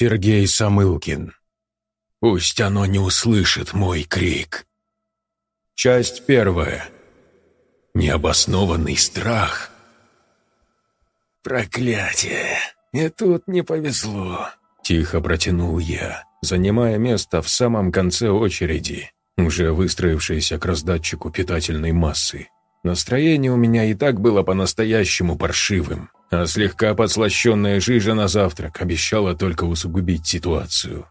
Сергей Самылкин. Пусть оно не услышит мой крик. Часть первая. Необоснованный страх. «Проклятие! И тут не повезло!» Тихо протянул я, занимая место в самом конце очереди, уже выстроившейся к раздатчику питательной массы. Настроение у меня и так было по-настоящему паршивым, а слегка подслащенная жижа на завтрак обещала только усугубить ситуацию.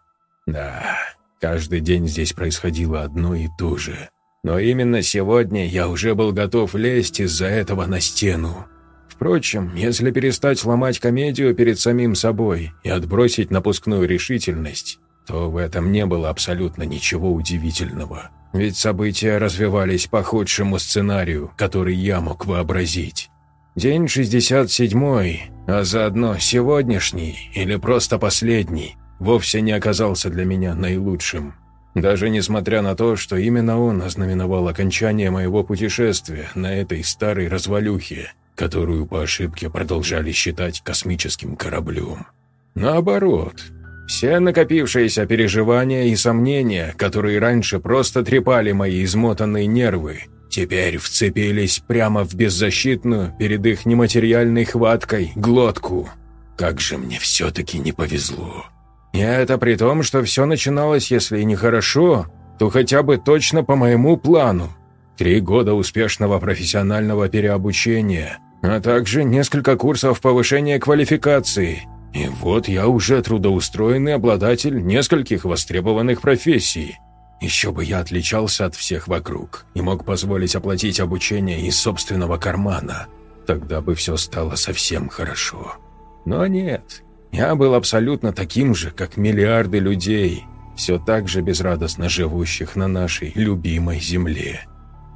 Да, каждый день здесь происходило одно и то же. Но именно сегодня я уже был готов лезть из-за этого на стену. Впрочем, если перестать ломать комедию перед самим собой и отбросить напускную решительность, то в этом не было абсолютно ничего удивительного. Ведь события развивались по худшему сценарию, который я мог вообразить. День 67 а заодно сегодняшний или просто последний, вовсе не оказался для меня наилучшим. Даже несмотря на то, что именно он ознаменовал окончание моего путешествия на этой старой развалюхе, которую по ошибке продолжали считать космическим кораблем. Наоборот, все накопившиеся переживания и сомнения, которые раньше просто трепали мои измотанные нервы, теперь вцепились прямо в беззащитную перед их нематериальной хваткой глотку. Как же мне все-таки не повезло. И это при том, что все начиналось, если и нехорошо, то хотя бы точно по моему плану. Три года успешного профессионального переобучения, а также несколько курсов повышения квалификации – и вот я уже трудоустроенный обладатель нескольких востребованных профессий. Еще бы я отличался от всех вокруг и мог позволить оплатить обучение из собственного кармана. Тогда бы все стало совсем хорошо. Но нет, я был абсолютно таким же, как миллиарды людей, все так же безрадостно живущих на нашей любимой земле.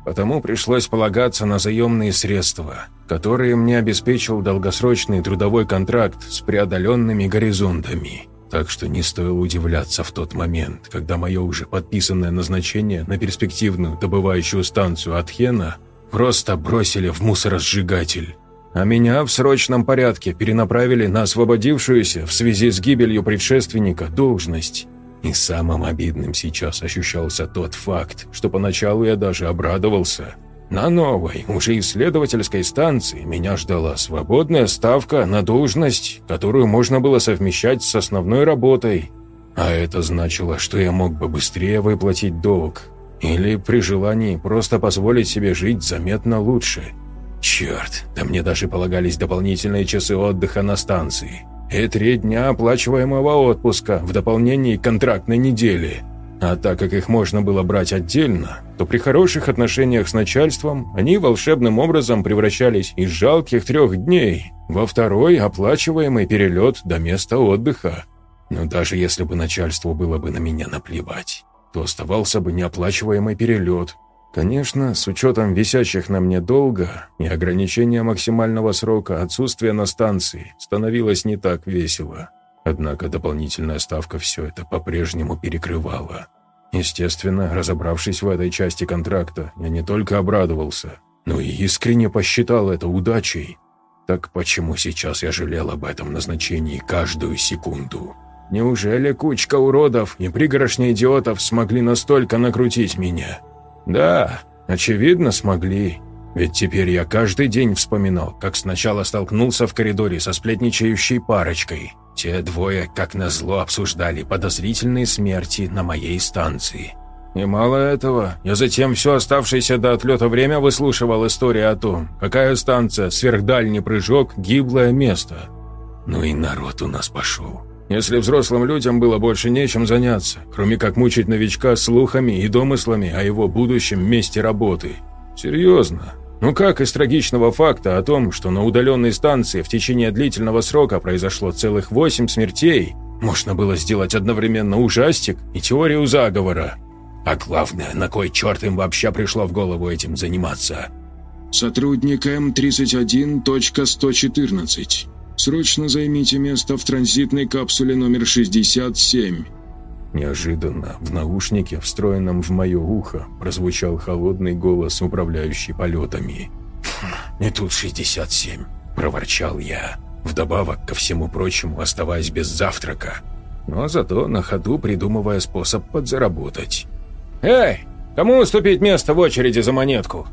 Потому пришлось полагаться на заемные средства, которые мне обеспечил долгосрочный трудовой контракт с преодоленными горизонтами. Так что не стоило удивляться в тот момент, когда мое уже подписанное назначение на перспективную добывающую станцию Атхена просто бросили в мусоросжигатель. А меня в срочном порядке перенаправили на освободившуюся в связи с гибелью предшественника должность. И самым обидным сейчас ощущался тот факт, что поначалу я даже обрадовался. На новой, уже исследовательской станции меня ждала свободная ставка на должность, которую можно было совмещать с основной работой. А это значило, что я мог бы быстрее выплатить долг. Или при желании просто позволить себе жить заметно лучше. Черт, да мне даже полагались дополнительные часы отдыха на станции и три дня оплачиваемого отпуска в дополнении к контрактной недели. А так как их можно было брать отдельно, то при хороших отношениях с начальством они волшебным образом превращались из жалких трех дней во второй оплачиваемый перелет до места отдыха. Но даже если бы начальству было бы на меня наплевать, то оставался бы неоплачиваемый перелет, Конечно, с учетом висящих на мне долга и ограничения максимального срока отсутствия на станции, становилось не так весело. Однако дополнительная ставка все это по-прежнему перекрывала. Естественно, разобравшись в этой части контракта, я не только обрадовался, но и искренне посчитал это удачей. Так почему сейчас я жалел об этом назначении каждую секунду? Неужели кучка уродов и пригоршня идиотов смогли настолько накрутить меня?» Да, очевидно, смогли. Ведь теперь я каждый день вспоминал, как сначала столкнулся в коридоре со сплетничающей парочкой. Те двое, как назло, обсуждали подозрительные смерти на моей станции. И мало этого, я затем все оставшееся до отлета время выслушивал историю о том, какая станция, сверхдальний прыжок, гиблое место. Ну и народ у нас пошел если взрослым людям было больше нечем заняться, кроме как мучить новичка слухами и домыслами о его будущем месте работы. Серьезно. Ну как из трагичного факта о том, что на удаленной станции в течение длительного срока произошло целых восемь смертей, можно было сделать одновременно ужастик и теорию заговора. А главное, на кой черт им вообще пришло в голову этим заниматься? Сотрудник М31.114. Срочно займите место в транзитной капсуле номер 67». Неожиданно в наушнике, встроенном в мое ухо, прозвучал холодный голос, управляющий полетами. «Не тут 67», – проворчал я, вдобавок ко всему прочему оставаясь без завтрака. но зато на ходу придумывая способ подзаработать. «Эй, кому уступить место в очереди за монетку?»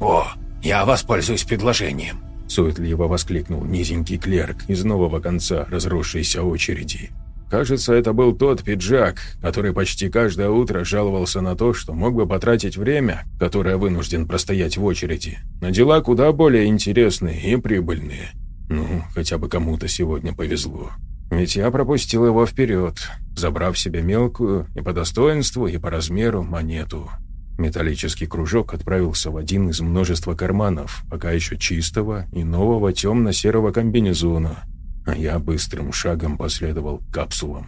«О, я воспользуюсь предложением», – суетливо воскликнул низенький клерк из нового конца разросшейся очереди. Кажется, это был тот пиджак, который почти каждое утро жаловался на то, что мог бы потратить время, которое вынужден простоять в очереди, на дела куда более интересные и прибыльные. Ну, хотя бы кому-то сегодня повезло. Ведь я пропустил его вперед, забрав себе мелкую и по достоинству, и по размеру монету. Металлический кружок отправился в один из множества карманов, пока еще чистого и нового темно-серого комбинезона, я быстрым шагом последовал к капсулам.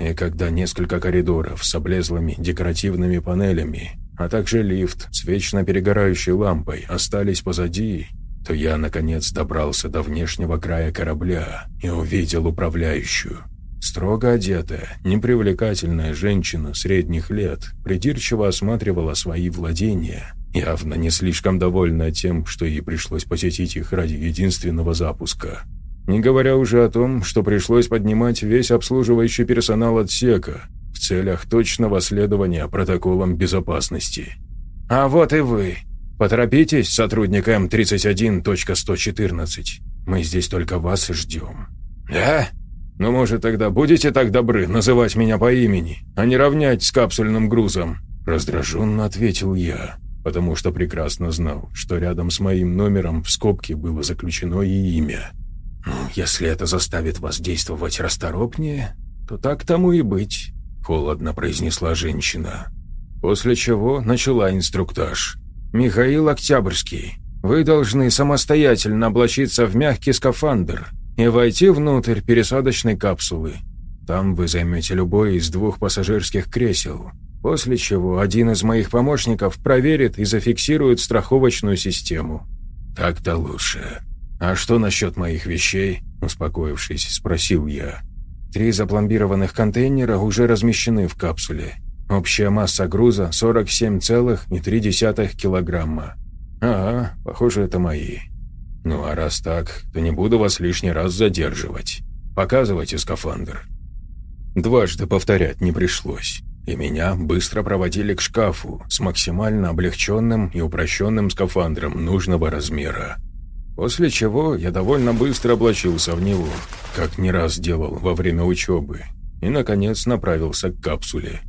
И когда несколько коридоров с облезлыми декоративными панелями, а также лифт с вечно перегорающей лампой остались позади, то я, наконец, добрался до внешнего края корабля и увидел управляющую. Строго одетая, непривлекательная женщина средних лет придирчиво осматривала свои владения, явно не слишком довольная тем, что ей пришлось посетить их ради единственного запуска. Не говоря уже о том, что пришлось поднимать весь обслуживающий персонал отсека в целях точного следования протоколам безопасности. «А вот и вы», Поторопитесь, сотрудник М31.114. Мы здесь только вас ждем». «Да? Ну, может, тогда будете так добры называть меня по имени, а не равнять с капсульным грузом?» Раздраженно ответил я, потому что прекрасно знал, что рядом с моим номером в скобке было заключено и имя. «Ну, если это заставит вас действовать расторопнее, то так тому и быть», — холодно произнесла женщина. После чего начала инструктаж. «Михаил Октябрьский, вы должны самостоятельно облачиться в мягкий скафандр и войти внутрь пересадочной капсулы. Там вы займете любое из двух пассажирских кресел, после чего один из моих помощников проверит и зафиксирует страховочную систему. Так-то лучше. А что насчет моих вещей?» – успокоившись, спросил я. Три запломбированных контейнера уже размещены в капсуле, Общая масса груза 47,3 килограмма. Ага, похоже, это мои. Ну а раз так, то не буду вас лишний раз задерживать. Показывайте скафандр. Дважды повторять не пришлось, и меня быстро проводили к шкафу с максимально облегченным и упрощенным скафандром нужного размера. После чего я довольно быстро облачился в него, как не раз делал во время учебы, и, наконец, направился к капсуле.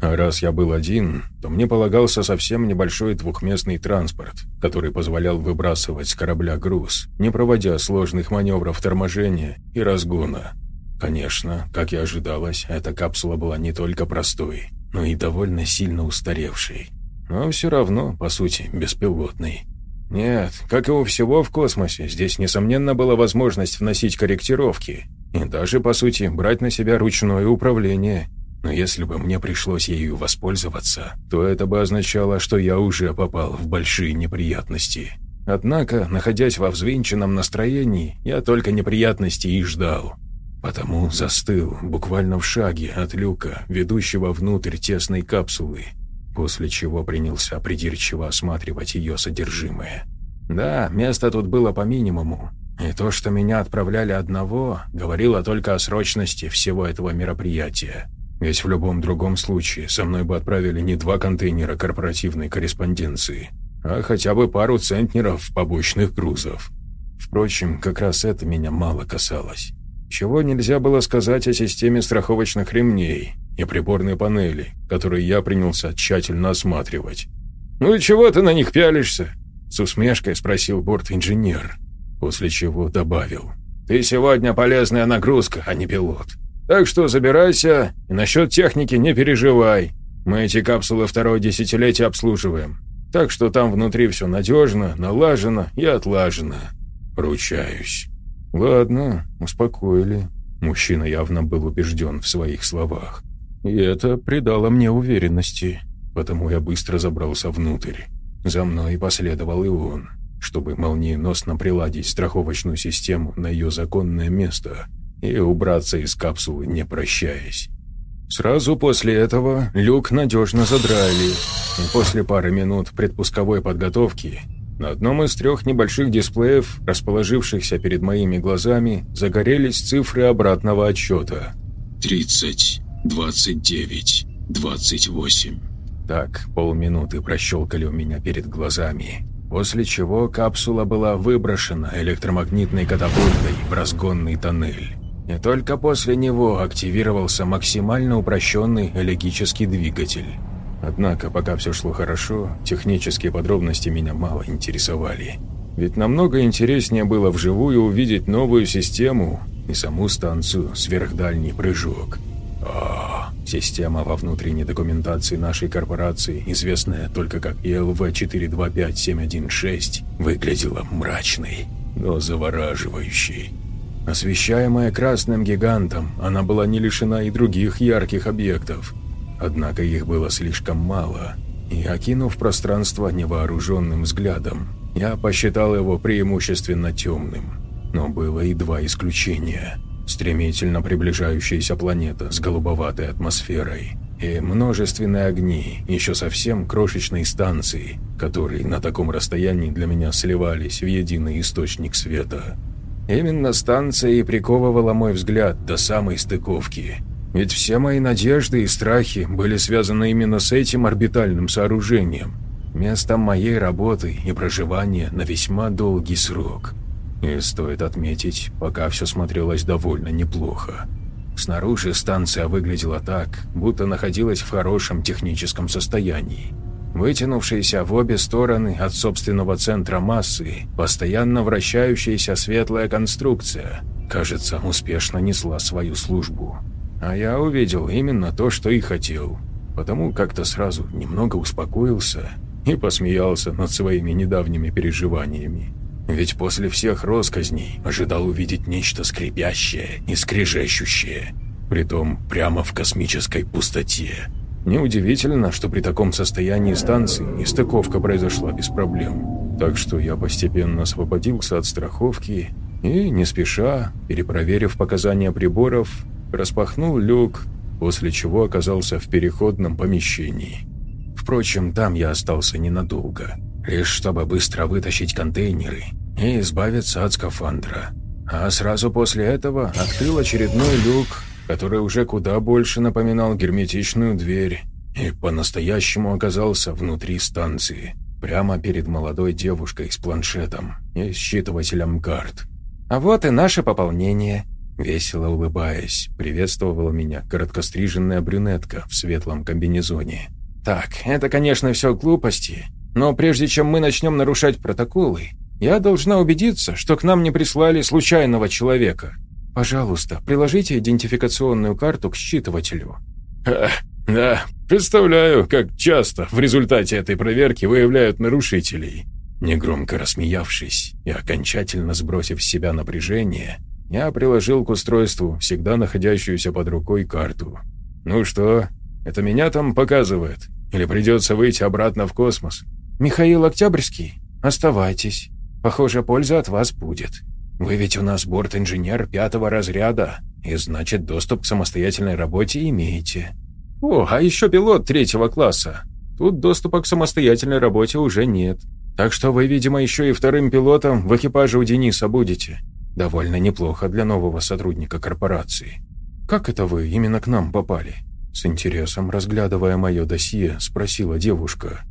А раз я был один, то мне полагался совсем небольшой двухместный транспорт, который позволял выбрасывать с корабля груз, не проводя сложных маневров торможения и разгона. Конечно, как и ожидалось, эта капсула была не только простой, но и довольно сильно устаревшей. Но все равно, по сути, беспилотной. Нет, как и у всего в космосе, здесь, несомненно, была возможность вносить корректировки и даже, по сути, брать на себя ручное управление – но если бы мне пришлось ею воспользоваться, то это бы означало, что я уже попал в большие неприятности. Однако, находясь во взвинченном настроении, я только неприятностей и ждал. Потому застыл буквально в шаге от люка, ведущего внутрь тесной капсулы, после чего принялся придирчиво осматривать ее содержимое. Да, место тут было по минимуму, и то, что меня отправляли одного, говорило только о срочности всего этого мероприятия. Ведь в любом другом случае со мной бы отправили не два контейнера корпоративной корреспонденции, а хотя бы пару центнеров побочных грузов. Впрочем, как раз это меня мало касалось. Чего нельзя было сказать о системе страховочных ремней и приборной панели, которые я принялся тщательно осматривать. «Ну и чего ты на них пялишься?» С усмешкой спросил борт-инженер, после чего добавил. «Ты сегодня полезная нагрузка, а не пилот. Так что забирайся, и насчет техники не переживай. Мы эти капсулы второе десятилетие обслуживаем. Так что там внутри все надежно, налажено и отлажено. Ручаюсь. Ладно, успокоили. Мужчина явно был убежден в своих словах. И это придало мне уверенности, потому я быстро забрался внутрь. За мной последовал и он, чтобы молниеносно приладить страховочную систему на ее законное место – и убраться из капсулы, не прощаясь. Сразу после этого люк надежно задрали, и после пары минут предпусковой подготовки на одном из трех небольших дисплеев, расположившихся перед моими глазами, загорелись цифры обратного отсчета. 30, 29, 28. Так, полминуты прощелкали у меня перед глазами, после чего капсула была выброшена электромагнитной катапультой в разгонный тоннель. И только после него активировался максимально упрощенный элегический двигатель. Однако, пока все шло хорошо, технические подробности меня мало интересовали. Ведь намного интереснее было вживую увидеть новую систему и саму станцию «Сверхдальний прыжок». О, система во внутренней документации нашей корпорации, известная только как ELV-425716, выглядела мрачной, но завораживающей. Освещаемая красным гигантом, она была не лишена и других ярких объектов. Однако их было слишком мало, и, окинув пространство невооруженным взглядом, я посчитал его преимущественно темным. Но было и два исключения. Стремительно приближающаяся планета с голубоватой атмосферой и множественные огни еще совсем крошечной станции, которые на таком расстоянии для меня сливались в единый источник света. Именно станция и приковывала мой взгляд до самой стыковки. Ведь все мои надежды и страхи были связаны именно с этим орбитальным сооружением, местом моей работы и проживания на весьма долгий срок. И стоит отметить, пока все смотрелось довольно неплохо. Снаружи станция выглядела так, будто находилась в хорошем техническом состоянии. Вытянувшаяся в обе стороны от собственного центра массы, постоянно вращающаяся светлая конструкция, кажется, успешно несла свою службу. А я увидел именно то, что и хотел, потому как-то сразу немного успокоился и посмеялся над своими недавними переживаниями. Ведь после всех росказней ожидал увидеть нечто скрипящее и скрежещущее, притом прямо в космической пустоте. Неудивительно, что при таком состоянии станции и стыковка произошла без проблем. Так что я постепенно освободился от страховки и, не спеша, перепроверив показания приборов, распахнул люк, после чего оказался в переходном помещении. Впрочем, там я остался ненадолго, лишь чтобы быстро вытащить контейнеры и избавиться от скафандра. А сразу после этого открыл очередной люк, который уже куда больше напоминал герметичную дверь и по-настоящему оказался внутри станции, прямо перед молодой девушкой с планшетом и считывателем карт. «А вот и наше пополнение», — весело улыбаясь, приветствовала меня короткостриженная брюнетка в светлом комбинезоне. «Так, это, конечно, все глупости, но прежде чем мы начнем нарушать протоколы, я должна убедиться, что к нам не прислали случайного человека. Пожалуйста, приложите идентификационную карту к считывателю». А, «Да, представляю, как часто в результате этой проверки выявляют нарушителей». Негромко рассмеявшись и окончательно сбросив с себя напряжение, я приложил к устройству всегда находящуюся под рукой карту. «Ну что, это меня там показывает? Или придется выйти обратно в космос?» «Михаил Октябрьский, оставайтесь. Похоже, польза от вас будет». Вы ведь у нас борт-инженер пятого разряда, и значит, доступ к самостоятельной работе имеете. О, а еще пилот третьего класса. Тут доступа к самостоятельной работе уже нет. Так что вы, видимо, еще и вторым пилотом в экипаже у Дениса будете. Довольно неплохо для нового сотрудника корпорации. Как это вы именно к нам попали? С интересом, разглядывая мое досье, спросила девушка.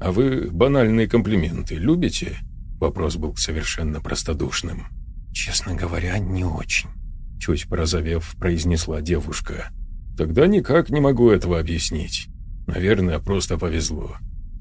«А вы банальные комплименты любите?» Вопрос был совершенно простодушным. «Честно говоря, не очень», — чуть порозовев, произнесла девушка. «Тогда никак не могу этого объяснить. Наверное, просто повезло».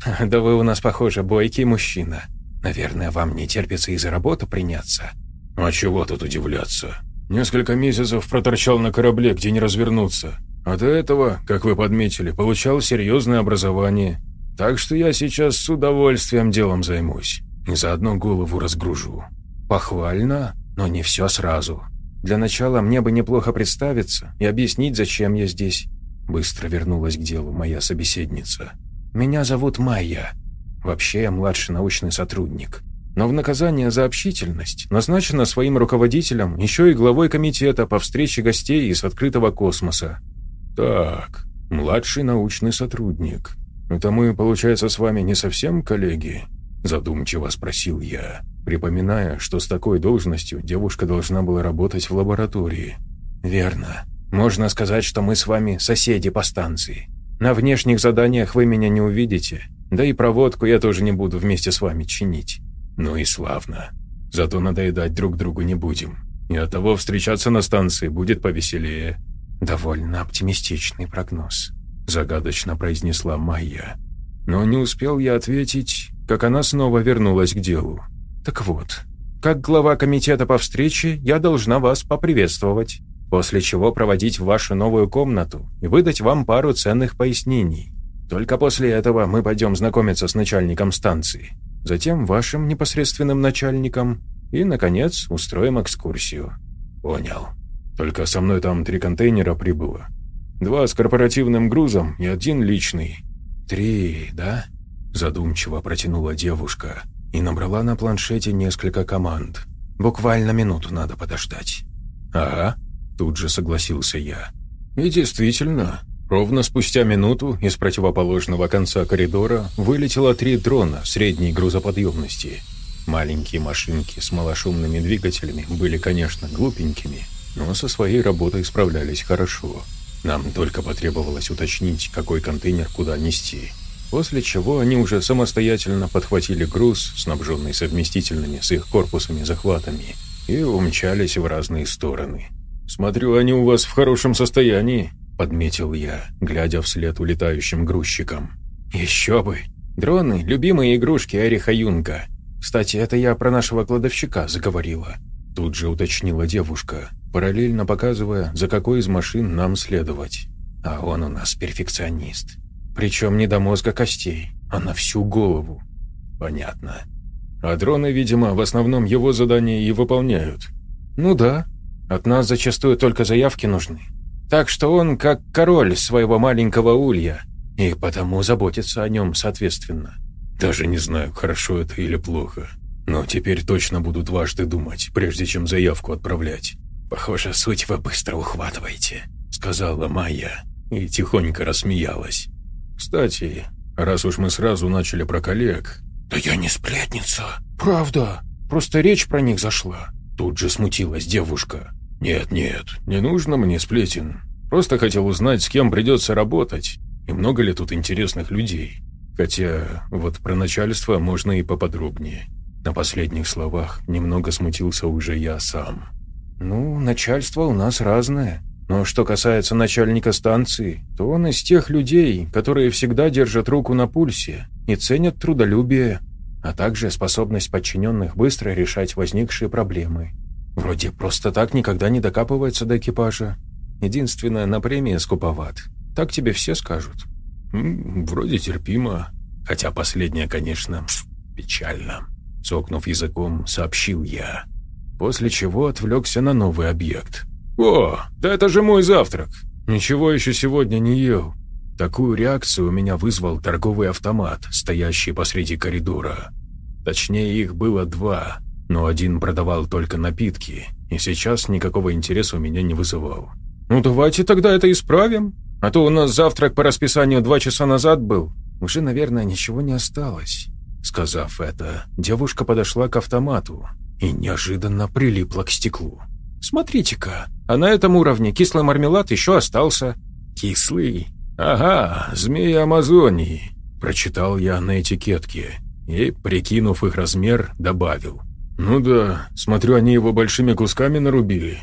«Да вы у нас, похоже, бойкий мужчина. Наверное, вам не терпится и за работу приняться». «А чего тут удивляться? Несколько месяцев проторчал на корабле, где не развернуться. А до этого, как вы подметили, получал серьезное образование. Так что я сейчас с удовольствием делом займусь. И заодно голову разгружу». «Похвально?» Но не все сразу. Для начала мне бы неплохо представиться и объяснить, зачем я здесь. Быстро вернулась к делу моя собеседница. Меня зовут Майя. Вообще я младший научный сотрудник. Но в наказание за общительность назначена своим руководителем еще и главой комитета по встрече гостей из открытого космоса. Так, младший научный сотрудник. Это мы, получается, с вами не совсем коллеги? Задумчиво спросил я припоминая, что с такой должностью девушка должна была работать в лаборатории. «Верно. Можно сказать, что мы с вами соседи по станции. На внешних заданиях вы меня не увидите, да и проводку я тоже не буду вместе с вами чинить. Ну и славно. Зато надоедать друг другу не будем. И от того встречаться на станции будет повеселее. Довольно оптимистичный прогноз, загадочно произнесла Майя. Но не успел я ответить, как она снова вернулась к делу. Так вот, как глава комитета по встрече, я должна вас поприветствовать, после чего проводить в вашу новую комнату и выдать вам пару ценных пояснений. Только после этого мы пойдем знакомиться с начальником станции, затем вашим непосредственным начальником и, наконец, устроим экскурсию». «Понял. Только со мной там три контейнера прибыло. Два с корпоративным грузом и один личный». «Три, да?» – задумчиво протянула девушка и набрала на планшете несколько команд. «Буквально минуту надо подождать». «Ага», – тут же согласился я. «И действительно, Ровно спустя минуту из противоположного конца коридора вылетело три дрона средней грузоподъемности. Маленькие машинки с малошумными двигателями были, конечно, глупенькими, но со своей работой справлялись хорошо. Нам только потребовалось уточнить, какой контейнер куда нести. После чего они уже самостоятельно подхватили груз, снабженный совместительными с их корпусами захватами, и умчались в разные стороны. «Смотрю, они у вас в хорошем состоянии», – подметил я, глядя вслед улетающим грузчикам. «Еще бы! Дроны – любимые игрушки Эриха Юнга. Кстати, это я про нашего кладовщика заговорила». Тут же уточнила девушка, параллельно показывая, за какой из машин нам следовать. А он у нас перфекционист. Причем не до мозга костей, а на всю голову. Понятно. А дроны, видимо, в основном его задания и выполняют. Ну да. От нас зачастую только заявки нужны. Так что он как король своего маленького улья, и потому заботится о нем соответственно. Даже не знаю, хорошо это или плохо. Но теперь точно буду дважды думать, прежде чем заявку отправлять. «Похоже, суть вы быстро ухватываете», — сказала Майя и тихонько рассмеялась. «Кстати, раз уж мы сразу начали про коллег...» «Да я не сплетница». «Правда, просто речь про них зашла». Тут же смутилась девушка. «Нет-нет, не нужно мне сплетен. Просто хотел узнать, с кем придется работать, и много ли тут интересных людей. Хотя вот про начальство можно и поподробнее». На последних словах немного смутился уже я сам. «Ну, начальство у нас разное. Но что касается начальника станции, то он из тех людей, которые всегда держат руку на пульсе и ценят трудолюбие, а также способность подчиненных быстро решать возникшие проблемы. Вроде просто так никогда не докапывается до экипажа. Единственное, на премии скуповат. Так тебе все скажут. Вроде терпимо. Хотя последнее, конечно, печально. Цокнув языком, сообщил я. После чего отвлекся на новый объект. «О, да это же мой завтрак! Ничего еще сегодня не ел». Такую реакцию у меня вызвал торговый автомат, стоящий посреди коридора. Точнее, их было два, но один продавал только напитки, и сейчас никакого интереса у меня не вызывал. «Ну давайте тогда это исправим, а то у нас завтрак по расписанию два часа назад был. Уже, наверное, ничего не осталось». Сказав это, девушка подошла к автомату и неожиданно прилипла к стеклу. «Смотрите-ка, а на этом уровне кислый мармелад еще остался». «Кислый? Ага, змеи Амазонии», – прочитал я на этикетке и, прикинув их размер, добавил. «Ну да, смотрю, они его большими кусками нарубили.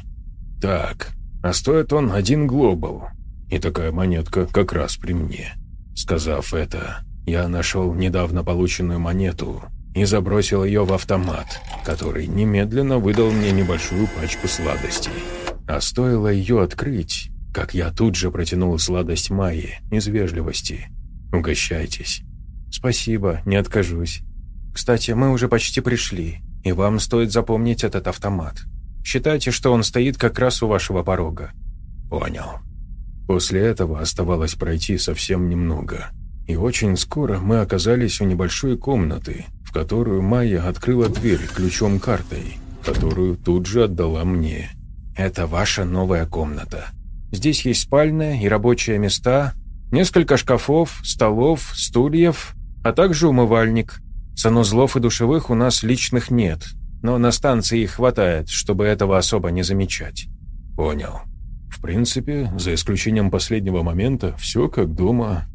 Так, а стоит он один глобал. И такая монетка как раз при мне». Сказав это, я нашел недавно полученную монету и забросил ее в автомат, который немедленно выдал мне небольшую пачку сладостей. А стоило ее открыть, как я тут же протянул сладость Майи из вежливости. «Угощайтесь». «Спасибо, не откажусь. Кстати, мы уже почти пришли и вам стоит запомнить этот автомат. Считайте, что он стоит как раз у вашего порога». «Понял». После этого оставалось пройти совсем немного. И очень скоро мы оказались у небольшой комнаты, в которую Майя открыла дверь ключом-картой, которую тут же отдала мне. «Это ваша новая комната. Здесь есть спальная и рабочие места, несколько шкафов, столов, стульев, а также умывальник. Санузлов и душевых у нас личных нет, но на станции их хватает, чтобы этого особо не замечать». «Понял. В принципе, за исключением последнего момента, все как дома.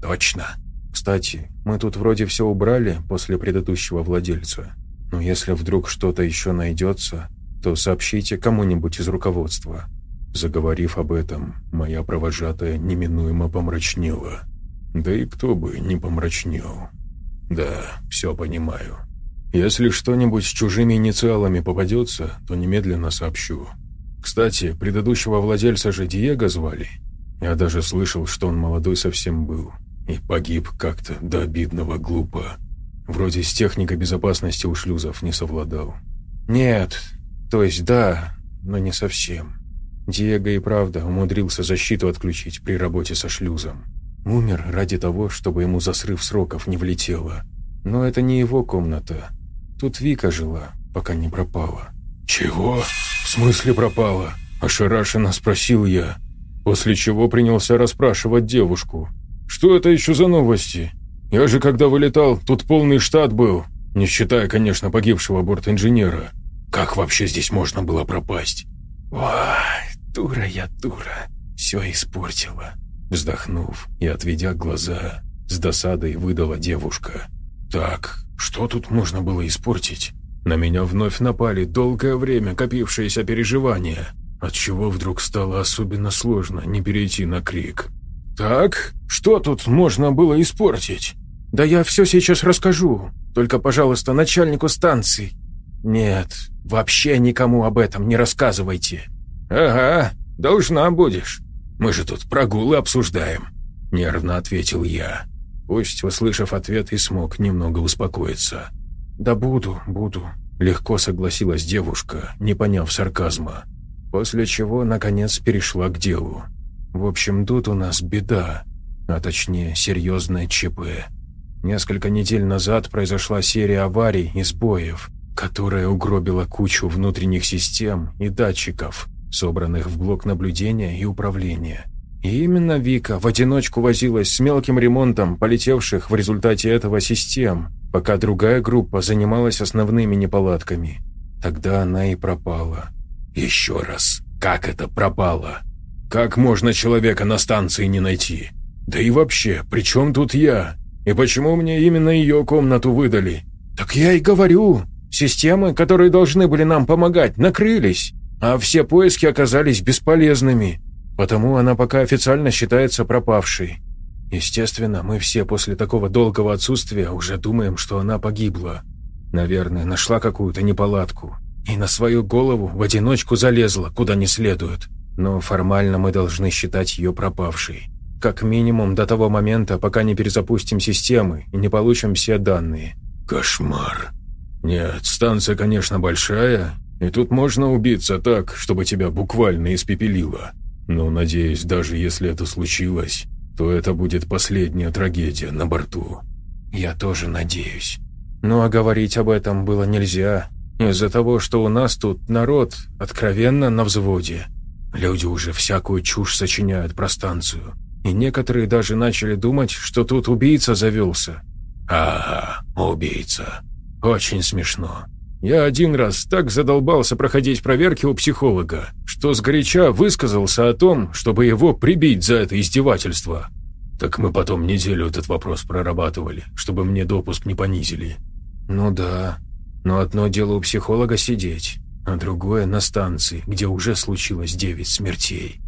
Точно. Кстати, мы тут вроде все убрали после предыдущего владельца. Но если вдруг что-то еще найдется, то сообщите кому-нибудь из руководства. Заговорив об этом, моя провожатая неминуемо помрачнела. Да и кто бы не помрачнел. Да, все понимаю. Если что-нибудь с чужими инициалами попадется, то немедленно сообщу. Кстати, предыдущего владельца же Диего звали. Я даже слышал, что он молодой совсем был. И погиб как-то до обидного глупо. Вроде с техникой безопасности у шлюзов не совладал. Нет, то есть да, но не совсем. Диего и правда умудрился защиту отключить при работе со шлюзом. Умер ради того, чтобы ему за срыв сроков не влетело. Но это не его комната. Тут Вика жила, пока не пропала. «Чего? В смысле пропала?» – ошарашенно спросил я, после чего принялся расспрашивать девушку. «Что это еще за новости? Я же, когда вылетал, тут полный штат был, не считая, конечно, погибшего бортинженера. Как вообще здесь можно было пропасть?» «Ой, дура я дура, все испортила», Вздохнув и отведя глаза, с досадой выдала девушка. «Так, что тут можно было испортить?» На меня вновь напали долгое время копившиеся переживания, отчего вдруг стало особенно сложно не перейти на крик. «Так, что тут можно было испортить?» «Да я все сейчас расскажу, только, пожалуйста, начальнику станции». «Нет, вообще никому об этом не рассказывайте». «Ага, должна будешь. Мы же тут прогулы обсуждаем», – нервно ответил я. Пусть, услышав ответ, и смог немного успокоиться. «Да буду, буду», – легко согласилась девушка, не поняв сарказма. После чего, наконец, перешла к делу. «В общем, тут у нас беда, а точнее, серьезное ЧП. Несколько недель назад произошла серия аварий и сбоев, которая угробила кучу внутренних систем и датчиков, собранных в блок наблюдения и управления. И именно Вика в одиночку возилась с мелким ремонтом полетевших в результате этого систем, пока другая группа занималась основными неполадками. Тогда она и пропала. Еще раз, как это пропало? Как можно человека на станции не найти? Да и вообще, при чем тут я? И почему мне именно ее комнату выдали? Так я и говорю, системы, которые должны были нам помогать, накрылись а все поиски оказались бесполезными, потому она пока официально считается пропавшей. Естественно, мы все после такого долгого отсутствия уже думаем, что она погибла. Наверное, нашла какую-то неполадку и на свою голову в одиночку залезла, куда не следует. Но формально мы должны считать ее пропавшей. Как минимум до того момента, пока не перезапустим системы и не получим все данные. Кошмар. Нет, станция, конечно, большая, и тут можно убиться так, чтобы тебя буквально испепелило. Но, надеюсь, даже если это случилось, то это будет последняя трагедия на борту. Я тоже надеюсь. Ну а говорить об этом было нельзя, из-за того, что у нас тут народ откровенно на взводе. Люди уже всякую чушь сочиняют про станцию. И некоторые даже начали думать, что тут убийца завелся. Ага, убийца. Очень смешно. Я один раз так задолбался проходить проверки у психолога, что сгоряча высказался о том, чтобы его прибить за это издевательство. Так мы потом неделю этот вопрос прорабатывали, чтобы мне допуск не понизили. Ну да, но одно дело у психолога сидеть, а другое на станции, где уже случилось девять смертей.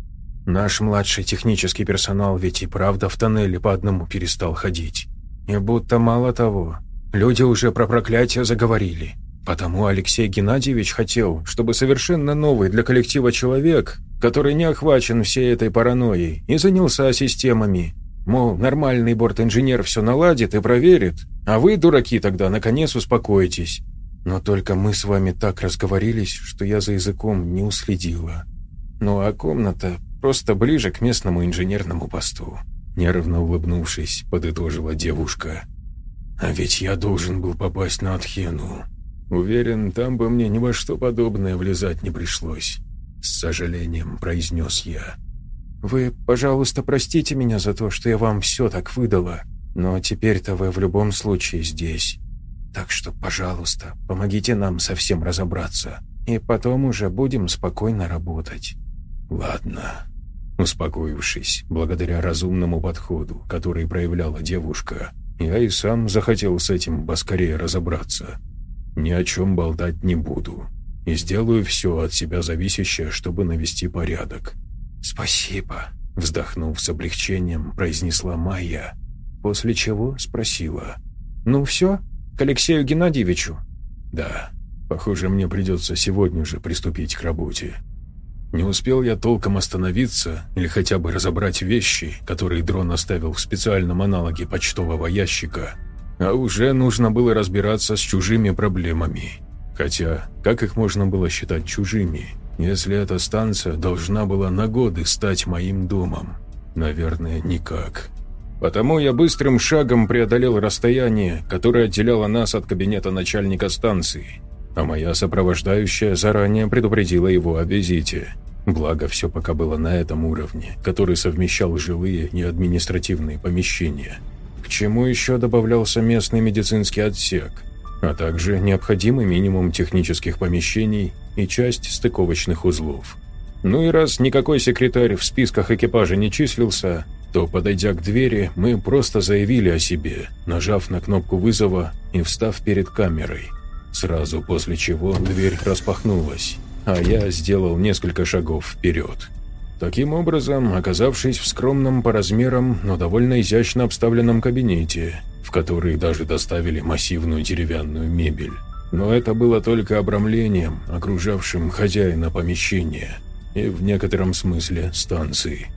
Наш младший технический персонал ведь и правда в тоннеле по одному перестал ходить. И будто мало того, люди уже про проклятие заговорили. Потому Алексей Геннадьевич хотел, чтобы совершенно новый для коллектива человек, который не охвачен всей этой паранойей, и занялся системами. Мол, нормальный бортинженер все наладит и проверит, а вы, дураки, тогда наконец успокоитесь. Но только мы с вами так разговорились, что я за языком не уследила. Ну а комната просто ближе к местному инженерному посту. Нервно улыбнувшись, подытожила девушка. «А ведь я должен был попасть на Атхену», Уверен, там бы мне ни во что подобное влезать не пришлось. С сожалением произнес я. «Вы, пожалуйста, простите меня за то, что я вам все так выдала, но теперь-то вы в любом случае здесь. Так что, пожалуйста, помогите нам совсем разобраться, и потом уже будем спокойно работать». Ладно. Успокоившись, благодаря разумному подходу, который проявляла девушка, я и сам захотел с этим поскорее разобраться. Ни о чем болтать не буду. И сделаю все от себя зависящее, чтобы навести порядок. «Спасибо», — вздохнув с облегчением, произнесла Майя, после чего спросила. «Ну все? К Алексею Геннадьевичу?» «Да. Похоже, мне придется сегодня же приступить к работе». Не успел я толком остановиться или хотя бы разобрать вещи, которые дрон оставил в специальном аналоге почтового ящика, а уже нужно было разбираться с чужими проблемами. Хотя, как их можно было считать чужими, если эта станция должна была на годы стать моим домом? Наверное, никак. Потому я быстрым шагом преодолел расстояние, которое отделяло нас от кабинета начальника станции, а моя сопровождающая заранее предупредила его о визите. Благо, все пока было на этом уровне, который совмещал жилые и административные помещения. К чему еще добавлялся местный медицинский отсек, а также необходимый минимум технических помещений и часть стыковочных узлов. Ну и раз никакой секретарь в списках экипажа не числился, то, подойдя к двери, мы просто заявили о себе, нажав на кнопку вызова и встав перед камерой. Сразу после чего дверь распахнулась, а я сделал несколько шагов вперед. Таким образом, оказавшись в скромном по размерам, но довольно изящно обставленном кабинете, в который даже доставили массивную деревянную мебель. Но это было только обрамлением, окружавшим хозяина помещения и в некотором смысле станции.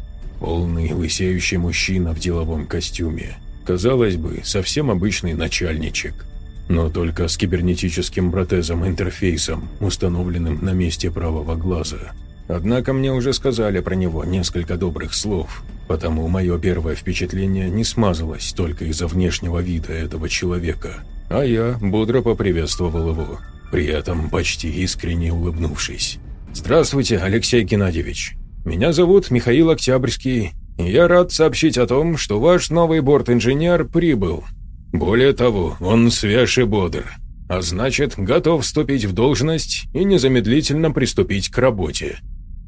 Полный лысеющий мужчина в деловом костюме. Казалось бы, совсем обычный начальничек но только с кибернетическим протезом-интерфейсом, установленным на месте правого глаза. Однако мне уже сказали про него несколько добрых слов, потому мое первое впечатление не смазалось только из-за внешнего вида этого человека, а я бодро поприветствовал его, при этом почти искренне улыбнувшись. «Здравствуйте, Алексей Геннадьевич. Меня зовут Михаил Октябрьский, я рад сообщить о том, что ваш новый борт-инженер прибыл более того, он свеж и бодр, а значит, готов вступить в должность и незамедлительно приступить к работе.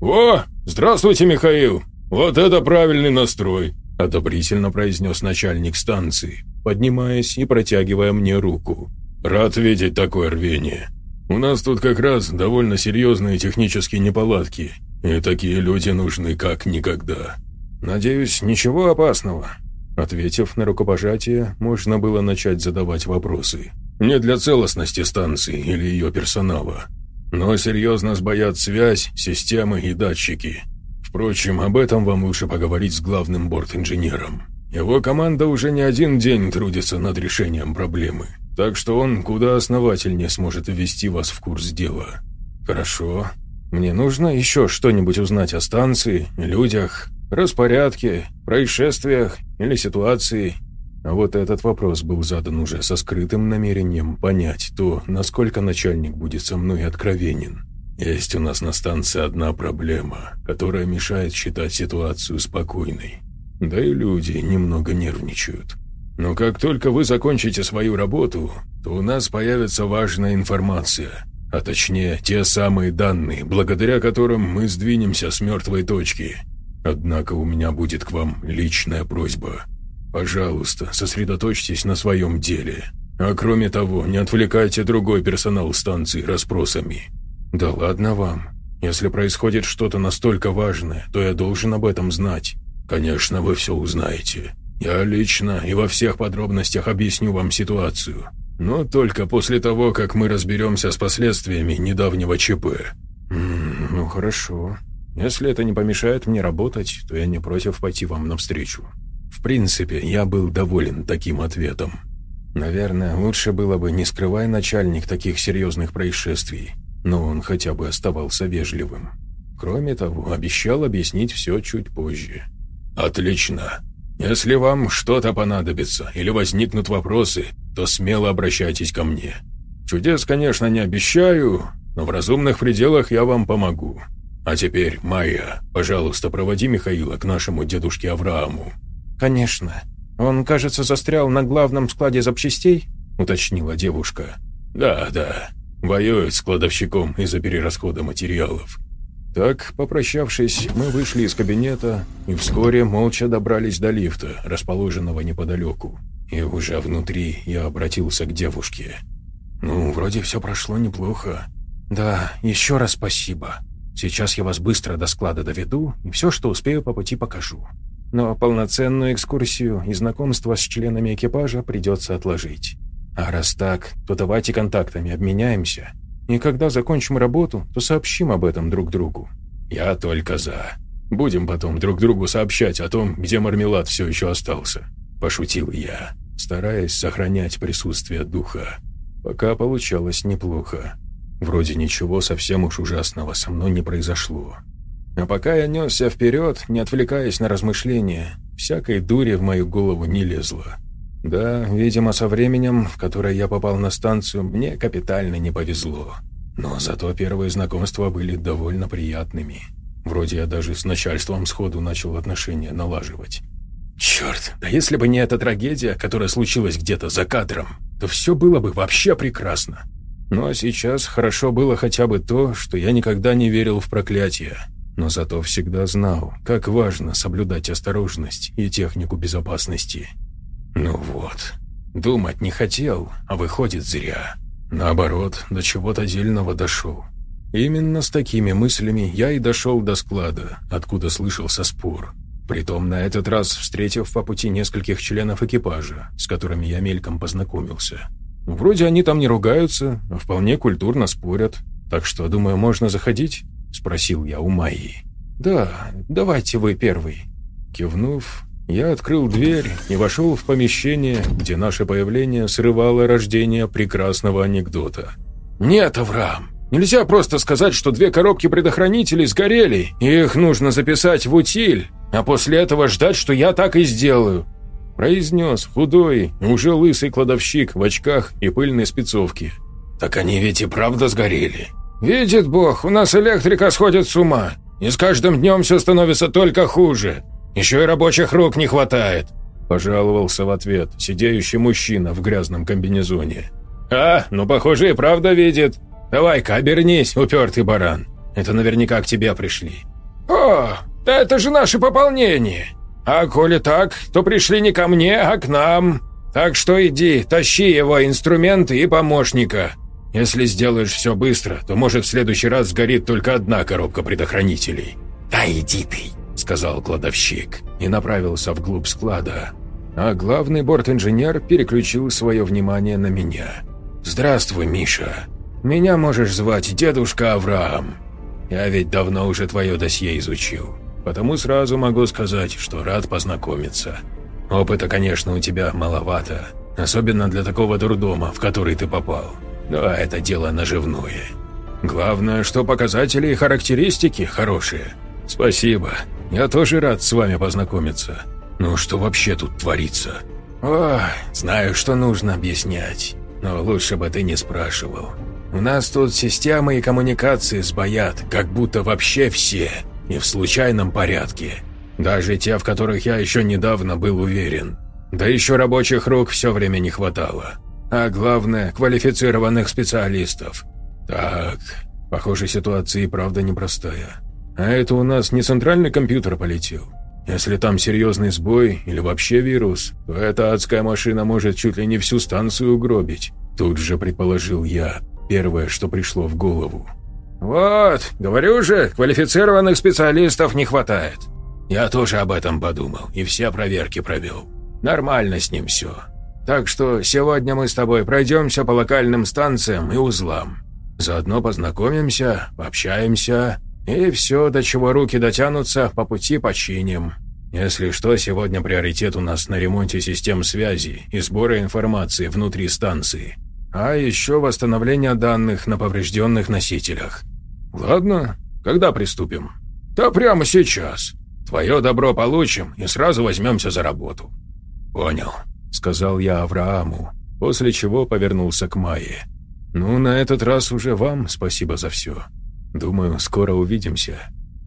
«О, здравствуйте, Михаил! Вот это правильный настрой!» – одобрительно произнес начальник станции, поднимаясь и протягивая мне руку. «Рад видеть такое рвение. У нас тут как раз довольно серьезные технические неполадки, и такие люди нужны как никогда. Надеюсь, ничего опасного. Ответив на рукопожатие, можно было начать задавать вопросы. Не для целостности станции или ее персонала, но серьезно сбоят связь, системы и датчики. Впрочем, об этом вам лучше поговорить с главным борт-инженером. Его команда уже не один день трудится над решением проблемы, так что он куда основательнее сможет ввести вас в курс дела. Хорошо. Мне нужно еще что-нибудь узнать о станции, людях, распорядке, происшествиях или ситуации. А вот этот вопрос был задан уже со скрытым намерением понять то, насколько начальник будет со мной откровенен. Есть у нас на станции одна проблема, которая мешает считать ситуацию спокойной. Да и люди немного нервничают. Но как только вы закончите свою работу, то у нас появится важная информация, а точнее те самые данные, благодаря которым мы сдвинемся с мертвой точки – Однако у меня будет к вам личная просьба. Пожалуйста, сосредоточьтесь на своем деле. А кроме того, не отвлекайте другой персонал станции расспросами. Да ладно вам. Если происходит что-то настолько важное, то я должен об этом знать. Конечно, вы все узнаете. Я лично и во всех подробностях объясню вам ситуацию. Но только после того, как мы разберемся с последствиями недавнего ЧП. М -м, ну хорошо. Если это не помешает мне работать, то я не против пойти вам навстречу. В принципе, я был доволен таким ответом. Наверное, лучше было бы не скрывай начальник таких серьезных происшествий, но он хотя бы оставался вежливым. Кроме того, обещал объяснить все чуть позже. «Отлично. Если вам что-то понадобится или возникнут вопросы, то смело обращайтесь ко мне. Чудес, конечно, не обещаю, но в разумных пределах я вам помогу. А теперь, Майя, пожалуйста, проводи Михаила к нашему дедушке Аврааму». «Конечно. Он, кажется, застрял на главном складе запчастей?» – уточнила девушка. «Да, да. Воюет с кладовщиком из-за перерасхода материалов. Так, попрощавшись, мы вышли из кабинета и вскоре молча добрались до лифта, расположенного неподалеку. И уже внутри я обратился к девушке. «Ну, вроде все прошло неплохо». «Да, еще раз спасибо. Сейчас я вас быстро до склада доведу и все, что успею по пути покажу. Но полноценную экскурсию и знакомство с членами экипажа придется отложить. А раз так, то давайте контактами обменяемся. И когда закончим работу, то сообщим об этом друг другу. Я только за. Будем потом друг другу сообщать о том, где мармелад все еще остался. Пошутил я, стараясь сохранять присутствие духа. Пока получалось неплохо. Вроде ничего совсем уж ужасного со мной не произошло. А пока я несся вперед, не отвлекаясь на размышления, всякой дури в мою голову не лезло. Да, видимо, со временем, в которое я попал на станцию, мне капитально не повезло. Но зато первые знакомства были довольно приятными. Вроде я даже с начальством сходу начал отношения налаживать. Черт, да если бы не эта трагедия, которая случилась где-то за кадром, то все было бы вообще прекрасно. Ну а сейчас хорошо было хотя бы то, что я никогда не верил в проклятие, но зато всегда знал, как важно соблюдать осторожность и технику безопасности. Ну вот, думать не хотел, а выходит зря. Наоборот, до чего-то дельного дошел. Именно с такими мыслями я и дошел до склада, откуда слышался спор. Притом на этот раз встретив по пути нескольких членов экипажа, с которыми я мельком познакомился. Вроде они там не ругаются, а вполне культурно спорят. Так что, думаю, можно заходить?» – спросил я у Майи. «Да, давайте вы первый». Кивнув, я открыл дверь и вошел в помещение, где наше появление срывало рождение прекрасного анекдота. «Нет, Авраам, нельзя просто сказать, что две коробки предохранителей сгорели, и их нужно записать в утиль, а после этого ждать, что я так и сделаю», произнес худой, уже лысый кладовщик в очках и пыльной спецовке. «Так они ведь и правда сгорели». «Видит Бог, у нас электрика сходит с ума, и с каждым днем все становится только хуже. Еще и рабочих рук не хватает», – пожаловался в ответ сидеющий мужчина в грязном комбинезоне. «А, ну, похоже, и правда видит. Давай-ка, обернись, упертый баран. Это наверняка к тебе пришли». «О, да это же наше пополнение. А коли так, то пришли не ко мне, а к нам. Так что иди, тащи его инструменты и помощника. Если сделаешь все быстро, то, может, в следующий раз сгорит только одна коробка предохранителей». «Да иди ты», — сказал кладовщик и направился вглубь склада. А главный борт-инженер переключил свое внимание на меня. «Здравствуй, Миша. Меня можешь звать дедушка Авраам. Я ведь давно уже твое досье изучил, потому сразу могу сказать, что рад познакомиться. Опыта, конечно, у тебя маловато, особенно для такого дурдома, в который ты попал. Но это дело наживное. Главное, что показатели и характеристики хорошие. Спасибо. Я тоже рад с вами познакомиться. Ну что вообще тут творится? Ох, знаю, что нужно объяснять, но лучше бы ты не спрашивал. У нас тут системы и коммуникации сбоят, как будто вообще все, и в случайном порядке. Даже те, в которых я еще недавно был уверен. Да еще рабочих рук все время не хватало. А главное, квалифицированных специалистов. Так, похоже, ситуация и правда непростая. А это у нас не центральный компьютер полетел. Если там серьезный сбой или вообще вирус, то эта адская машина может чуть ли не всю станцию угробить. Тут же предположил я, первое, что пришло в голову. «Вот, говорю же, квалифицированных специалистов не хватает. Я тоже об этом подумал и все проверки провел. Нормально с ним все. Так что сегодня мы с тобой пройдемся по локальным станциям и узлам. Заодно познакомимся, пообщаемся, и все, до чего руки дотянутся, по пути починим. Если что, сегодня приоритет у нас на ремонте систем связи и сбора информации внутри станции. А еще восстановление данных на поврежденных носителях. Ладно, когда приступим? Да прямо сейчас. Твое добро получим и сразу возьмемся за работу. Понял, сказал я Аврааму, после чего повернулся к Майе. Ну, на этот раз уже вам спасибо за все. Думаю, скоро увидимся.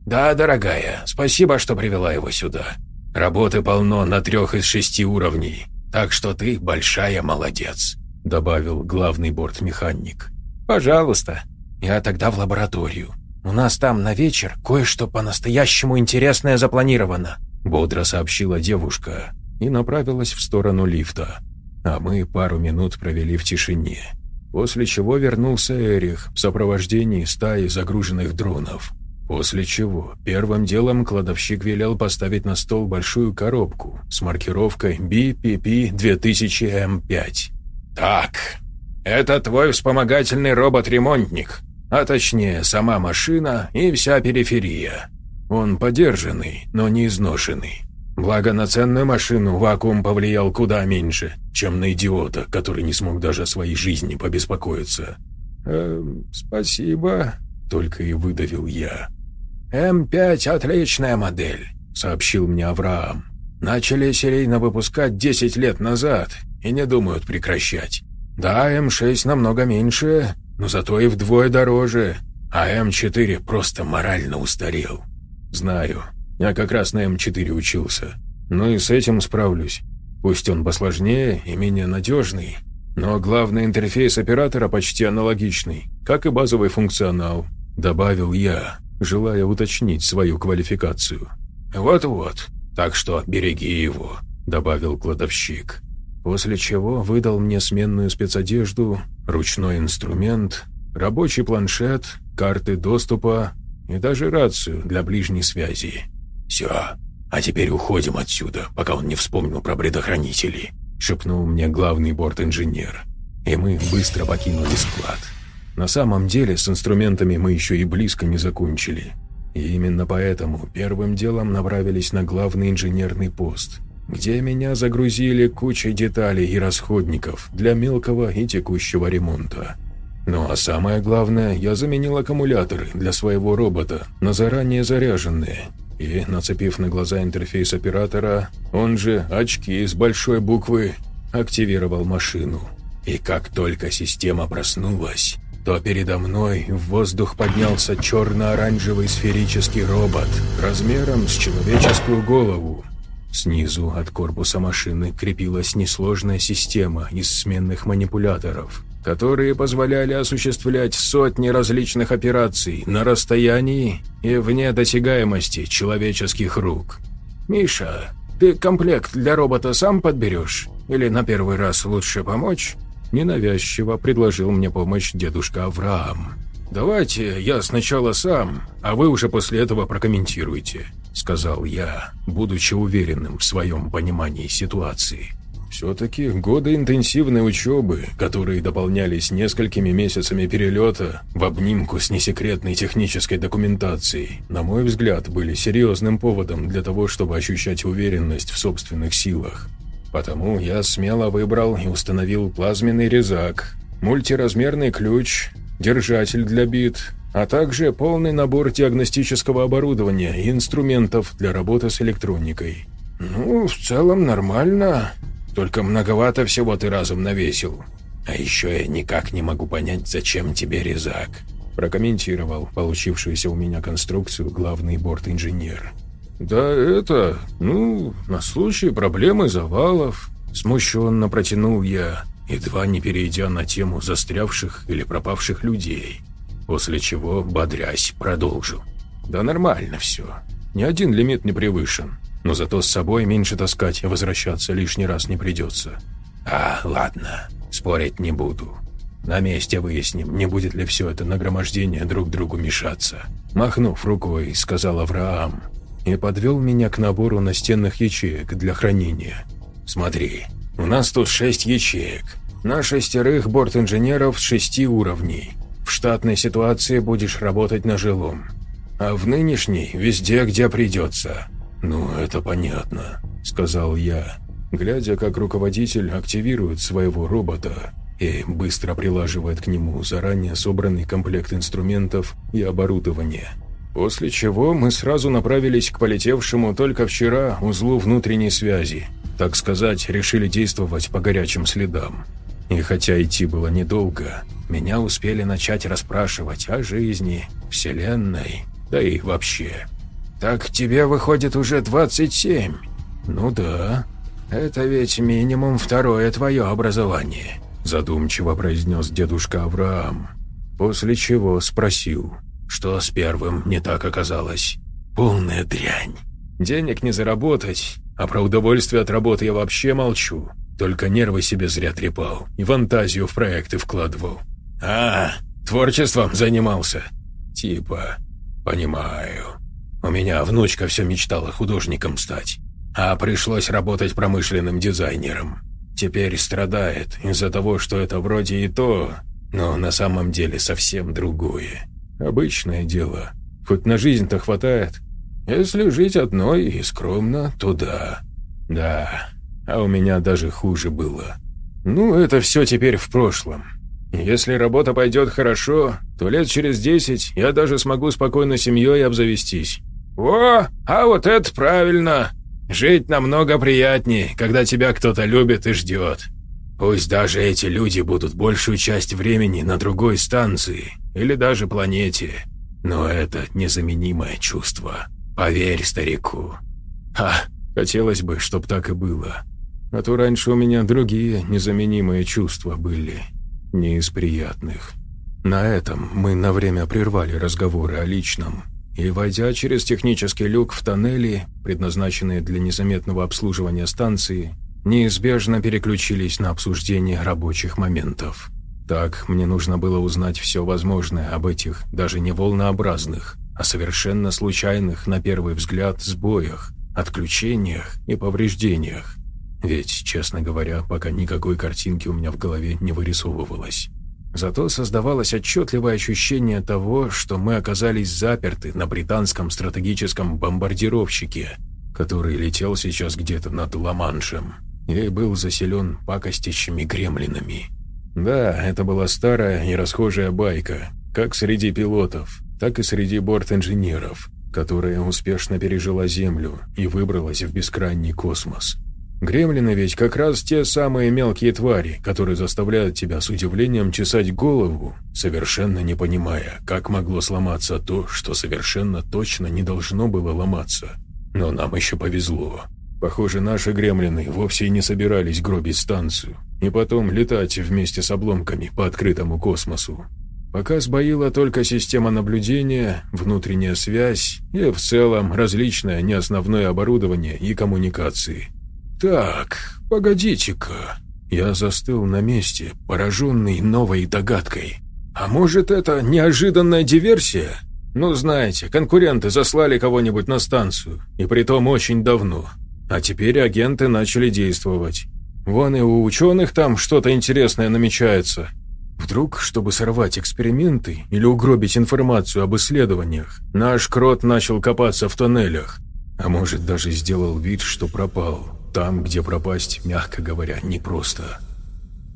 Да, дорогая, спасибо, что привела его сюда. Работы полно на трех из шести уровней, так что ты большая молодец», — добавил главный бортмеханик. «Пожалуйста. Я тогда в лабораторию. у нас там на вечер кое-что по-настоящему интересное запланировано», бодро сообщила девушка и направилась в сторону лифта. А мы пару минут провели в тишине. После чего вернулся Эрих в сопровождении стаи загруженных дронов. После чего первым делом кладовщик велел поставить на стол большую коробку с маркировкой BPP-2000M5. «Так, это твой вспомогательный робот-ремонтник, а точнее сама машина и вся периферия. Он подержанный, но не изношенный. Благо на ценную машину вакуум повлиял куда меньше, чем на идиота, который не смог даже о своей жизни побеспокоиться. «Эм, спасибо», — только и выдавил я. «М5 — отличная модель», — сообщил мне Авраам. «Начали серийно выпускать 10 лет назад и не думают прекращать. Да, М6 намного меньше, но зато и вдвое дороже, а М4 просто морально устарел. Знаю, я как раз на М4 учился. Ну и с этим справлюсь. Пусть он посложнее и менее надежный, но главный интерфейс оператора почти аналогичный, как и базовый функционал», — добавил я, желая уточнить свою квалификацию. «Вот-вот, так что береги его», — добавил кладовщик. После чего выдал мне сменную спецодежду, ручной инструмент, рабочий планшет, карты доступа и даже рацию для ближней связи. «Все, а теперь уходим отсюда, пока он не вспомнил про предохранители», шепнул мне главный борт-инженер. И мы быстро покинули склад. На самом деле с инструментами мы еще и близко не закончили. И именно поэтому первым делом направились на главный инженерный пост, где меня загрузили кучей деталей и расходников для мелкого и текущего ремонта. Ну а самое главное, я заменил аккумуляторы для своего робота на заранее заряженные, и, нацепив на глаза интерфейс оператора, он же очки с большой буквы, активировал машину. И как только система проснулась, то передо мной в воздух поднялся черно-оранжевый сферический робот размером с человеческую голову. Снизу от корпуса машины крепилась несложная система из сменных манипуляторов, которые позволяли осуществлять сотни различных операций на расстоянии и вне досягаемости человеческих рук. «Миша, ты комплект для робота сам подберешь? Или на первый раз лучше помочь?» Ненавязчиво предложил мне помощь дедушка Авраам. «Давайте я сначала сам, а вы уже после этого прокомментируйте», сказал я, будучи уверенным в своем понимании ситуации. Все-таки годы интенсивной учебы, которые дополнялись несколькими месяцами перелета в обнимку с несекретной технической документацией, на мой взгляд, были серьезным поводом для того, чтобы ощущать уверенность в собственных силах. Потому я смело выбрал и установил плазменный резак, мультиразмерный ключ, держатель для бит, а также полный набор диагностического оборудования и инструментов для работы с электроникой. «Ну, в целом нормально», только многовато всего ты разом навесил. А еще я никак не могу понять, зачем тебе резак», прокомментировал получившуюся у меня конструкцию главный борт-инженер. «Да это, ну, на случай проблемы завалов», смущенно протянул я, едва не перейдя на тему застрявших или пропавших людей, после чего, бодрясь, продолжил. «Да нормально все. Ни один лимит не превышен но зато с собой меньше таскать и возвращаться лишний раз не придется. А, ладно, спорить не буду. На месте выясним, не будет ли все это нагромождение друг другу мешаться. Махнув рукой, сказал Авраам, и подвел меня к набору настенных ячеек для хранения. Смотри, у нас тут шесть ячеек. На шестерых борт-инженеров с шести уровней. В штатной ситуации будешь работать на жилом. А в нынешней везде, где придется. «Ну, это понятно», — сказал я, глядя, как руководитель активирует своего робота и быстро прилаживает к нему заранее собранный комплект инструментов и оборудования. После чего мы сразу направились к полетевшему только вчера узлу внутренней связи. Так сказать, решили действовать по горячим следам. И хотя идти было недолго, меня успели начать расспрашивать о жизни, Вселенной, да и вообще. «Так тебе, выходит, уже 27?» «Ну да. Это ведь минимум второе твое образование», задумчиво произнес дедушка Авраам. После чего спросил. Что с первым не так оказалось? Полная дрянь. Денег не заработать, а про удовольствие от работы я вообще молчу. Только нервы себе зря трепал и фантазию в проекты вкладывал. А, творчеством занимался. Типа, понимаю. У меня внучка все мечтала художником стать, а пришлось работать промышленным дизайнером. Теперь страдает из-за того, что это вроде и то, но на самом деле совсем другое. Обычное дело. Хоть на жизнь-то хватает. Если жить одной и скромно, то да. Да, а у меня даже хуже было. Ну, это все теперь в прошлом. Если работа пойдет хорошо, то лет через десять я даже смогу спокойно семьей обзавестись. О, а вот это правильно. Жить намного приятнее, когда тебя кто-то любит и ждет. Пусть даже эти люди будут большую часть времени на другой станции или даже планете, но это незаменимое чувство. Поверь старику. А, хотелось бы, чтоб так и было. А то раньше у меня другие незаменимые чувства были, не из приятных. На этом мы на время прервали разговоры о личном, и, войдя через технический люк в тоннели, предназначенные для незаметного обслуживания станции, неизбежно переключились на обсуждение рабочих моментов. Так, мне нужно было узнать все возможное об этих, даже не волнообразных, а совершенно случайных, на первый взгляд, сбоях, отключениях и повреждениях, ведь, честно говоря, пока никакой картинки у меня в голове не вырисовывалось. Зато создавалось отчетливое ощущение того, что мы оказались заперты на британском стратегическом бомбардировщике, который летел сейчас где-то над Ла-Маншем и был заселен пакостящими гремлинами. Да, это была старая и расхожая байка, как среди пилотов, так и среди борт-инженеров, которая успешно пережила Землю и выбралась в бескрайний космос. Гремлины ведь как раз те самые мелкие твари, которые заставляют тебя с удивлением чесать голову, совершенно не понимая, как могло сломаться то, что совершенно точно не должно было ломаться. Но нам еще повезло. Похоже, наши гремлины вовсе не собирались гробить станцию и потом летать вместе с обломками по открытому космосу. Пока сбоила только система наблюдения, внутренняя связь и в целом различное неосновное оборудование и коммуникации. «Так, погодите-ка». Я застыл на месте, пораженный новой догадкой. «А может, это неожиданная диверсия? Ну, знаете, конкуренты заслали кого-нибудь на станцию, и притом очень давно. А теперь агенты начали действовать. Вон и у ученых там что-то интересное намечается. Вдруг, чтобы сорвать эксперименты или угробить информацию об исследованиях, наш крот начал копаться в тоннелях, а может даже сделал вид, что пропал. Там, где пропасть, мягко говоря, непросто.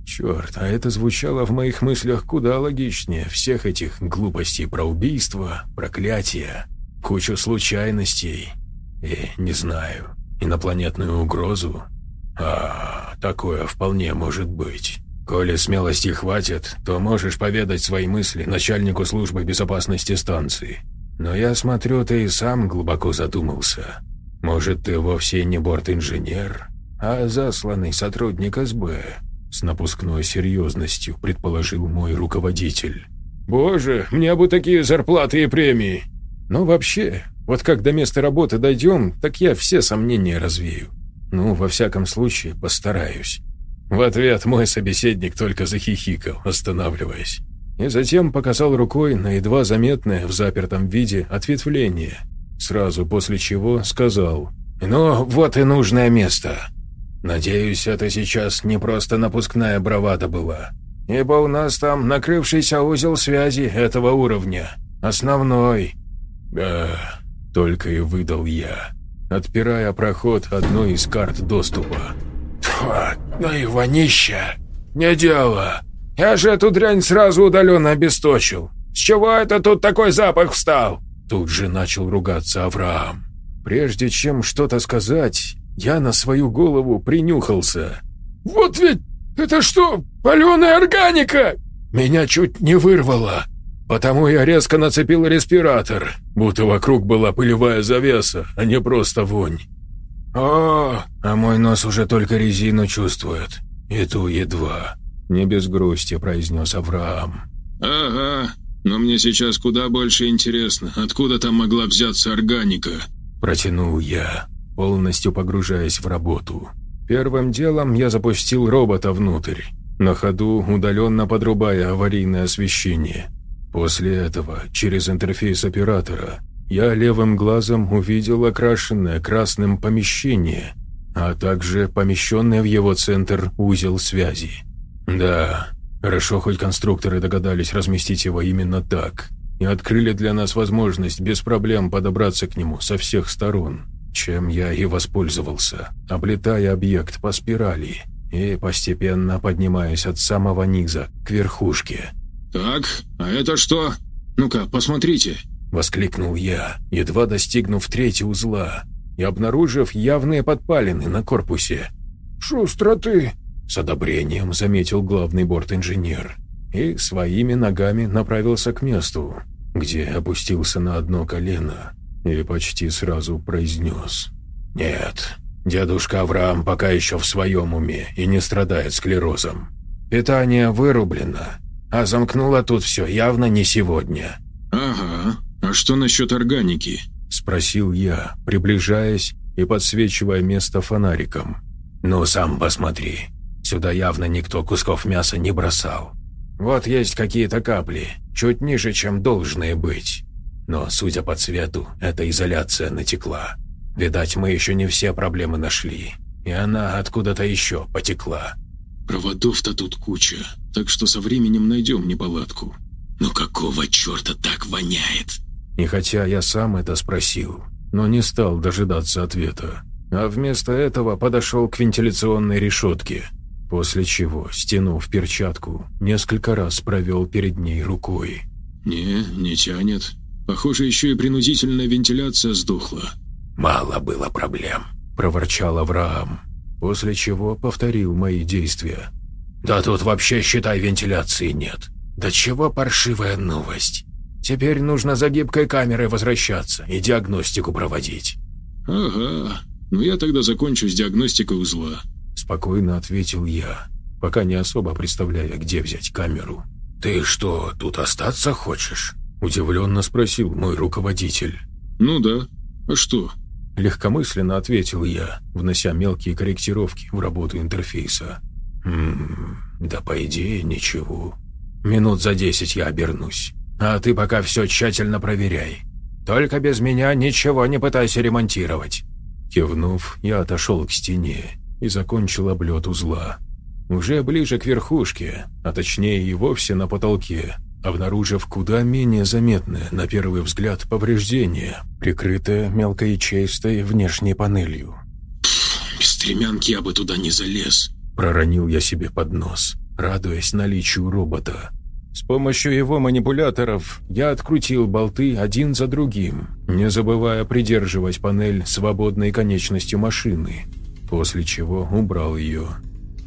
Черт, а это звучало в моих мыслях куда логичнее всех этих глупостей про убийство, проклятия, кучу случайностей и, не знаю, инопланетную угрозу. А, такое вполне может быть. Коли смелости хватит, то можешь поведать свои мысли начальнику службы безопасности станции. Но я смотрю, ты и сам глубоко задумался. «Может, ты вовсе не борт-инженер, а засланный сотрудник СБ?» С напускной серьезностью предположил мой руководитель. «Боже, мне бы такие зарплаты и премии!» «Ну вообще, вот как до места работы дойдем, так я все сомнения развею. Ну, во всяком случае, постараюсь». В ответ мой собеседник только захихикал, останавливаясь. И затем показал рукой на едва заметное в запертом виде ответвление – Сразу после чего сказал «Ну, вот и нужное место. Надеюсь, это сейчас не просто напускная бравада была, ибо у нас там накрывшийся узел связи этого уровня. Основной». «Да, только и выдал я, отпирая проход одной из карт доступа. «Тьфу, ну и вонища! Не дело! Я же эту дрянь сразу удаленно обесточил. С чего это тут такой запах встал?» Тут же начал ругаться Авраам. Прежде чем что-то сказать, я на свою голову принюхался. «Вот ведь это что, паленая органика?» Меня чуть не вырвало, потому я резко нацепил респиратор, будто вокруг была пылевая завеса, а не просто вонь. «О, а мой нос уже только резину чувствует, и ту едва», — не без грусти произнес Авраам. «Ага, Но мне сейчас куда больше интересно, откуда там могла взяться органика?» Протянул я, полностью погружаясь в работу. Первым делом я запустил робота внутрь, на ходу удаленно подрубая аварийное освещение. После этого, через интерфейс оператора, я левым глазом увидел окрашенное красным помещение, а также помещенный в его центр узел связи. Да, хорошо хоть конструкторы догадались разместить его именно так и открыли для нас возможность без проблем подобраться к нему со всех сторон, чем я и воспользовался, облетая объект по спирали и постепенно поднимаясь от самого низа к верхушке. «Так, а это что? Ну-ка, посмотрите!» – воскликнул я, едва достигнув трети узла и обнаружив явные подпалины на корпусе. «Шустро ты!» – с одобрением заметил главный борт-инженер и своими ногами направился к месту, где опустился на одно колено и почти сразу произнес «Нет, дедушка Авраам пока еще в своем уме и не страдает склерозом. Питание вырублено, а замкнуло тут все явно не сегодня». «Ага, «А что насчет органики?» – спросил я, приближаясь и подсвечивая место фонариком. «Ну, сам посмотри. Сюда явно никто кусков мяса не бросал. Вот есть какие-то капли, чуть ниже, чем должные быть. Но, судя по цвету, эта изоляция натекла. Видать, мы еще не все проблемы нашли, и она откуда-то еще потекла». «Проводов-то тут куча, так что со временем найдем неполадку. Но какого черта так воняет?» И хотя я сам это спросил, но не стал дожидаться ответа, а вместо этого подошел к вентиляционной решетке, после чего, стянув перчатку, несколько раз провел перед ней рукой. «Не, не тянет. Похоже, еще и принудительная вентиляция сдохла». «Мало было проблем», – проворчал Авраам, после чего повторил мои действия. «Да тут вообще, считай, вентиляции нет. Да чего паршивая новость. Теперь нужно за гибкой камерой возвращаться и диагностику проводить». «Ага, ну я тогда закончу с диагностикой узла», – спокойно ответил я, пока не особо представляя, где взять камеру. «Ты что, тут остаться хочешь?» – удивленно спросил мой руководитель. «Ну да. А что?» Легкомысленно ответил я, внося мелкие корректировки в работу интерфейса. «Ммм, да по идее ничего. Минут за десять я обернусь. А ты пока все тщательно проверяй. Только без меня ничего не пытайся ремонтировать». Кивнув, я отошел к стене и закончил облет узла. Уже ближе к верхушке, а точнее и вовсе на потолке, обнаружив куда менее заметное, на первый взгляд, повреждение, прикрытое мелкой ячеистой внешней панелью. «Без стремянки я бы туда не залез», – проронил я себе под нос, радуясь наличию робота. С помощью его манипуляторов я открутил болты один за другим, не забывая придерживать панель свободной конечностью машины, после чего убрал ее.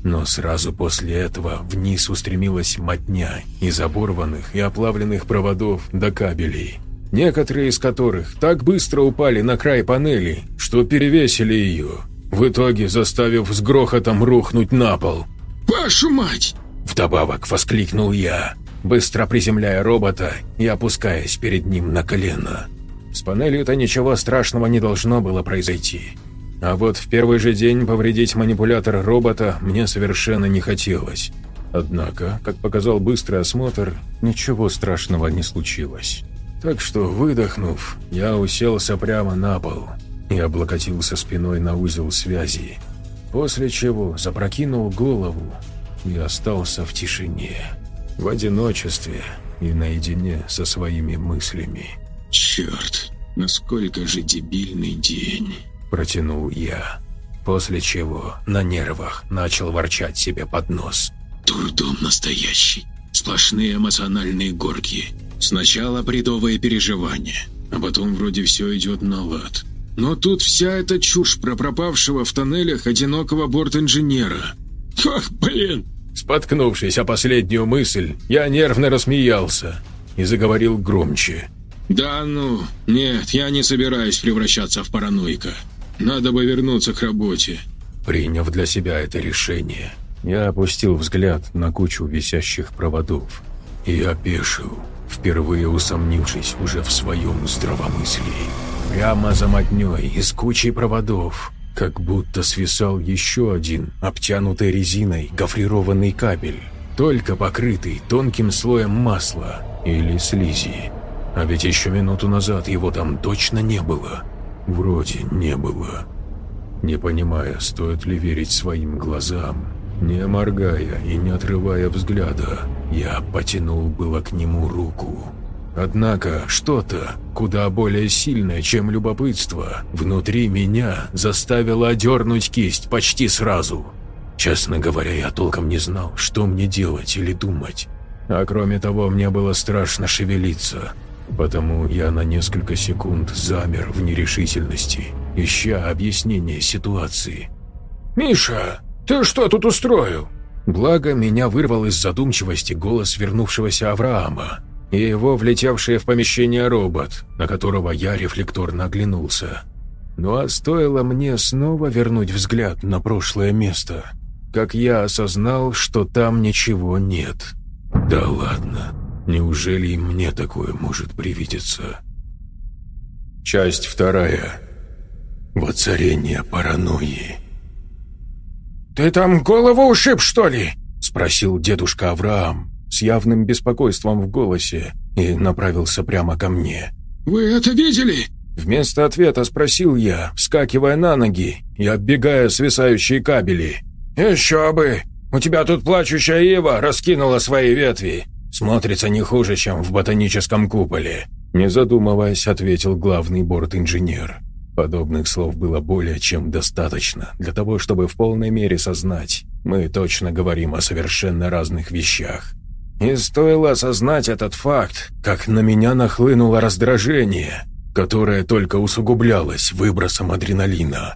Но сразу после этого вниз устремилась мотня из оборванных и оплавленных проводов до кабелей, некоторые из которых так быстро упали на край панели, что перевесили ее, в итоге заставив с грохотом рухнуть на пол. «Вашу мать!» Вдобавок воскликнул я, быстро приземляя робота и опускаясь перед ним на колено. С панелью-то ничего страшного не должно было произойти. А вот в первый же день повредить манипулятор робота мне совершенно не хотелось. Однако, как показал быстрый осмотр, ничего страшного не случилось. Так что, выдохнув, я уселся прямо на пол и облокотился спиной на узел связи, после чего запрокинул голову и остался в тишине в одиночестве и наедине со своими мыслями. «Черт, насколько же дебильный день!» – протянул я, после чего на нервах начал ворчать себе под нос. «Дурдом настоящий, сплошные эмоциональные горки. Сначала бредовые переживания, а потом вроде все идет на лад. Но тут вся эта чушь про пропавшего в тоннелях одинокого борт-инженера. Ах, блин, Споткнувшись о последнюю мысль, я нервно рассмеялся и заговорил громче. «Да ну, нет, я не собираюсь превращаться в параноика. Надо бы вернуться к работе». Приняв для себя это решение, я опустил взгляд на кучу висящих проводов и опешил, впервые усомнившись уже в своем здравомыслии. Прямо за мотней из кучи проводов, как будто свисал еще один, обтянутый резиной, гофрированный кабель, только покрытый тонким слоем масла или слизи. А ведь еще минуту назад его там точно не было. Вроде не было. Не понимая, стоит ли верить своим глазам, не моргая и не отрывая взгляда, я потянул было к нему руку. Однако что-то, куда более сильное, чем любопытство, внутри меня заставило одернуть кисть почти сразу. Честно говоря, я толком не знал, что мне делать или думать. А кроме того, мне было страшно шевелиться, потому я на несколько секунд замер в нерешительности, ища объяснение ситуации. «Миша, «Ты что тут устроил?» Благо, меня вырвал из задумчивости голос вернувшегося Авраама и его влетевший в помещение робот, на которого я рефлекторно оглянулся. Ну а стоило мне снова вернуть взгляд на прошлое место, как я осознал, что там ничего нет. Да ладно, неужели и мне такое может привидеться? Часть вторая. Воцарение паранойи. «Ты там голову ушиб, что ли?» – спросил дедушка Авраам с явным беспокойством в голосе и направился прямо ко мне. «Вы это видели?» Вместо ответа спросил я, вскакивая на ноги и оббегая свисающие кабели. «Еще бы! У тебя тут плачущая ива раскинула свои ветви. Смотрится не хуже, чем в ботаническом куполе», не задумываясь, ответил главный борт-инженер. Подобных слов было более чем достаточно для того, чтобы в полной мере сознать, мы точно говорим о совершенно разных вещах. И стоило осознать этот факт, как на меня нахлынуло раздражение, которое только усугублялось выбросом адреналина.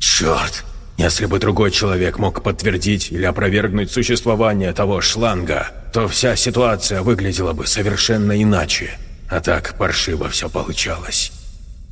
Черт! Если бы другой человек мог подтвердить или опровергнуть существование того шланга, то вся ситуация выглядела бы совершенно иначе. А так паршиво все получалось.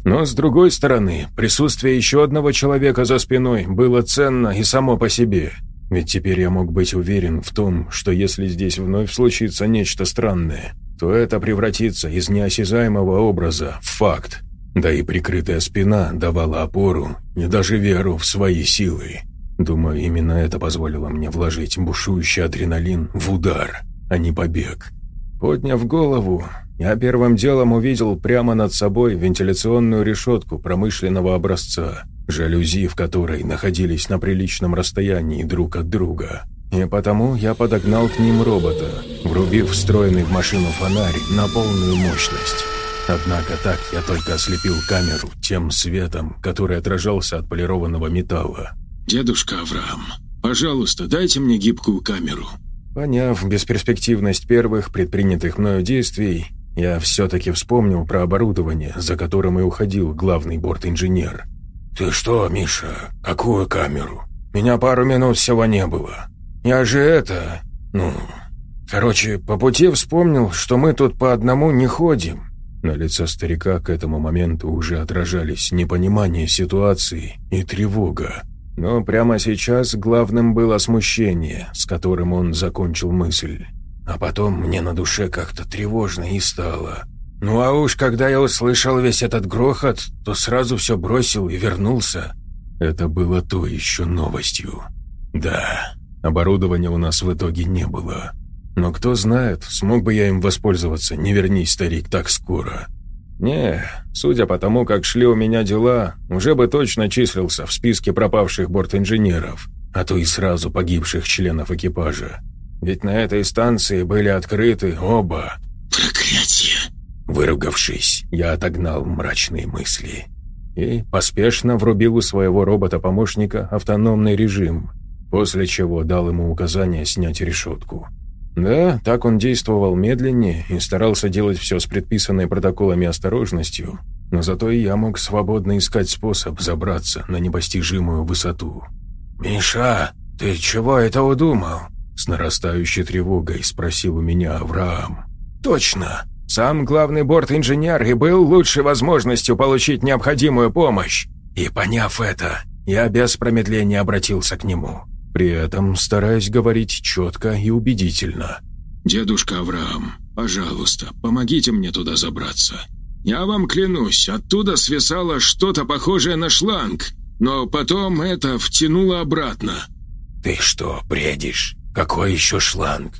Но, с другой стороны, присутствие еще одного человека за спиной было ценно и само по себе. Ведь теперь я мог быть уверен в том, что если здесь вновь случится нечто странное, то это превратится из неосязаемого образа в факт. Да и прикрытая спина давала опору и даже веру в свои силы. Думаю, именно это позволило мне вложить бушующий адреналин в удар, а не побег. Подняв голову, я первым делом увидел прямо над собой вентиляционную решетку промышленного образца, жалюзи в которой находились на приличном расстоянии друг от друга. И потому я подогнал к ним робота, врубив встроенный в машину фонарь на полную мощность. Однако так я только ослепил камеру тем светом, который отражался от полированного металла. «Дедушка Авраам, пожалуйста, дайте мне гибкую камеру». Поняв бесперспективность первых предпринятых мною действий, я все-таки вспомнил про оборудование, за которым и уходил главный борт-инженер. «Ты что, Миша, какую камеру? Меня пару минут всего не было. Я же это... Ну... Короче, по пути вспомнил, что мы тут по одному не ходим». На лице старика к этому моменту уже отражались непонимание ситуации и тревога. Но прямо сейчас главным было смущение, с которым он закончил мысль. А потом мне на душе как-то тревожно и стало. Ну а уж когда я услышал весь этот грохот, то сразу все бросил и вернулся. Это было то еще новостью. Да, оборудования у нас в итоге не было. Но кто знает, смог бы я им воспользоваться, не вернись, старик, так скоро. Не, судя по тому, как шли у меня дела, уже бы точно числился в списке пропавших бортинженеров, а то и сразу погибших членов экипажа. Ведь на этой станции были открыты оба. Проклятие! Выругавшись, я отогнал мрачные мысли и поспешно врубил у своего робота-помощника автономный режим, после чего дал ему указание снять решетку. Да, так он действовал медленнее и старался делать все с предписанной протоколами осторожностью, но зато и я мог свободно искать способ забраться на непостижимую высоту. «Миша, ты чего это удумал?» С нарастающей тревогой спросил у меня Авраам. «Точно. Сам главный борт-инженер и был лучшей возможностью получить необходимую помощь. И поняв это, я без промедления обратился к нему. При этом стараясь говорить четко и убедительно. «Дедушка Авраам, пожалуйста, помогите мне туда забраться. Я вам клянусь, оттуда свисало что-то похожее на шланг, но потом это втянуло обратно». «Ты что, бредишь? Какой еще шланг?»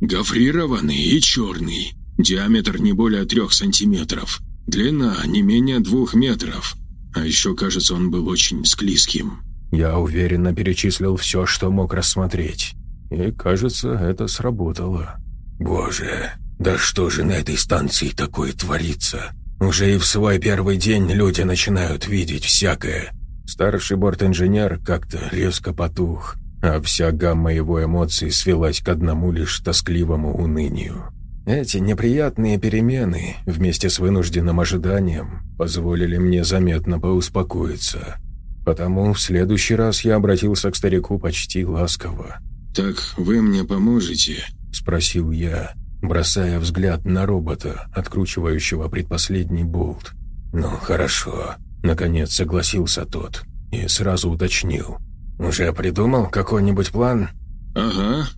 «Гофрированный и черный. Диаметр не более трех сантиметров. Длина не менее двух метров. А еще, кажется, он был очень склизким». Я уверенно перечислил все, что мог рассмотреть. И, кажется, это сработало. «Боже, да что же на этой станции такое творится? Уже и в свой первый день люди начинают видеть всякое». Старший борт-инженер как-то резко потух, а вся гамма его эмоций свелась к одному лишь тоскливому унынию. Эти неприятные перемены, вместе с вынужденным ожиданием, позволили мне заметно поуспокоиться. Потому в следующий раз я обратился к старику почти ласково. «Так вы мне поможете?» – спросил я, бросая взгляд на робота, откручивающего предпоследний болт. «Ну, хорошо», – наконец согласился тот и сразу уточнил. «Уже придумал какой-нибудь план?» «Ага.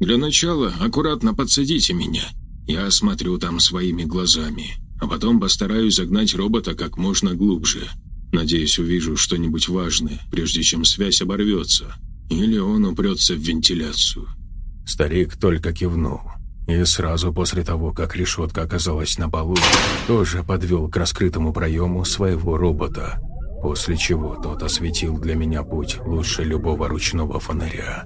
Для начала аккуратно подсадите меня. Я осмотрю там своими глазами, а потом постараюсь загнать робота как можно глубже. Надеюсь, увижу что-нибудь важное, прежде чем связь оборвется. Или он упрется в вентиляцию». Старик только кивнул. И сразу после того, как решетка оказалась на полу, тоже подвел к раскрытому проему своего робота, после чего тот осветил для меня путь лучше любого ручного фонаря.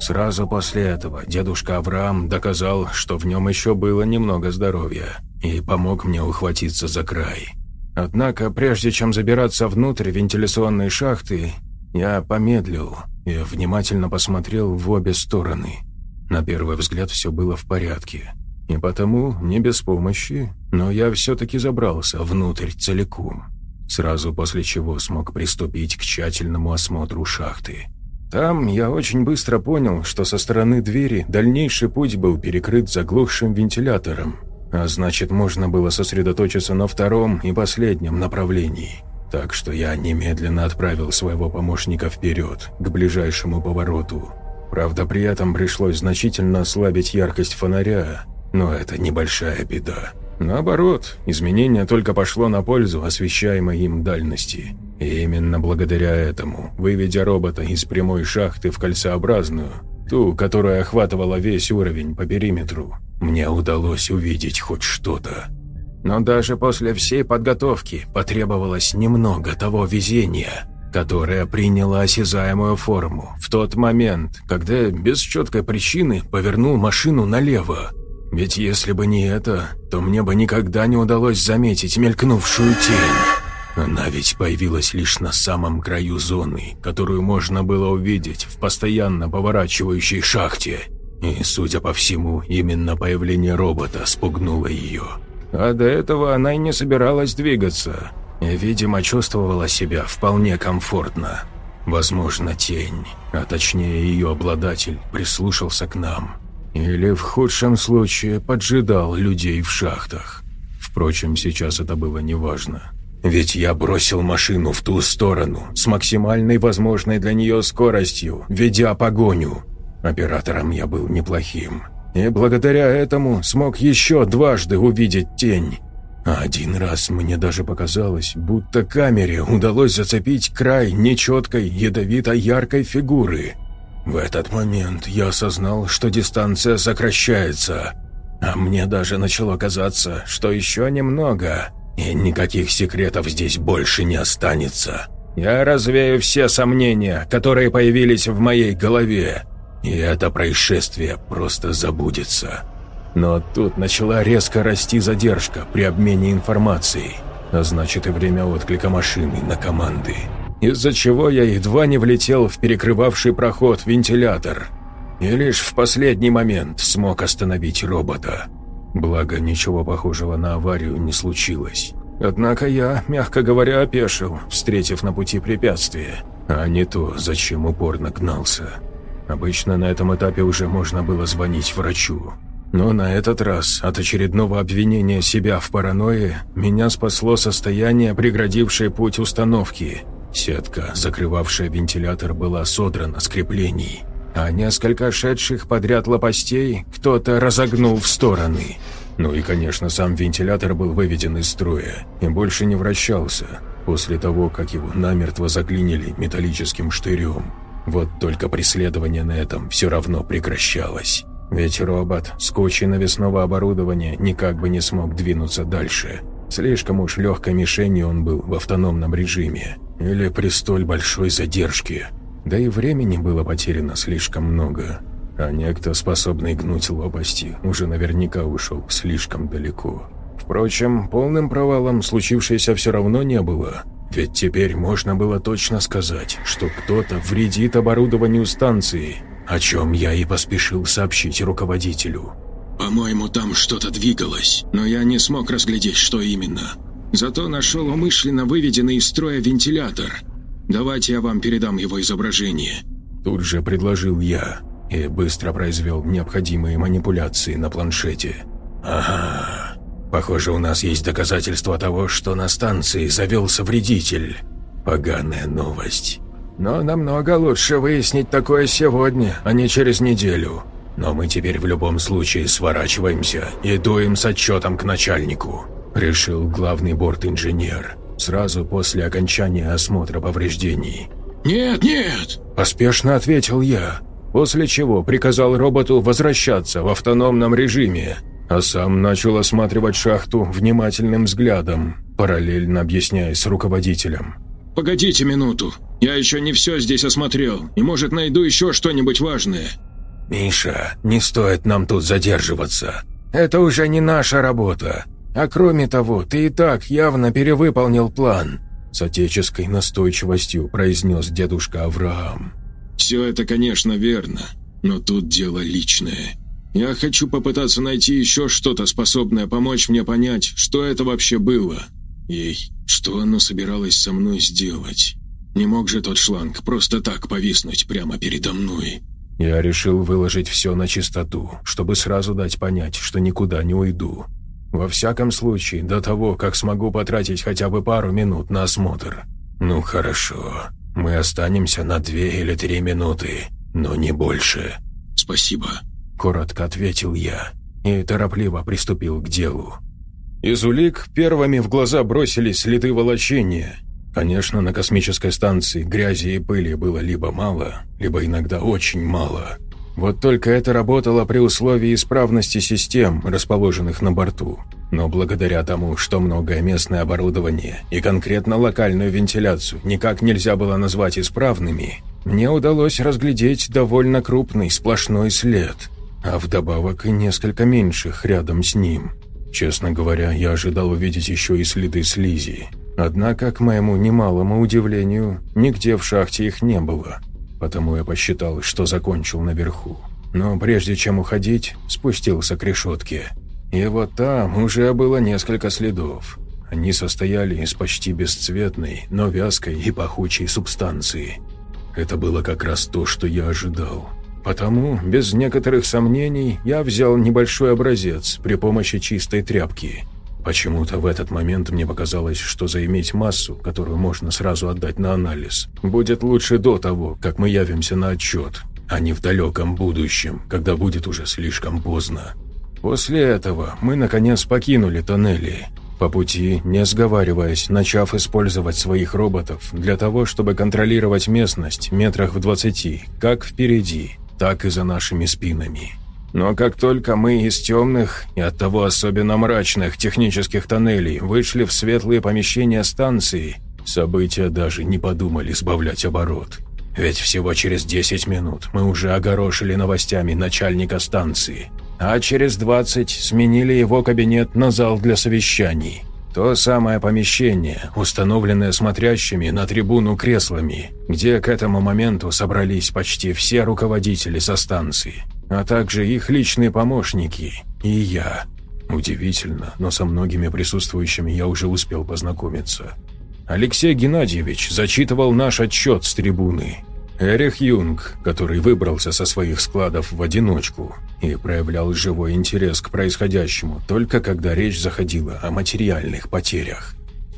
Сразу после этого дедушка Авраам доказал, что в нем еще было немного здоровья, и помог мне ухватиться за край. Однако, прежде чем забираться внутрь вентиляционной шахты, я помедлил и внимательно посмотрел в обе стороны. На первый взгляд все было в порядке, и потому, не без помощи, но я все-таки забрался внутрь целиком, сразу после чего смог приступить к тщательному осмотру шахты. Там я очень быстро понял, что со стороны двери дальнейший путь был перекрыт заглохшим вентилятором, а значит, можно было сосредоточиться на втором и последнем направлении. Так что я немедленно отправил своего помощника вперед, к ближайшему повороту. Правда, при этом пришлось значительно ослабить яркость фонаря, но это небольшая беда. Наоборот, изменение только пошло на пользу освещаемой им дальности. И именно благодаря этому, выведя робота из прямой шахты в кольцеобразную, ту, которая охватывала весь уровень по периметру, мне удалось увидеть хоть что-то. Но даже после всей подготовки потребовалось немного того везения, которое приняло осязаемую форму в тот момент, когда без четкой причины повернул машину налево. Ведь если бы не это, то мне бы никогда не удалось заметить мелькнувшую тень. Она ведь появилась лишь на самом краю зоны, которую можно было увидеть в постоянно поворачивающей шахте. И, судя по всему, именно появление робота спугнуло ее. А до этого она и не собиралась двигаться. И, видимо, чувствовала себя вполне комфортно. Возможно, тень, а точнее ее обладатель, прислушался к нам. Или, в худшем случае, поджидал людей в шахтах. Впрочем, сейчас это было неважно. Ведь я бросил машину в ту сторону, с максимальной возможной для нее скоростью, ведя погоню. Оператором я был неплохим. И благодаря этому смог еще дважды увидеть тень. А один раз мне даже показалось, будто камере удалось зацепить край нечеткой, ядовито-яркой фигуры. В этот момент я осознал, что дистанция сокращается. А мне даже начало казаться, что еще немного, и никаких секретов здесь больше не останется. Я развею все сомнения, которые появились в моей голове, и это происшествие просто забудется. Но тут начала резко расти задержка при обмене информацией, а значит и время отклика машины на команды. Из-за чего я едва не влетел в перекрывавший проход вентилятор. И лишь в последний момент смог остановить робота. Благо, ничего похожего на аварию не случилось. Однако я, мягко говоря, опешил, встретив на пути препятствие, а не то, зачем упорно гнался. Обычно на этом этапе уже можно было звонить врачу. Но на этот раз от очередного обвинения себя в паранойе меня спасло состояние, преградившее путь установки. Сетка, закрывавшая вентилятор, была содрана с креплений, а несколько шедших подряд лопастей кто-то разогнул в стороны. Ну и, конечно, сам вентилятор был выведен из строя и больше не вращался, после того, как его намертво заклинили металлическим штырем. Вот только преследование на этом все равно прекращалось. Ведь робот с кучей навесного оборудования никак бы не смог двинуться дальше. Слишком уж легкой мишенью он был в автономном режиме. Или при столь большой задержке. Да и времени было потеряно слишком много. А некто, способный гнуть лопасти, уже наверняка ушел слишком далеко. Впрочем, полным провалом случившееся все равно не было. Ведь теперь можно было точно сказать, что кто-то вредит оборудованию станции, о чем я и поспешил сообщить руководителю. «По-моему, там что-то двигалось, но я не смог разглядеть, что именно. Зато нашел умышленно выведенный из строя вентилятор. Давайте я вам передам его изображение». Тут же предложил я и быстро произвел необходимые манипуляции на планшете. «Ага, Похоже, у нас есть доказательства того, что на станции завелся вредитель. Поганая новость. Но намного лучше выяснить такое сегодня, а не через неделю. Но мы теперь в любом случае сворачиваемся и дуем с отчетом к начальнику», – решил главный борт-инженер, сразу после окончания осмотра повреждений. «Нет, нет!» – поспешно ответил я, после чего приказал роботу возвращаться в автономном режиме а сам начал осматривать шахту внимательным взглядом, параллельно объясняясь с руководителем. «Погодите минуту, я еще не все здесь осмотрел, и, может, найду еще что-нибудь важное». «Миша, не стоит нам тут задерживаться. Это уже не наша работа. А кроме того, ты и так явно перевыполнил план», с отеческой настойчивостью произнес дедушка Авраам. «Все это, конечно, верно, но тут дело личное. Я хочу попытаться найти еще что-то, способное помочь мне понять, что это вообще было. И что оно собиралось со мной сделать. Не мог же тот шланг просто так повиснуть прямо передо мной. Я решил выложить все на чистоту, чтобы сразу дать понять, что никуда не уйду. Во всяком случае, до того, как смогу потратить хотя бы пару минут на осмотр. Ну хорошо, мы останемся на две или три минуты, но не больше. Спасибо. Коротко ответил я и торопливо приступил к делу. Из улик первыми в глаза бросились следы волочения. Конечно, на космической станции грязи и пыли было либо мало, либо иногда очень мало. Вот только это работало при условии исправности систем, расположенных на борту. Но благодаря тому, что многое местное оборудование и конкретно локальную вентиляцию никак нельзя было назвать исправными, мне удалось разглядеть довольно крупный сплошной след – а вдобавок и несколько меньших рядом с ним. Честно говоря, я ожидал увидеть еще и следы слизи. Однако, к моему немалому удивлению, нигде в шахте их не было. Потому я посчитал, что закончил наверху. Но прежде чем уходить, спустился к решетке. И вот там уже было несколько следов. Они состояли из почти бесцветной, но вязкой и пахучей субстанции. Это было как раз то, что я ожидал. Потому, без некоторых сомнений, я взял небольшой образец при помощи чистой тряпки. Почему-то в этот момент мне показалось, что заиметь массу, которую можно сразу отдать на анализ, будет лучше до того, как мы явимся на отчет, а не в далеком будущем, когда будет уже слишком поздно. После этого мы, наконец, покинули тоннели, по пути, не сговариваясь, начав использовать своих роботов для того, чтобы контролировать местность метрах в 20, как впереди, так и за нашими спинами. Но как только мы из темных и оттого особенно мрачных технических тоннелей вышли в светлые помещения станции, события даже не подумали сбавлять оборот. Ведь всего через 10 минут мы уже огорошили новостями начальника станции, а через 20 сменили его кабинет на зал для совещаний. То самое помещение, установленное смотрящими на трибуну креслами, где к этому моменту собрались почти все руководители со станции, а также их личные помощники и я. Удивительно, но со многими присутствующими я уже успел познакомиться. Алексей Геннадьевич зачитывал наш отчет с трибуны, Эрих Юнг, который выбрался со своих складов в одиночку и проявлял живой интерес к происходящему только когда речь заходила о материальных потерях.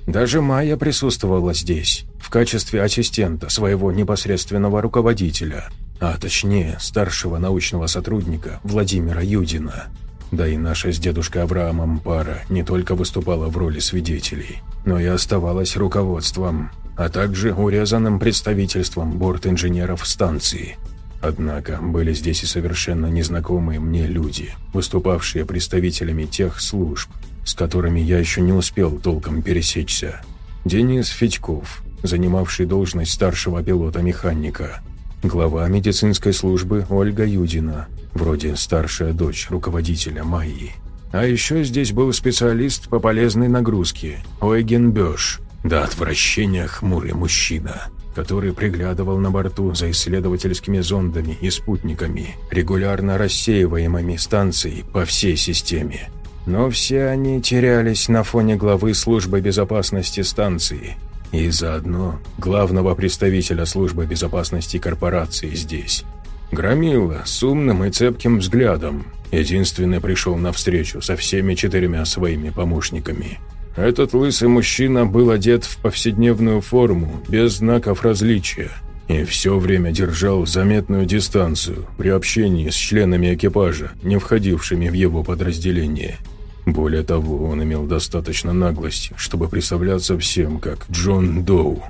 Даже Майя присутствовала здесь, в качестве ассистента своего непосредственного руководителя. А точнее старшего научного сотрудника Владимира Юдина. Да и наша с дедушкой Авраамом пара не только выступала в роли свидетелей, но и оставалась руководством, а также урезанным представительством борт-инженеров станции. Однако были здесь и совершенно незнакомые мне люди, выступавшие представителями тех служб, с которыми я еще не успел толком пересечься. Денис Федьков, занимавший должность старшего пилота-механика, глава медицинской службы Ольга Юдина, вроде старшая дочь руководителя Майи. А еще здесь был специалист по полезной нагрузке Ойген Бёш, до отвращения хмурый мужчина, который приглядывал на борту за исследовательскими зондами и спутниками, регулярно рассеиваемыми станцией по всей системе. Но все они терялись на фоне главы службы безопасности станции и заодно главного представителя службы безопасности корпорации здесь. Громила с умным и цепким взглядом единственный пришел навстречу со всеми четырьмя своими помощниками. Этот лысый мужчина был одет в повседневную форму, без знаков различия, и все время держал заметную дистанцию при общении с членами экипажа, не входившими в его подразделение. Более того, он имел достаточно наглости, чтобы представляться всем как Джон Доу.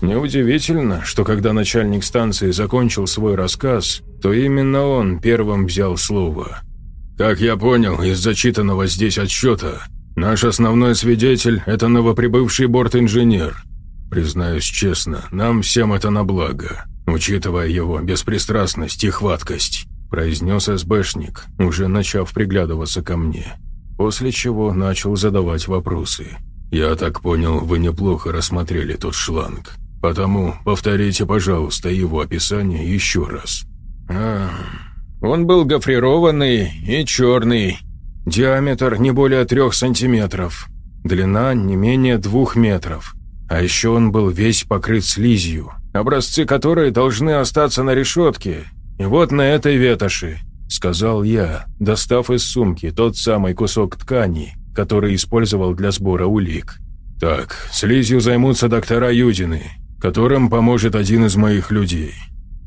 Неудивительно, что когда начальник станции закончил свой рассказ, то именно он первым взял слово. «Как я понял из зачитанного здесь отчета, наш основной свидетель – это новоприбывший борт-инженер. Признаюсь честно, нам всем это на благо, учитывая его беспристрастность и хваткость», – произнес СБшник, уже начав приглядываться ко мне после чего начал задавать вопросы. «Я так понял, вы неплохо рассмотрели тот шланг, потому повторите, пожалуйста, его описание еще раз». А, он был гофрированный и черный, диаметр не более трех сантиметров, длина не менее двух метров, а еще он был весь покрыт слизью, образцы которой должны остаться на решетке, и вот на этой ветоши. – сказал я, достав из сумки тот самый кусок ткани, который использовал для сбора улик. «Так, слизью займутся доктора Юдины, которым поможет один из моих людей.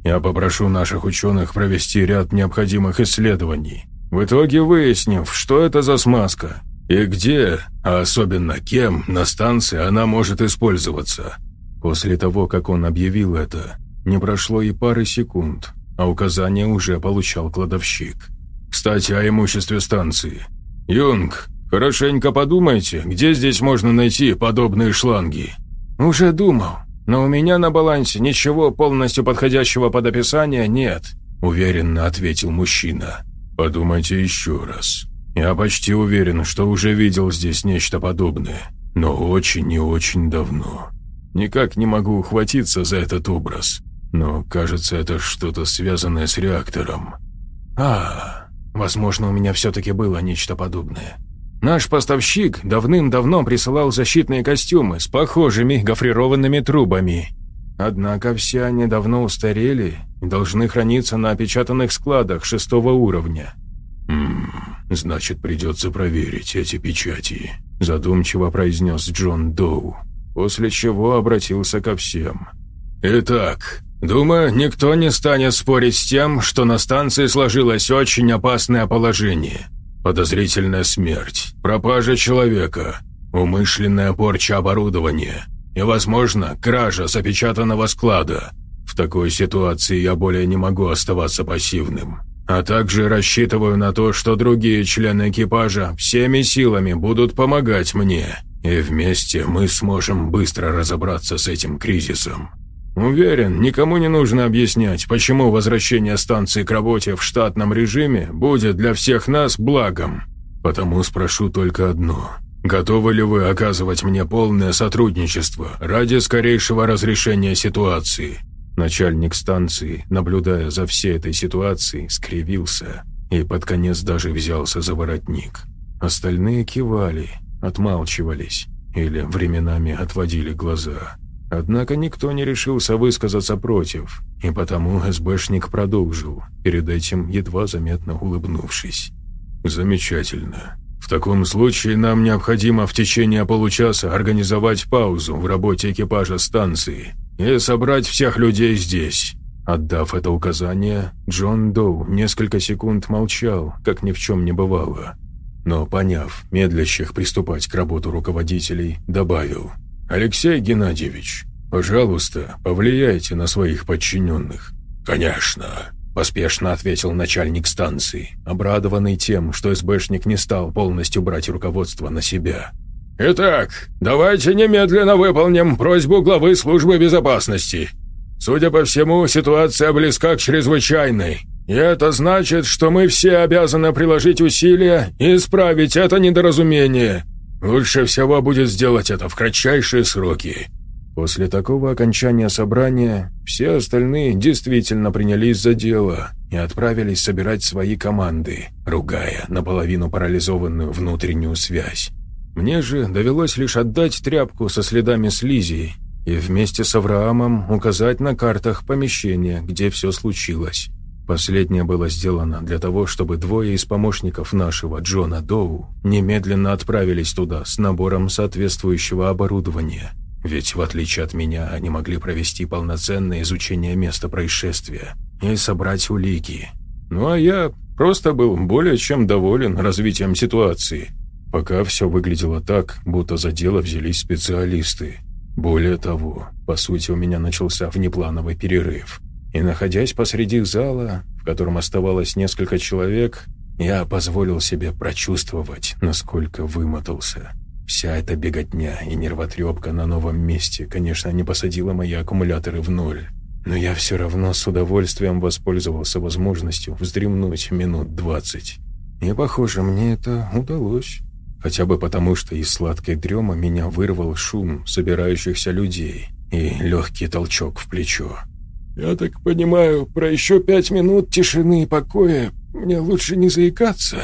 Я попрошу наших ученых провести ряд необходимых исследований, в итоге выяснив, что это за смазка и где, а особенно кем, на станции она может использоваться». После того, как он объявил это, не прошло и пары секунд, а указания уже получал кладовщик. «Кстати, о имуществе станции. Юнг, хорошенько подумайте, где здесь можно найти подобные шланги?» «Уже думал, но у меня на балансе ничего полностью подходящего под описание нет», уверенно ответил мужчина. «Подумайте еще раз. Я почти уверен, что уже видел здесь нечто подобное, но очень и очень давно. Никак не могу ухватиться за этот образ. Но, кажется, это что-то связанное с реактором. А, возможно, у меня все-таки было нечто подобное. Наш поставщик давным-давно присылал защитные костюмы с похожими гофрированными трубами. Однако все они давно устарели и должны храниться на опечатанных складах шестого уровня. «Ммм, значит, придется проверить эти печати», задумчиво произнес Джон Доу, после чего обратился ко всем. «Итак, Думаю, никто не станет спорить с тем, что на станции сложилось очень опасное положение. Подозрительная смерть, пропажа человека, умышленная порча оборудования и, возможно, кража запечатанного склада. В такой ситуации я более не могу оставаться пассивным. А также рассчитываю на то, что другие члены экипажа всеми силами будут помогать мне, и вместе мы сможем быстро разобраться с этим кризисом. Уверен, никому не нужно объяснять, почему возвращение станции к работе в штатном режиме будет для всех нас благом. Потому спрошу только одно. Готовы ли вы оказывать мне полное сотрудничество ради скорейшего разрешения ситуации?» Начальник станции, наблюдая за всей этой ситуацией, скривился и под конец даже взялся за воротник. Остальные кивали, отмалчивались или временами отводили глаза. Однако никто не решился высказаться против, и потому СБшник продолжил, перед этим едва заметно улыбнувшись. «Замечательно. В таком случае нам необходимо в течение получаса организовать паузу в работе экипажа станции и собрать всех людей здесь, Отдав это указание, Джон Доу несколько секунд молчал, как ни в чем не бывало. Но, поняв медлящих приступать к работу руководителей, добавил «Алексей Геннадьевич, пожалуйста, повлияйте на своих подчиненных». «Конечно», – поспешно ответил начальник станции, обрадованный тем, что СБшник не стал полностью брать руководство на себя. «Итак, давайте немедленно выполним просьбу главы службы безопасности. Судя по всему, ситуация близка к чрезвычайной. И это значит, что мы все обязаны приложить усилия и исправить это недоразумение. Лучше всего будет сделать это в кратчайшие сроки». После такого окончания собрания все остальные действительно принялись за дело и отправились собирать свои команды, ругая наполовину парализованную внутреннюю связь. Мне же довелось лишь отдать тряпку со следами слизи и вместе с Авраамом указать на картах помещения, где все случилось. Последнее было сделано для того, чтобы двое из помощников нашего, Джона Доу, немедленно отправились туда с набором соответствующего оборудования. Ведь, в отличие от меня, они могли провести полноценное изучение места происшествия и собрать улики. Ну а я просто был более чем доволен развитием ситуации. Пока все выглядело так, будто за дело взялись специалисты. Более того, по сути, у меня начался внеплановый перерыв – и, находясь посреди зала, в котором оставалось несколько человек, я позволил себе прочувствовать, насколько вымотался. Вся эта беготня и нервотрепка на новом месте, конечно, не посадила мои аккумуляторы в ноль. Но я все равно с удовольствием воспользовался возможностью вздремнуть минут двадцать. И, похоже, мне это удалось. Хотя бы потому, что из сладкой дрема меня вырвал шум собирающихся людей и легкий толчок в плечо. «Я так понимаю, про еще пять минут тишины и покоя мне лучше не заикаться?»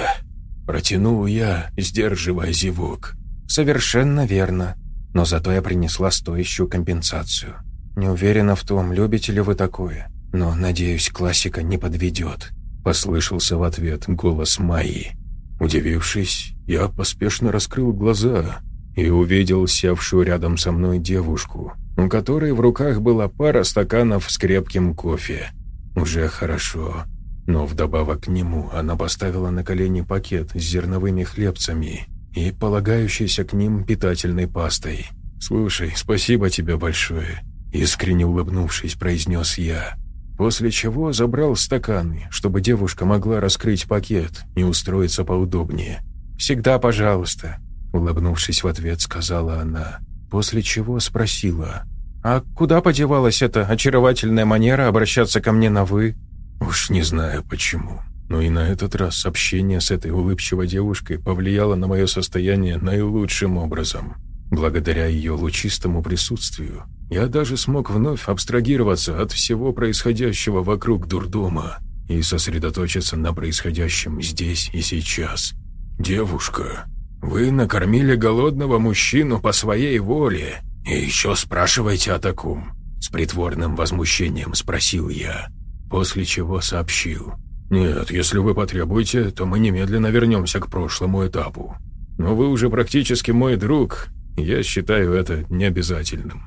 Протянул я, сдерживая зевок. «Совершенно верно. Но зато я принесла стоящую компенсацию. Не уверена в том, любите ли вы такое, но, надеюсь, классика не подведет», — послышался в ответ голос Майи. Удивившись, я поспешно раскрыл глаза и увидел севшую рядом со мной девушку — у которой в руках была пара стаканов с крепким кофе. Уже хорошо. Но вдобавок к нему она поставила на колени пакет с зерновыми хлебцами и полагающейся к ним питательной пастой. «Слушай, спасибо тебе большое», — искренне улыбнувшись, произнес я. После чего забрал стаканы, чтобы девушка могла раскрыть пакет и устроиться поудобнее. «Всегда пожалуйста», — улыбнувшись в ответ, сказала она после чего спросила, «А куда подевалась эта очаровательная манера обращаться ко мне на «вы»?» Уж не знаю почему, но и на этот раз общение с этой улыбчивой девушкой повлияло на мое состояние наилучшим образом. Благодаря ее лучистому присутствию я даже смог вновь абстрагироваться от всего происходящего вокруг дурдома и сосредоточиться на происходящем здесь и сейчас. «Девушка, вы накормили голодного мужчину по своей воле, и еще спрашиваете о таком?» С притворным возмущением спросил я, после чего сообщил. «Нет, если вы потребуете, то мы немедленно вернемся к прошлому этапу. Но вы уже практически мой друг, я считаю это необязательным».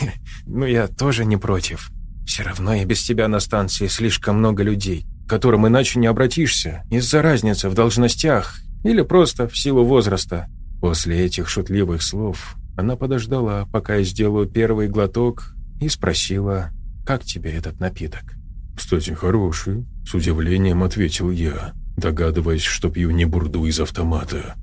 «Ну, я тоже не против. Все равно и без тебя на станции слишком много людей, к которым иначе не обратишься, из-за разницы в должностях или просто в силу возраста. После этих шутливых слов она подождала, пока я сделаю первый глоток, и спросила, «Как тебе этот напиток?» «Кстати, хороший», — с удивлением ответил я, догадываясь, что пью не бурду из автомата.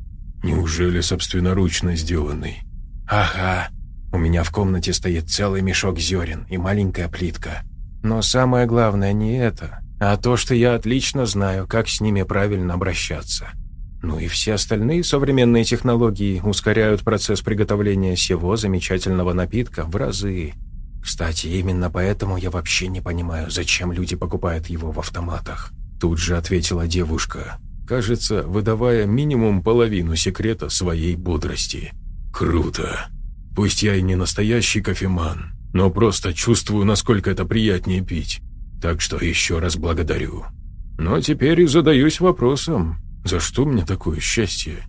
«Неужели собственноручно сделанный?» «Ага. У меня в комнате стоит целый мешок зерен и маленькая плитка. Но самое главное не это, а то, что я отлично знаю, как с ними правильно обращаться». Ну и все остальные современные технологии ускоряют процесс приготовления всего замечательного напитка в разы. Кстати, именно поэтому я вообще не понимаю, зачем люди покупают его в автоматах. Тут же ответила девушка, кажется, выдавая минимум половину секрета своей бодрости. «Круто. Пусть я и не настоящий кофеман, но просто чувствую, насколько это приятнее пить. Так что еще раз благодарю. Но теперь и задаюсь вопросом, за что мне такое счастье?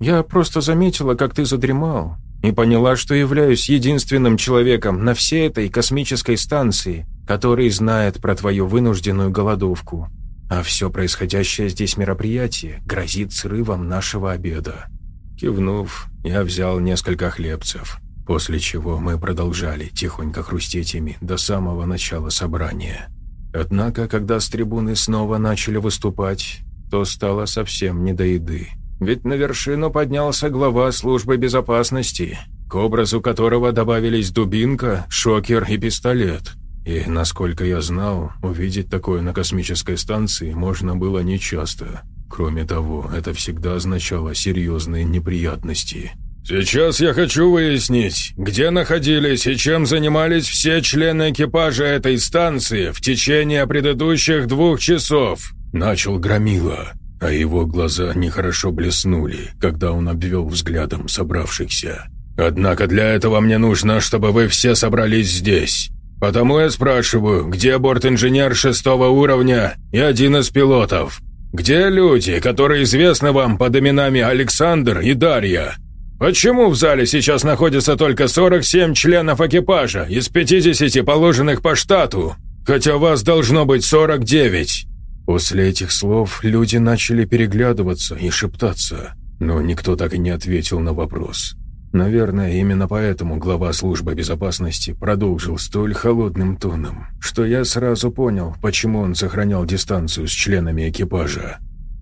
Я просто заметила, как ты задремал, и поняла, что являюсь единственным человеком на всей этой космической станции, который знает про твою вынужденную голодовку. А все происходящее здесь мероприятие грозит срывом нашего обеда». Кивнув, я взял несколько хлебцев, после чего мы продолжали тихонько хрустеть ими до самого начала собрания. Однако, когда с трибуны снова начали выступать, то стало совсем не до еды. Ведь на вершину поднялся глава службы безопасности, к образу которого добавились дубинка, шокер и пистолет. И, насколько я знал, увидеть такое на космической станции можно было нечасто. Кроме того, это всегда означало серьезные неприятности. «Сейчас я хочу выяснить, где находились и чем занимались все члены экипажа этой станции в течение предыдущих двух часов», – начал Громила, а его глаза нехорошо блеснули, когда он обвел взглядом собравшихся. «Однако для этого мне нужно, чтобы вы все собрались здесь. Потому я спрашиваю, где борт-инженер шестого уровня и один из пилотов? Где люди, которые известны вам под именами Александр и Дарья?» «Почему в зале сейчас находится только 47 членов экипажа из 50 положенных по штату, хотя вас должно быть 49?» После этих слов люди начали переглядываться и шептаться, но никто так и не ответил на вопрос. Наверное, именно поэтому глава службы безопасности продолжил столь холодным тоном, что я сразу понял, почему он сохранял дистанцию с членами экипажа.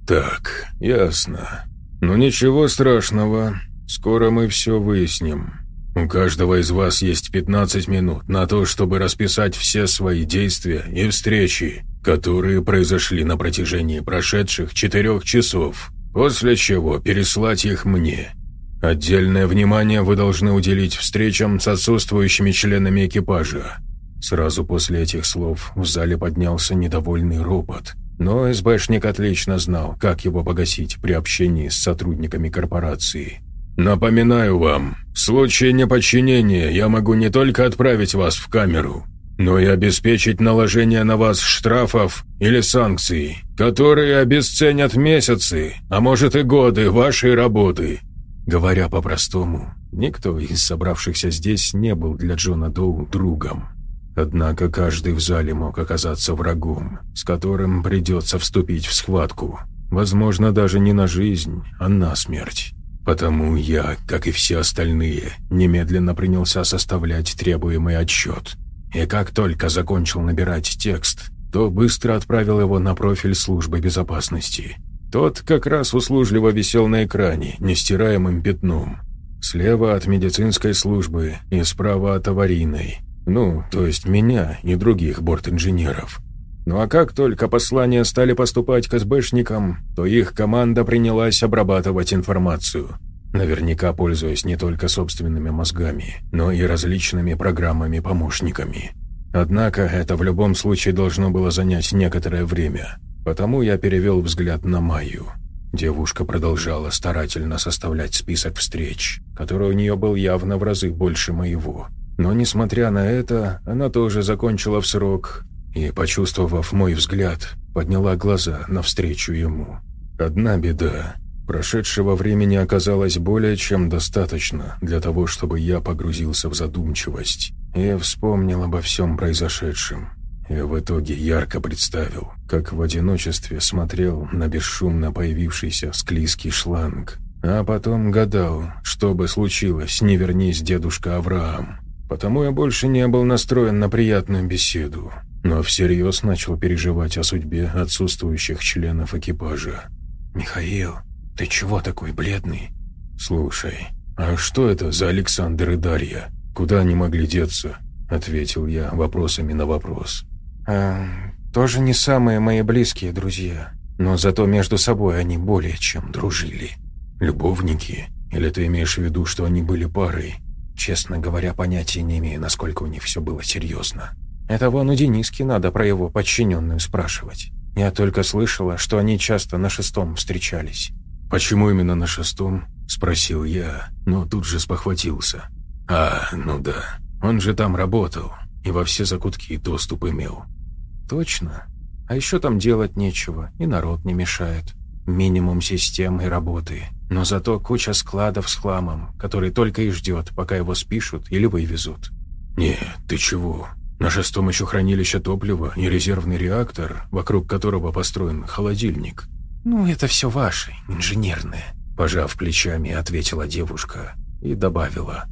«Так, ясно. Ну ничего страшного. Скоро мы все выясним. У каждого из вас есть 15 минут на то, чтобы расписать все свои действия и встречи, которые произошли на протяжении прошедших четырех часов, после чего переслать их мне. Отдельное внимание вы должны уделить встречам с отсутствующими членами экипажа». Сразу после этих слов в зале поднялся недовольный ропот, но СБшник отлично знал, как его погасить при общении с сотрудниками корпорации. «Напоминаю вам, в случае неподчинения я могу не только отправить вас в камеру, но и обеспечить наложение на вас штрафов или санкций, которые обесценят месяцы, а может и годы вашей работы». Говоря по-простому, никто из собравшихся здесь не был для Джона Доу другом. Однако каждый в зале мог оказаться врагом, с которым придется вступить в схватку. Возможно, даже не на жизнь, а на смерть. Потому я, как и все остальные, немедленно принялся составлять требуемый отчет. И как только закончил набирать текст, то быстро отправил его на профиль службы безопасности. Тот как раз услужливо висел на экране, нестираемым пятном. Слева от медицинской службы и справа от аварийной. Ну, то есть меня и других бортинженеров. Ну а как только послания стали поступать к СБшникам, то их команда принялась обрабатывать информацию. Наверняка пользуясь не только собственными мозгами, но и различными программами-помощниками. Однако это в любом случае должно было занять некоторое время, потому я перевел взгляд на Майю. Девушка продолжала старательно составлять список встреч, который у нее был явно в разы больше моего. Но, несмотря на это, она тоже закончила в срок и, почувствовав мой взгляд, подняла глаза навстречу ему. Одна беда. Прошедшего времени оказалось более чем достаточно для того, чтобы я погрузился в задумчивость и вспомнил обо всем произошедшем. И в итоге ярко представил, как в одиночестве смотрел на бесшумно появившийся склизкий шланг, а потом гадал, что бы случилось, не вернись дедушка Авраам. Потому я больше не был настроен на приятную беседу но всерьез начал переживать о судьбе отсутствующих членов экипажа. «Михаил, ты чего такой бледный?» «Слушай, а что это за Александр и Дарья? Куда они могли деться?» – ответил я вопросами на вопрос. «А, тоже не самые мои близкие друзья, но зато между собой они более чем дружили. Любовники? Или ты имеешь в виду, что они были парой?» Честно говоря, понятия не имею, насколько у них все было серьезно. Это вон у Дениски надо про его подчиненную спрашивать. Я только слышала, что они часто на шестом встречались». «Почему именно на шестом?» – спросил я, но тут же спохватился. «А, ну да, он же там работал и во все закутки доступ имел». «Точно. А еще там делать нечего, и народ не мешает. Минимум систем и работы, но зато куча складов с хламом, который только и ждет, пока его спишут или вывезут». «Не, ты чего? На шестом еще хранилище топлива и резервный реактор, вокруг которого построен холодильник». «Ну, это все ваше, инженерное», – пожав плечами, ответила девушка и добавила.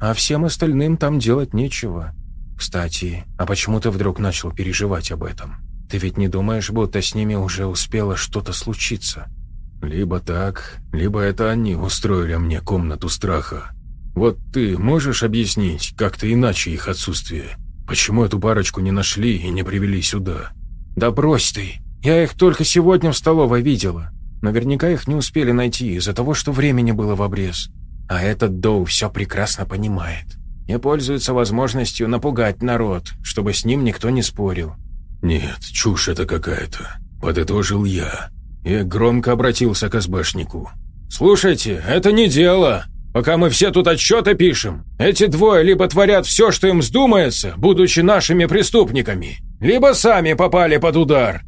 «А всем остальным там делать нечего. Кстати, а почему ты вдруг начал переживать об этом? Ты ведь не думаешь, будто с ними уже успело что-то случиться?» «Либо так, либо это они устроили мне комнату страха. Вот ты можешь объяснить как-то иначе их отсутствие? Почему эту парочку не нашли и не привели сюда?» «Да брось ты! Я их только сегодня в столовой видела. Наверняка их не успели найти из-за того, что времени было в обрез. А этот Доу все прекрасно понимает и пользуется возможностью напугать народ, чтобы с ним никто не спорил. «Нет, чушь это какая-то», — подытожил я и громко обратился к СБшнику. «Слушайте, это не дело. Пока мы все тут отчеты пишем, эти двое либо творят все, что им вздумается, будучи нашими преступниками, либо сами попали под удар».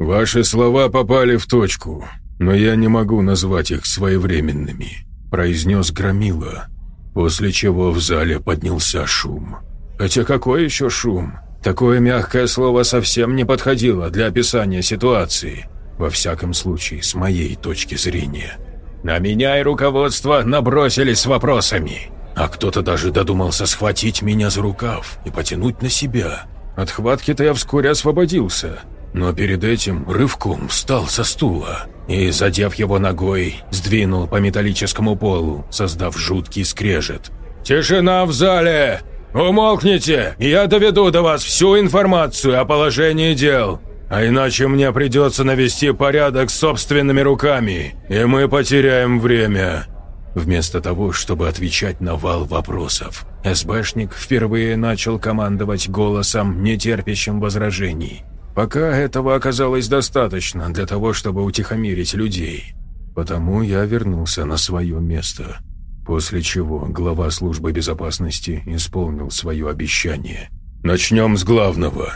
«Ваши слова попали в точку, но я не могу назвать их своевременными», – произнес Громила, после чего в зале поднялся шум. «Хотя какой еще шум? Такое мягкое слово совсем не подходило для описания ситуации, во всяком случае, с моей точки зрения. На меня и руководство набросились с вопросами, а кто-то даже додумался схватить меня за рукав и потянуть на себя. От хватки-то я вскоре освободился, но перед этим рывком встал со стула и, задев его ногой, сдвинул по металлическому полу, создав жуткий скрежет. «Тишина в зале! Умолкните, и я доведу до вас всю информацию о положении дел, а иначе мне придется навести порядок собственными руками, и мы потеряем время». Вместо того, чтобы отвечать на вал вопросов, СБшник впервые начал командовать голосом, нетерпящим возражений – Пока этого оказалось достаточно для того, чтобы утихомирить людей. Потому я вернулся на свое место. После чего глава службы безопасности исполнил свое обещание. Начнем с главного.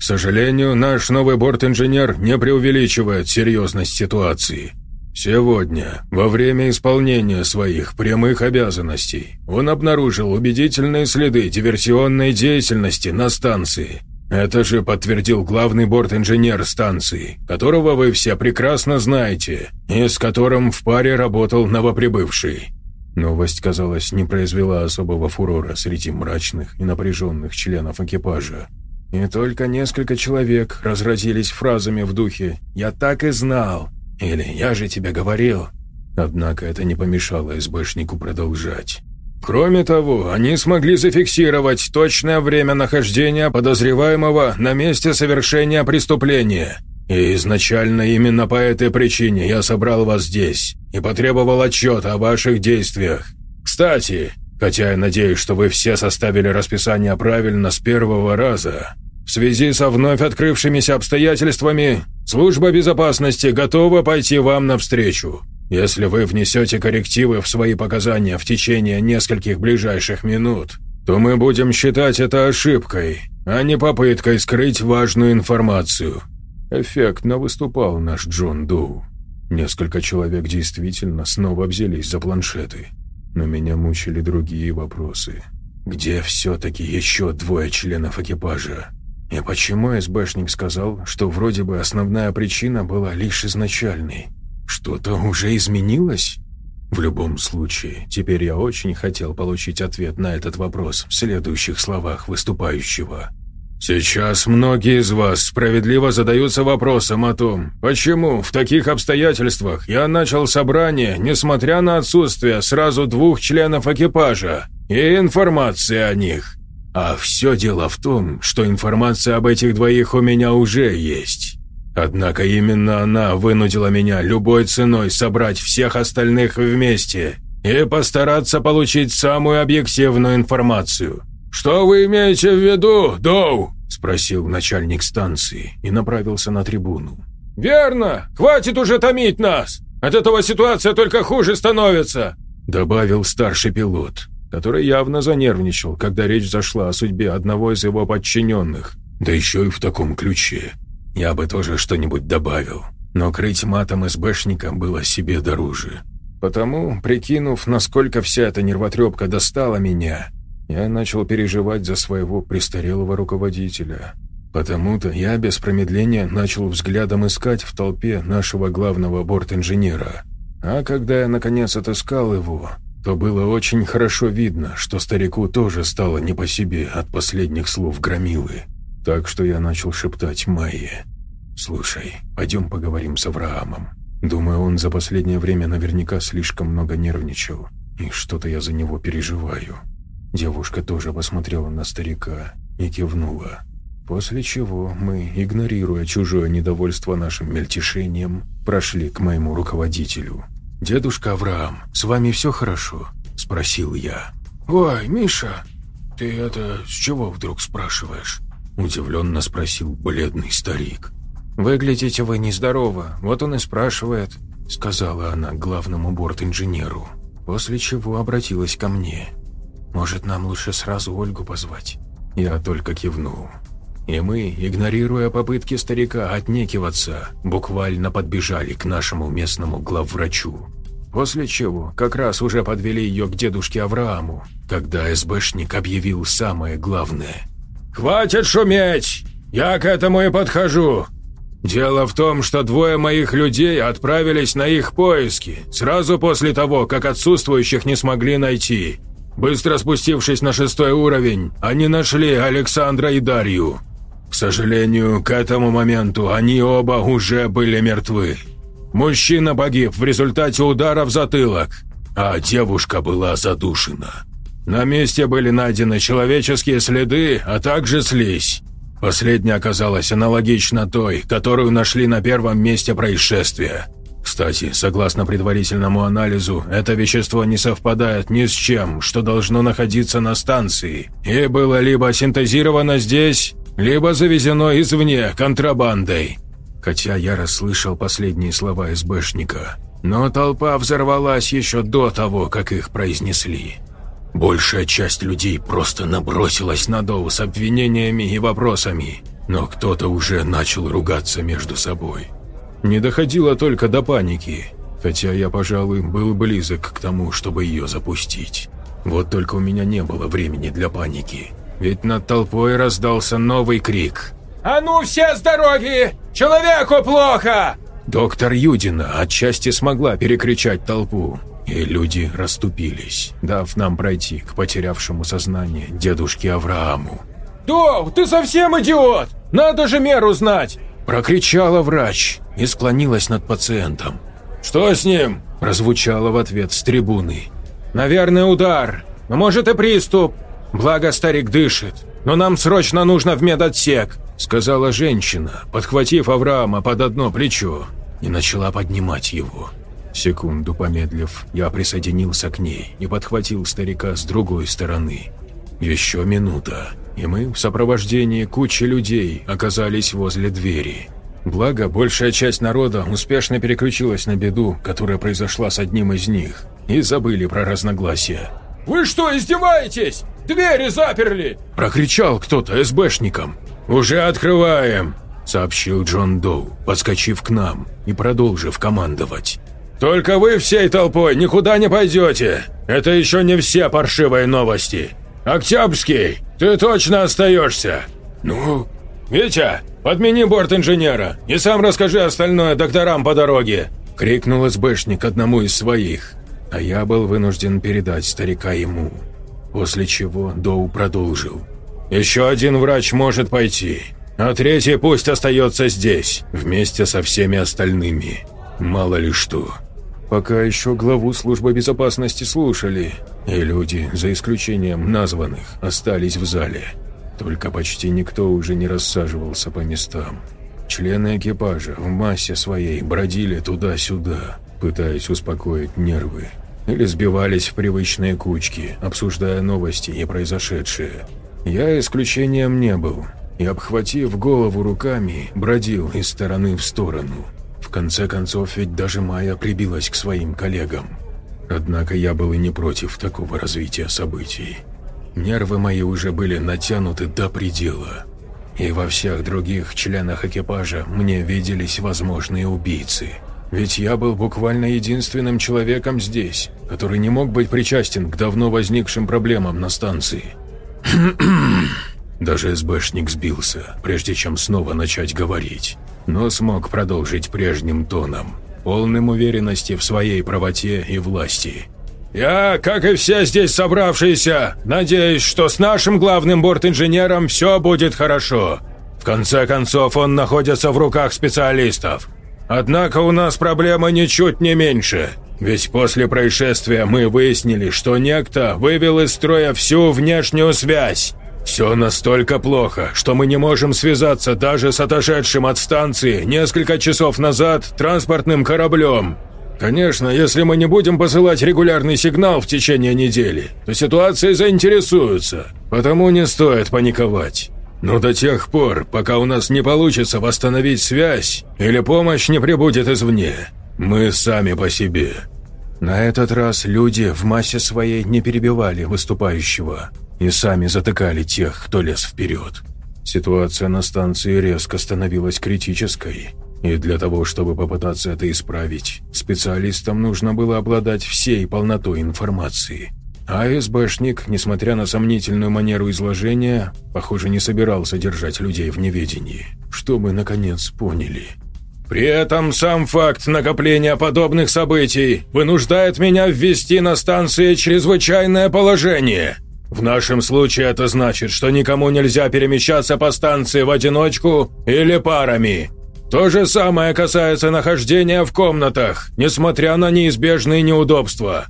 К сожалению, наш новый борт-инженер не преувеличивает серьезность ситуации. Сегодня, во время исполнения своих прямых обязанностей, он обнаружил убедительные следы диверсионной деятельности на станции – это же подтвердил главный борт-инженер станции, которого вы все прекрасно знаете, и с которым в паре работал новоприбывший. Новость, казалось, не произвела особого фурора среди мрачных и напряженных членов экипажа. И только несколько человек разразились фразами в духе «Я так и знал» или «Я же тебе говорил». Однако это не помешало СБшнику продолжать. Кроме того, они смогли зафиксировать точное время нахождения подозреваемого на месте совершения преступления. И изначально именно по этой причине я собрал вас здесь и потребовал отчета о ваших действиях. Кстати, хотя я надеюсь, что вы все составили расписание правильно с первого раза, в связи со вновь открывшимися обстоятельствами, служба безопасности готова пойти вам навстречу. Если вы внесете коррективы в свои показания в течение нескольких ближайших минут, то мы будем считать это ошибкой, а не попыткой скрыть важную информацию». Эффектно выступал наш Джон Доу. Несколько человек действительно снова взялись за планшеты, но меня мучили другие вопросы. Где все-таки еще двое членов экипажа? И почему СБшник сказал, что вроде бы основная причина была лишь изначальной? Что-то уже изменилось? В любом случае, теперь я очень хотел получить ответ на этот вопрос в следующих словах выступающего. Сейчас многие из вас справедливо задаются вопросом о том, почему в таких обстоятельствах я начал собрание, несмотря на отсутствие сразу двух членов экипажа и информации о них. А все дело в том, что информация об этих двоих у меня уже есть. Однако именно она вынудила меня любой ценой собрать всех остальных вместе и постараться получить самую объективную информацию. «Что вы имеете в виду, Доу?» – спросил начальник станции и направился на трибуну. «Верно! Хватит уже томить нас! От этого ситуация только хуже становится!» – добавил старший пилот, который явно занервничал, когда речь зашла о судьбе одного из его подчиненных, да еще и в таком ключе. Я бы тоже что-нибудь добавил, но крыть матом СБшника было себе дороже. Потому, прикинув, насколько вся эта нервотрепка достала меня, Я начал переживать за своего престарелого руководителя. Потому-то я без промедления начал взглядом искать в толпе нашего главного борт-инженера. А когда я наконец отыскал его, то было очень хорошо видно, что старику тоже стало не по себе от последних слов Громилы. Так что я начал шептать Майе. «Слушай, пойдем поговорим с Авраамом. Думаю, он за последнее время наверняка слишком много нервничал, и что-то я за него переживаю». Девушка тоже посмотрела на старика и кивнула. После чего мы, игнорируя чужое недовольство нашим мельтешением, прошли к моему руководителю. «Дедушка Авраам, с вами все хорошо?» – спросил я. «Ой, Миша, ты это с чего вдруг спрашиваешь?» – удивленно спросил бледный старик. «Выглядите вы нездорово, вот он и спрашивает», – сказала она главному борт-инженеру, после чего обратилась ко мне. «Может, нам лучше сразу Ольгу позвать?» Я только кивнул. И мы, игнорируя попытки старика отнекиваться, буквально подбежали к нашему местному главврачу. После чего как раз уже подвели ее к дедушке Аврааму, когда СБшник объявил самое главное. «Хватит шуметь! Я к этому и подхожу. Дело в том, что двое моих людей отправились на их поиски сразу после того, как отсутствующих не смогли найти. Быстро спустившись на шестой уровень, они нашли Александра и Дарью. К сожалению, к этому моменту они оба уже были мертвы. Мужчина погиб в результате удара в затылок, а девушка была задушена. На месте были найдены человеческие следы, а также слизь. Последняя оказалась аналогична той, которую нашли на первом месте происшествия. Кстати, согласно предварительному анализу, это вещество не совпадает ни с чем, что должно находиться на станции, и было либо синтезировано здесь, либо завезено извне контрабандой. Хотя я расслышал последние слова СБшника, но толпа взорвалась еще до того, как их произнесли. Большая часть людей просто набросилась на Доу с обвинениями и вопросами, но кто-то уже начал ругаться между собой. Не доходило только до паники, хотя я, пожалуй, был близок к тому, чтобы ее запустить. Вот только у меня не было времени для паники, ведь над толпой раздался новый крик. «А ну все с дороги! Человеку плохо!» Доктор Юдина отчасти смогла перекричать толпу, и люди расступились, дав нам пройти к потерявшему сознание дедушке Аврааму. «Доу, ты совсем идиот! Надо же меру знать!» Прокричала врач и склонилась над пациентом. «Что с ним?» – прозвучало в ответ с трибуны. «Наверное, удар, но может и приступ. Благо старик дышит, но нам срочно нужно в медотсек», – сказала женщина, подхватив Авраама под одно плечо и начала поднимать его. Секунду помедлив, я присоединился к ней и подхватил старика с другой стороны. Еще минута, и мы в сопровождении кучи людей оказались возле двери. Благо, большая часть народа успешно переключилась на беду, которая произошла с одним из них, и забыли про разногласия. «Вы что, издеваетесь? Двери заперли!» – прокричал кто-то СБшником. «Уже открываем!» – сообщил Джон Доу, подскочив к нам и продолжив командовать. «Только вы всей толпой никуда не пойдете. Это еще не все паршивые новости. Октябрьский, ты точно остаешься. Ну, Витя, подмени борт инженера и сам расскажи остальное докторам по дороге!» – крикнул СБшник одному из своих, а я был вынужден передать старика ему. После чего Доу продолжил. «Еще один врач может пойти, а третий пусть остается здесь, вместе со всеми остальными. Мало ли что». Пока еще главу службы безопасности слушали, и люди, за исключением названных, остались в зале. Только почти никто уже не рассаживался по местам. Члены экипажа в массе своей бродили туда-сюда, пытаясь успокоить нервы, или сбивались в привычные кучки, обсуждая новости и произошедшее. Я исключением не был, и, обхватив голову руками, бродил из стороны в сторону – в конце концов, ведь даже Майя прибилась к своим коллегам. Однако я был и не против такого развития событий. Нервы мои уже были натянуты до предела. И во всех других членах экипажа мне виделись возможные убийцы. Ведь я был буквально единственным человеком здесь, который не мог быть причастен к давно возникшим проблемам на станции. Даже СБшник сбился, прежде чем снова начать говорить, но смог продолжить прежним тоном, полным уверенности в своей правоте и власти. «Я, как и все здесь собравшиеся, надеюсь, что с нашим главным бортинженером все будет хорошо. В конце концов, он находится в руках специалистов. Однако у нас проблема ничуть не меньше, ведь после происшествия мы выяснили, что некто вывел из строя всю внешнюю связь. Все настолько плохо, что мы не можем связаться даже с отошедшим от станции несколько часов назад транспортным кораблем. Конечно, если мы не будем посылать регулярный сигнал в течение недели, то ситуацией заинтересуются, потому не стоит паниковать. Но до тех пор, пока у нас не получится восстановить связь или помощь не прибудет извне, мы сами по себе. На этот раз люди в массе своей не перебивали выступающего и сами затыкали тех, кто лез вперед. Ситуация на станции резко становилась критической, и для того, чтобы попытаться это исправить, специалистам нужно было обладать всей полнотой информации. А СБшник, несмотря на сомнительную манеру изложения, похоже, не собирался держать людей в неведении, чтобы, наконец, поняли – при этом сам факт накопления подобных событий вынуждает меня ввести на станции чрезвычайное положение. В нашем случае это значит, что никому нельзя перемещаться по станции в одиночку или парами. То же самое касается нахождения в комнатах, несмотря на неизбежные неудобства.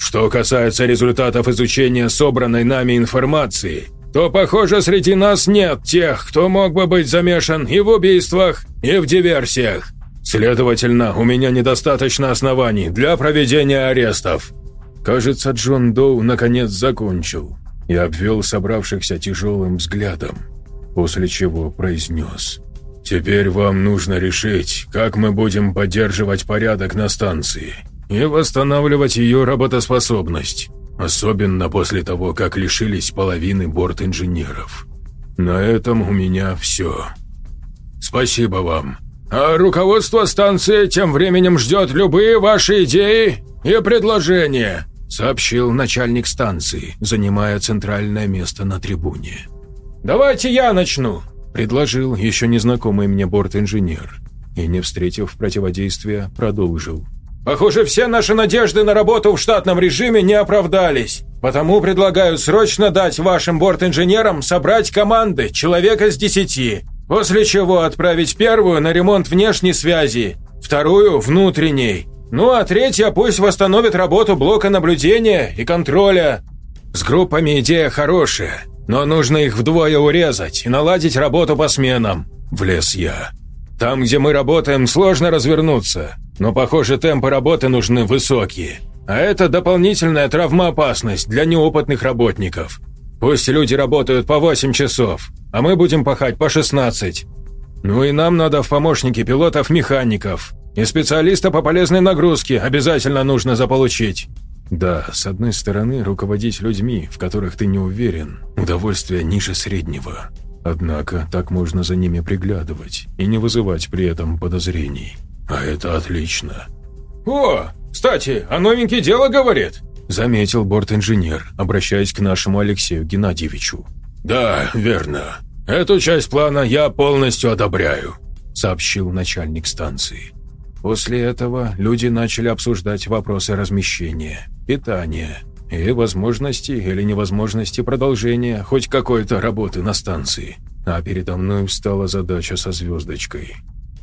Что касается результатов изучения собранной нами информации – то, похоже, среди нас нет тех, кто мог бы быть замешан и в убийствах, и в диверсиях. Следовательно, у меня недостаточно оснований для проведения арестов». Кажется, Джон Доу наконец закончил и обвел собравшихся тяжелым взглядом, после чего произнес. «Теперь вам нужно решить, как мы будем поддерживать порядок на станции и восстанавливать ее работоспособность особенно после того, как лишились половины борт-инженеров. На этом у меня все. Спасибо вам. А руководство станции тем временем ждет любые ваши идеи и предложения, сообщил начальник станции, занимая центральное место на трибуне. «Давайте я начну», – предложил еще незнакомый мне борт-инженер и, не встретив противодействия, продолжил. Похоже, все наши надежды на работу в штатном режиме не оправдались. Потому предлагаю срочно дать вашим борт-инженерам собрать команды человека с десяти, после чего отправить первую на ремонт внешней связи, вторую – внутренней, ну а третья пусть восстановит работу блока наблюдения и контроля. С группами идея хорошая, но нужно их вдвое урезать и наладить работу по сменам. Влез я. Там, где мы работаем, сложно развернуться, но, похоже, темпы работы нужны высокие. А это дополнительная травмоопасность для неопытных работников. Пусть люди работают по 8 часов, а мы будем пахать по 16. Ну и нам надо в помощники пилотов-механиков. И специалиста по полезной нагрузке обязательно нужно заполучить. Да, с одной стороны, руководить людьми, в которых ты не уверен, удовольствие ниже среднего. Однако так можно за ними приглядывать и не вызывать при этом подозрений. А это отлично. «О, кстати, а новенький дело говорит», – заметил борт-инженер, обращаясь к нашему Алексею Геннадьевичу. «Да, верно. Эту часть плана я полностью одобряю», – сообщил начальник станции. После этого люди начали обсуждать вопросы размещения, питания – и возможности или невозможности продолжения хоть какой-то работы на станции. А передо мной встала задача со звездочкой.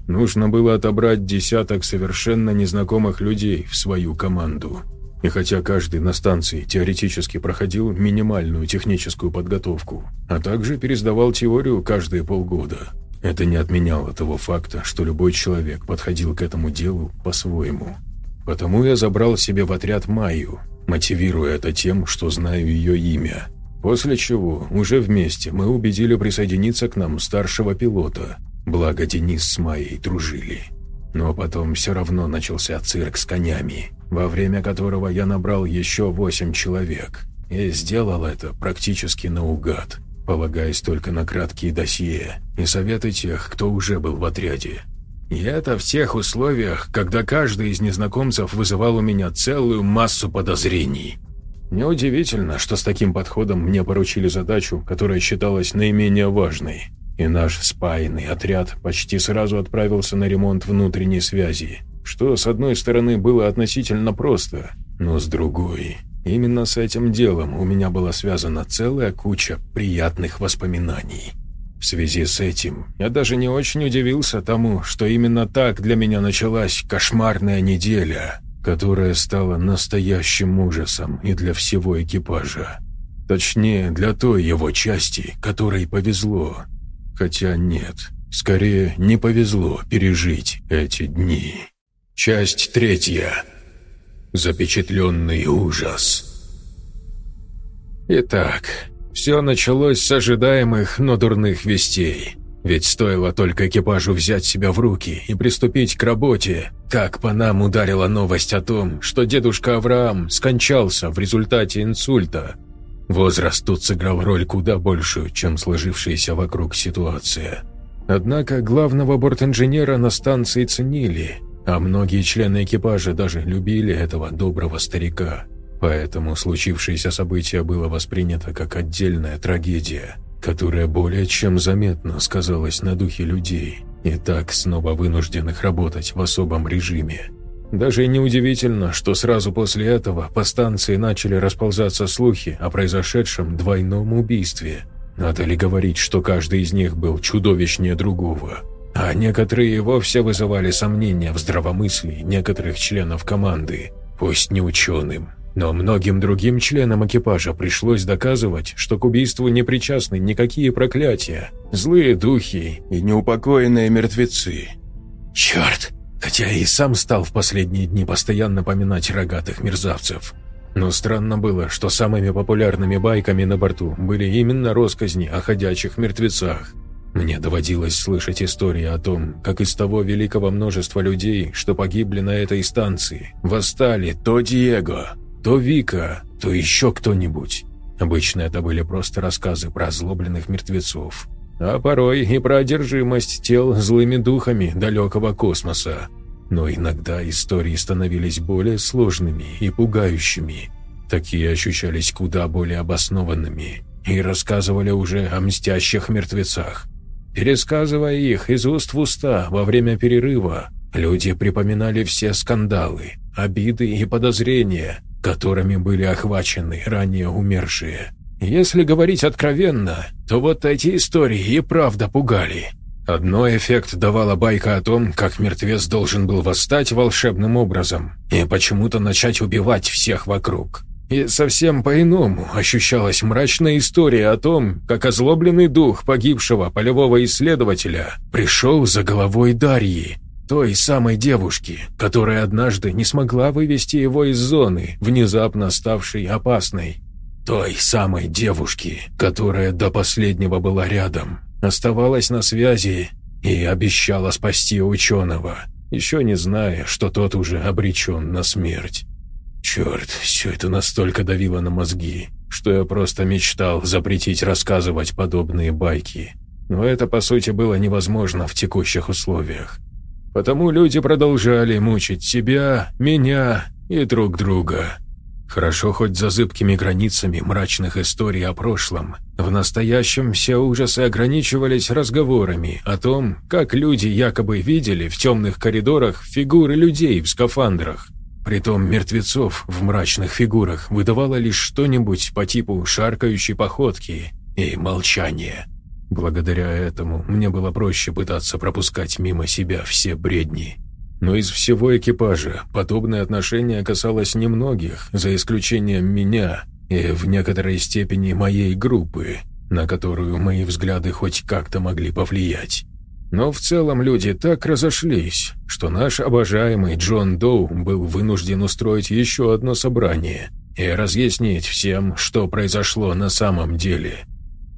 Нужно было отобрать десяток совершенно незнакомых людей в свою команду. И хотя каждый на станции теоретически проходил минимальную техническую подготовку, а также пересдавал теорию каждые полгода, это не отменяло того факта, что любой человек подходил к этому делу по-своему. Потому я забрал себе в отряд Майю, мотивируя это тем, что знаю ее имя. После чего, уже вместе, мы убедили присоединиться к нам старшего пилота, благо Денис с Майей дружили. Но потом все равно начался цирк с конями, во время которого я набрал еще восемь человек. И сделал это практически наугад, полагаясь только на краткие досье и советы тех, кто уже был в отряде. И это в тех условиях, когда каждый из незнакомцев вызывал у меня целую массу подозрений. Неудивительно, что с таким подходом мне поручили задачу, которая считалась наименее важной. И наш спаянный отряд почти сразу отправился на ремонт внутренней связи, что, с одной стороны, было относительно просто, но с другой... Именно с этим делом у меня была связана целая куча приятных воспоминаний. В связи с этим я даже не очень удивился тому, что именно так для меня началась кошмарная неделя, которая стала настоящим ужасом и для всего экипажа. Точнее, для той его части, которой повезло. Хотя нет, скорее не повезло пережить эти дни. Часть третья. Запечатленный ужас. Итак, все началось с ожидаемых, но дурных вестей. Ведь стоило только экипажу взять себя в руки и приступить к работе, как по нам ударила новость о том, что дедушка Авраам скончался в результате инсульта. Возраст тут сыграл роль куда большую, чем сложившаяся вокруг ситуация. Однако главного бортинженера на станции ценили, а многие члены экипажа даже любили этого доброго старика. Поэтому случившееся событие было воспринято как отдельная трагедия, которая более чем заметно сказалась на духе людей, и так снова вынужденных работать в особом режиме. Даже неудивительно, что сразу после этого по станции начали расползаться слухи о произошедшем двойном убийстве. Надо ли говорить, что каждый из них был чудовищнее другого? а некоторые и вовсе вызывали сомнения в здравомыслии некоторых членов команды, пусть не ученым. Но многим другим членам экипажа пришлось доказывать, что к убийству не причастны никакие проклятия, злые духи и неупокоенные мертвецы. Черт! Хотя и сам стал в последние дни постоянно поминать рогатых мерзавцев. Но странно было, что самыми популярными байками на борту были именно росказни о ходячих мертвецах – мне доводилось слышать истории о том, как из того великого множества людей, что погибли на этой станции, восстали то Диего, то Вика, то еще кто-нибудь. Обычно это были просто рассказы про озлобленных мертвецов, а порой и про одержимость тел злыми духами далекого космоса. Но иногда истории становились более сложными и пугающими. Такие ощущались куда более обоснованными и рассказывали уже о мстящих мертвецах, Пересказывая их из уст в уста во время перерыва, люди припоминали все скандалы, обиды и подозрения, которыми были охвачены ранее умершие. Если говорить откровенно, то вот эти истории и правда пугали. Одно эффект давала байка о том, как мертвец должен был восстать волшебным образом и почему-то начать убивать всех вокруг. И совсем по-иному ощущалась мрачная история о том, как озлобленный дух погибшего полевого исследователя пришел за головой Дарьи, той самой девушки, которая однажды не смогла вывести его из зоны, внезапно ставшей опасной. Той самой девушки, которая до последнего была рядом, оставалась на связи и обещала спасти ученого, еще не зная, что тот уже обречен на смерть. Черт, все это настолько давило на мозги, что я просто мечтал запретить рассказывать подобные байки. Но это, по сути, было невозможно в текущих условиях. Потому люди продолжали мучить себя, меня и друг друга. Хорошо хоть за зыбкими границами мрачных историй о прошлом. В настоящем все ужасы ограничивались разговорами о том, как люди якобы видели в темных коридорах фигуры людей в скафандрах. Притом мертвецов в мрачных фигурах выдавало лишь что-нибудь по типу шаркающей походки и молчания. Благодаря этому мне было проще пытаться пропускать мимо себя все бредни. Но из всего экипажа подобное отношение касалось немногих, за исключением меня и в некоторой степени моей группы, на которую мои взгляды хоть как-то могли повлиять. Но в целом люди так разошлись, что наш обожаемый Джон Доу был вынужден устроить еще одно собрание и разъяснить всем, что произошло на самом деле.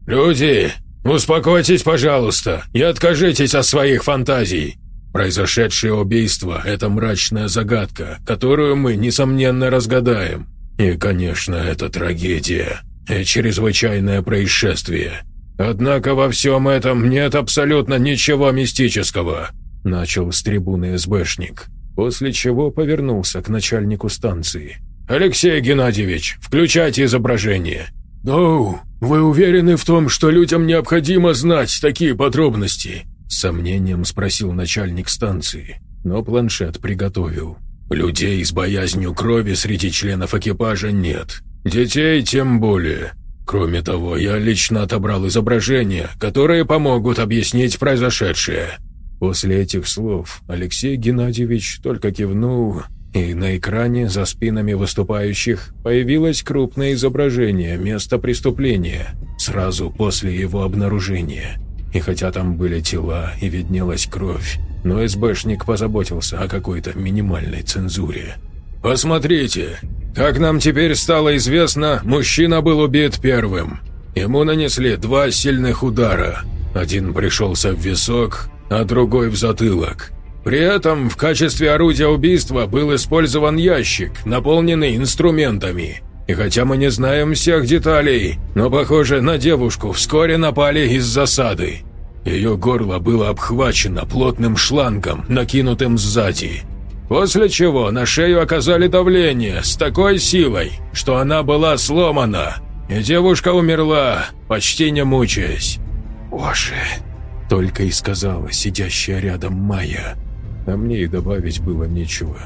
«Люди, успокойтесь, пожалуйста, и откажитесь от своих фантазий. Произошедшее убийство – это мрачная загадка, которую мы, несомненно, разгадаем. И, конечно, это трагедия и чрезвычайное происшествие». «Однако во всем этом нет абсолютно ничего мистического», – начал с трибуны СБшник, после чего повернулся к начальнику станции. Алексей Геннадьевич, включайте изображение». «Ну, вы уверены в том, что людям необходимо знать такие подробности?» С сомнением спросил начальник станции, но планшет приготовил. «Людей с боязнью крови среди членов экипажа нет. Детей тем более. Кроме того, я лично отобрал изображения, которые помогут объяснить произошедшее». После этих слов Алексей Геннадьевич только кивнул и на экране за спинами выступающих появилось крупное изображение места преступления сразу после его обнаружения. И хотя там были тела и виднелась кровь, но СБшник позаботился о какой-то минимальной цензуре. «Посмотрите! Как нам теперь стало известно, мужчина был убит первым. Ему нанесли два сильных удара. Один пришелся в висок, а другой в затылок. При этом в качестве орудия убийства был использован ящик, наполненный инструментами. И хотя мы не знаем всех деталей, но, похоже, на девушку вскоре напали из засады. Ее горло было обхвачено плотным шлангом, накинутым сзади. После чего на шею оказали давление с такой силой, что она была сломана, и девушка умерла, почти не мучаясь. «Боже!» – только и сказала сидящая рядом Майя а мне и добавить было нечего.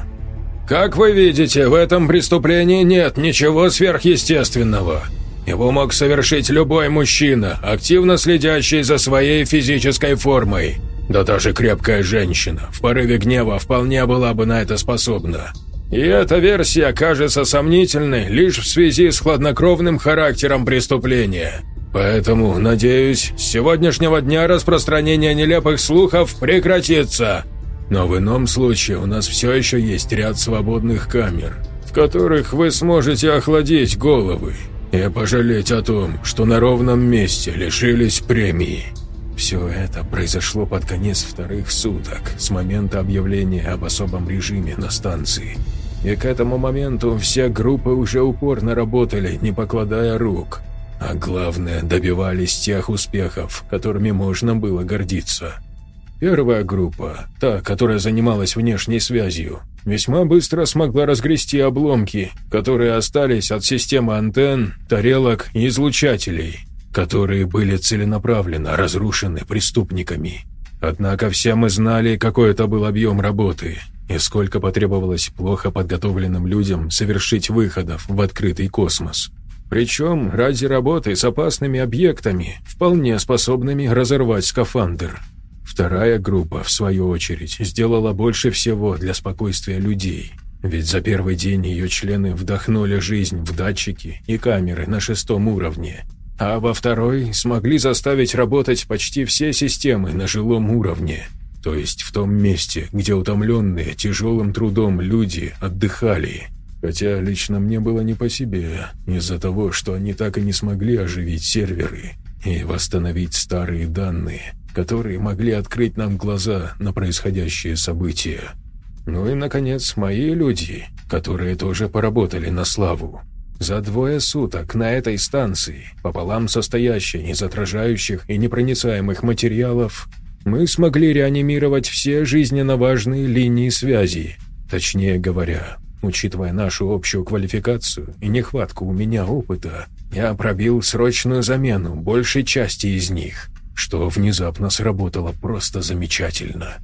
«Как вы видите, в этом преступлении нет ничего сверхъестественного. Его мог совершить любой мужчина, активно следящий за своей физической формой. Да даже крепкая женщина в порыве гнева вполне была бы на это способна. И эта версия кажется сомнительной лишь в связи с хладнокровным характером преступления. Поэтому, надеюсь, с сегодняшнего дня распространение нелепых слухов прекратится, но в ином случае у нас все еще есть ряд свободных камер, в которых вы сможете охладить головы и пожалеть о том, что на ровном месте лишились премии. Все это произошло под конец вторых суток, с момента объявления об особом режиме на станции. И к этому моменту все группы уже упорно работали, не покладая рук. А главное, добивались тех успехов, которыми можно было гордиться. Первая группа, та, которая занималась внешней связью, весьма быстро смогла разгрести обломки, которые остались от системы антенн, тарелок и излучателей, которые были целенаправленно разрушены преступниками. Однако все мы знали, какой это был объем работы и сколько потребовалось плохо подготовленным людям совершить выходов в открытый космос. Причем ради работы с опасными объектами, вполне способными разорвать скафандр – Вторая группа, в свою очередь, сделала больше всего для спокойствия людей, ведь за первый день ее члены вдохнули жизнь в датчики и камеры на шестом уровне, а во второй смогли заставить работать почти все системы на жилом уровне, то есть в том месте, где утомленные тяжелым трудом люди отдыхали. Хотя лично мне было не по себе, из-за того, что они так и не смогли оживить серверы и восстановить старые данные – которые могли открыть нам глаза на происходящие события. Ну и, наконец, мои люди, которые тоже поработали на славу. За двое суток на этой станции, пополам состоящей из отражающих и непроницаемых материалов, мы смогли реанимировать все жизненно важные линии связи. Точнее говоря, учитывая нашу общую квалификацию и нехватку у меня опыта, я пробил срочную замену большей части из них что внезапно сработало просто замечательно.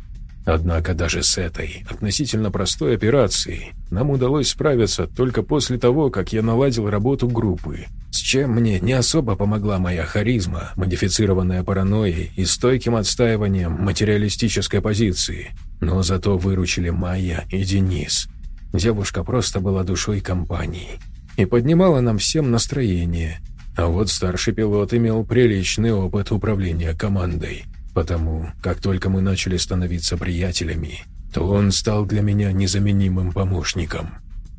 Однако даже с этой относительно простой операцией нам удалось справиться только после того, как я наладил работу группы, с чем мне не особо помогла моя харизма, модифицированная паранойей и стойким отстаиванием материалистической позиции, но зато выручили Майя и Денис. Девушка просто была душой компании и поднимала нам всем настроение – а вот старший пилот имел приличный опыт управления командой, потому как только мы начали становиться приятелями, то он стал для меня незаменимым помощником.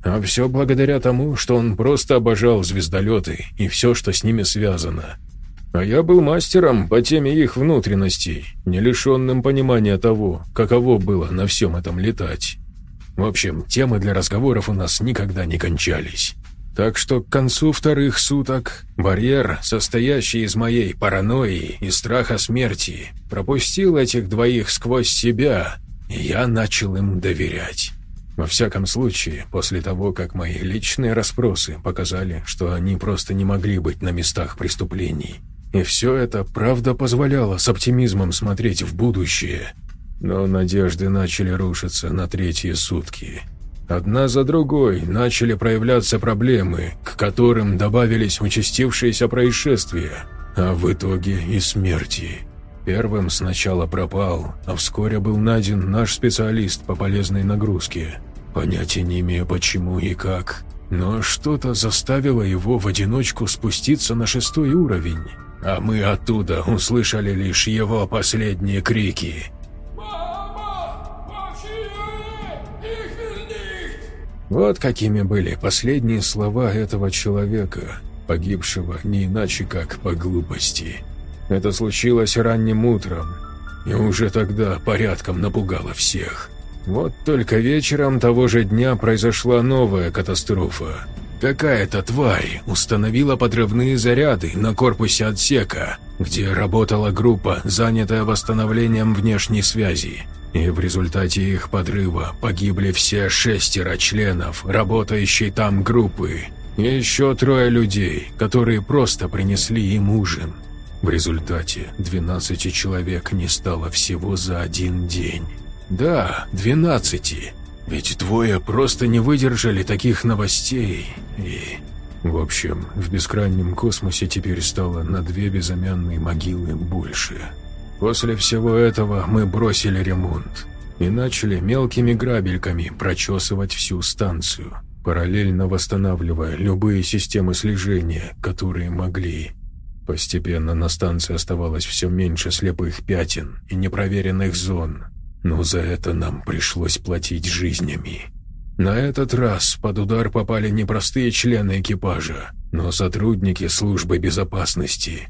А все благодаря тому, что он просто обожал звездолеты и все, что с ними связано. А я был мастером по теме их внутренностей, не лишенным понимания того, каково было на всем этом летать. В общем, темы для разговоров у нас никогда не кончались. Так что к концу вторых суток барьер, состоящий из моей паранойи и страха смерти, пропустил этих двоих сквозь себя, и я начал им доверять. Во всяком случае, после того, как мои личные расспросы показали, что они просто не могли быть на местах преступлений. И все это, правда, позволяло с оптимизмом смотреть в будущее. Но надежды начали рушиться на третьи сутки. Одна за другой начали проявляться проблемы, к которым добавились участившиеся происшествия, а в итоге и смерти. Первым сначала пропал, а вскоре был найден наш специалист по полезной нагрузке. Понятия не имею почему и как, но что-то заставило его в одиночку спуститься на шестой уровень, а мы оттуда услышали лишь его последние крики. Вот какими были последние слова этого человека, погибшего не иначе как по глупости. Это случилось ранним утром, и уже тогда порядком напугало всех. Вот только вечером того же дня произошла новая катастрофа. Какая-то тварь установила подрывные заряды на корпусе отсека, где работала группа, занятая восстановлением внешней связи. И в результате их подрыва погибли все шестеро членов работающей там группы. И еще трое людей, которые просто принесли им ужин. В результате 12 человек не стало всего за один день. Да, 12. Ведь двое просто не выдержали таких новостей и... В общем, в бескрайнем космосе теперь стало на две безымянные могилы больше. После всего этого мы бросили ремонт и начали мелкими грабельками прочесывать всю станцию, параллельно восстанавливая любые системы слежения, которые могли. Постепенно на станции оставалось все меньше слепых пятен и непроверенных зон, но за это нам пришлось платить жизнями. На этот раз под удар попали не простые члены экипажа, но сотрудники службы безопасности.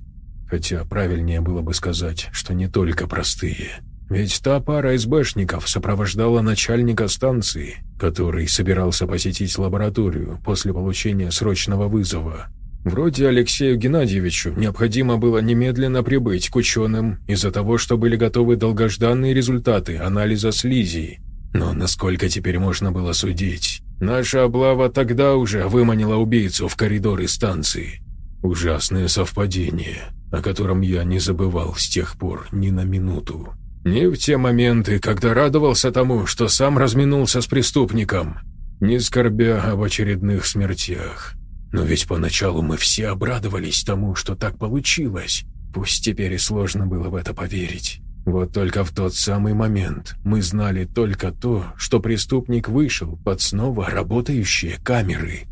Хотя правильнее было бы сказать, что не только простые. Ведь та пара СБшников сопровождала начальника станции, который собирался посетить лабораторию после получения срочного вызова. Вроде Алексею Геннадьевичу необходимо было немедленно прибыть к ученым из-за того, что были готовы долгожданные результаты анализа слизи. Но насколько теперь можно было судить? Наша облава тогда уже выманила убийцу в коридоры станции. Ужасное совпадение, о котором я не забывал с тех пор ни на минуту. Ни в те моменты, когда радовался тому, что сам разминулся с преступником, не скорбя об очередных смертях. Но ведь поначалу мы все обрадовались тому, что так получилось. Пусть теперь и сложно было в это поверить. Вот только в тот самый момент мы знали только то, что преступник вышел под снова работающие камеры.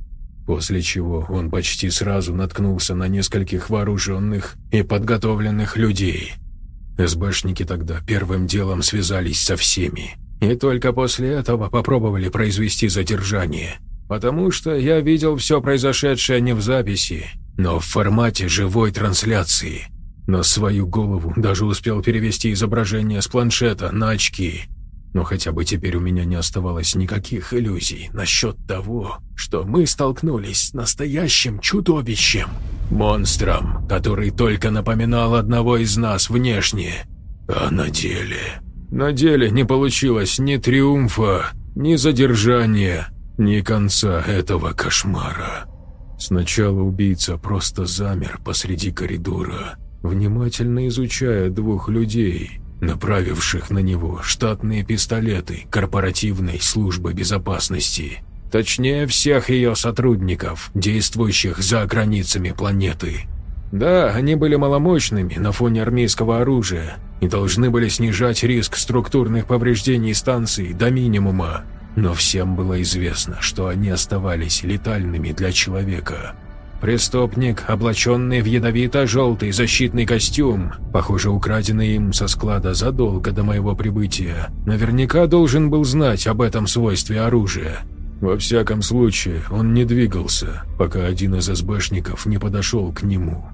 После чего он почти сразу наткнулся на нескольких вооруженных и подготовленных людей. СБшники тогда первым делом связались со всеми. И только после этого попробовали произвести задержание – потому что я видел все произошедшее не в записи, но в формате живой трансляции. На свою голову даже успел перевести изображение с планшета на очки. Но хотя бы теперь у меня не оставалось никаких иллюзий насчет того, что мы столкнулись с настоящим чудовищем. Монстром, который только напоминал одного из нас внешне. А на деле... На деле не получилось ни триумфа, ни задержания, ни конца этого кошмара. Сначала убийца просто замер посреди коридора, внимательно изучая двух людей, направивших на него штатные пистолеты корпоративной службы безопасности. Точнее, всех ее сотрудников, действующих за границами планеты. Да, они были маломощными на фоне армейского оружия и должны были снижать риск структурных повреждений станции до минимума, но всем было известно, что они оставались летальными для человека. Преступник, облаченный в ядовито-желтый защитный костюм, похоже, украденный им со склада задолго до моего прибытия, наверняка должен был знать об этом свойстве оружия. Во всяком случае, он не двигался, пока один из СБшников не подошел к нему.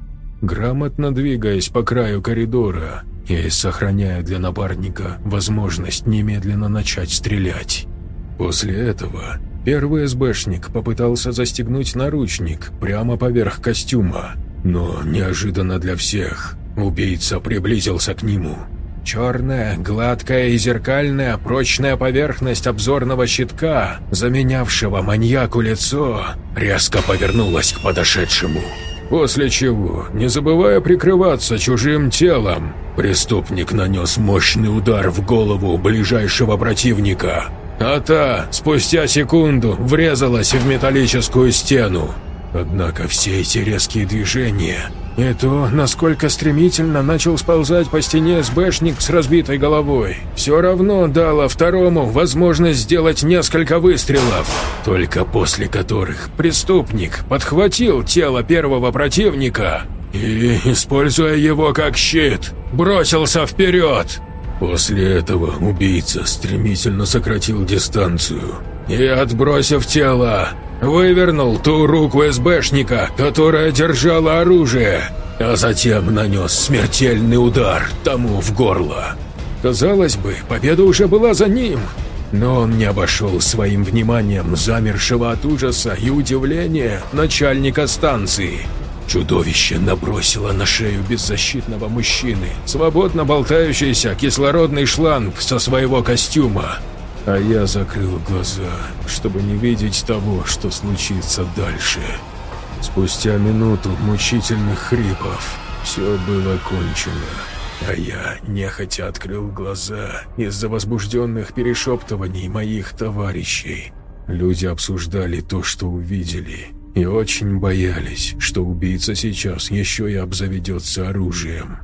Грамотно двигаясь по краю коридора и сохраняя для напарника возможность немедленно начать стрелять. После этого первый СБшник попытался застегнуть наручник прямо поверх костюма, но неожиданно для всех убийца приблизился к нему. Черная, гладкая и зеркальная прочная поверхность обзорного щитка, заменявшего маньяку лицо, резко повернулась к подошедшему. После чего, не забывая прикрываться чужим телом, преступник нанес мощный удар в голову ближайшего противника, а та, спустя секунду, врезалась в металлическую стену. Однако все эти резкие движения и то, насколько стремительно начал сползать по стене СБшник с разбитой головой, все равно дало второму возможность сделать несколько выстрелов, только после которых преступник подхватил тело первого противника и, используя его как щит, бросился вперед. После этого убийца стремительно сократил дистанцию и, отбросив тело, вывернул ту руку СБшника, которая держала оружие, а затем нанес смертельный удар тому в горло. Казалось бы, победа уже была за ним, но он не обошел своим вниманием замершего от ужаса и удивления начальника станции. Чудовище набросило на шею беззащитного мужчины свободно болтающийся кислородный шланг со своего костюма, а я закрыл глаза, чтобы не видеть того, что случится дальше. Спустя минуту мучительных хрипов все было кончено, а я нехотя открыл глаза из-за возбужденных перешептываний моих товарищей. Люди обсуждали то, что увидели, и очень боялись, что убийца сейчас еще и обзаведется оружием.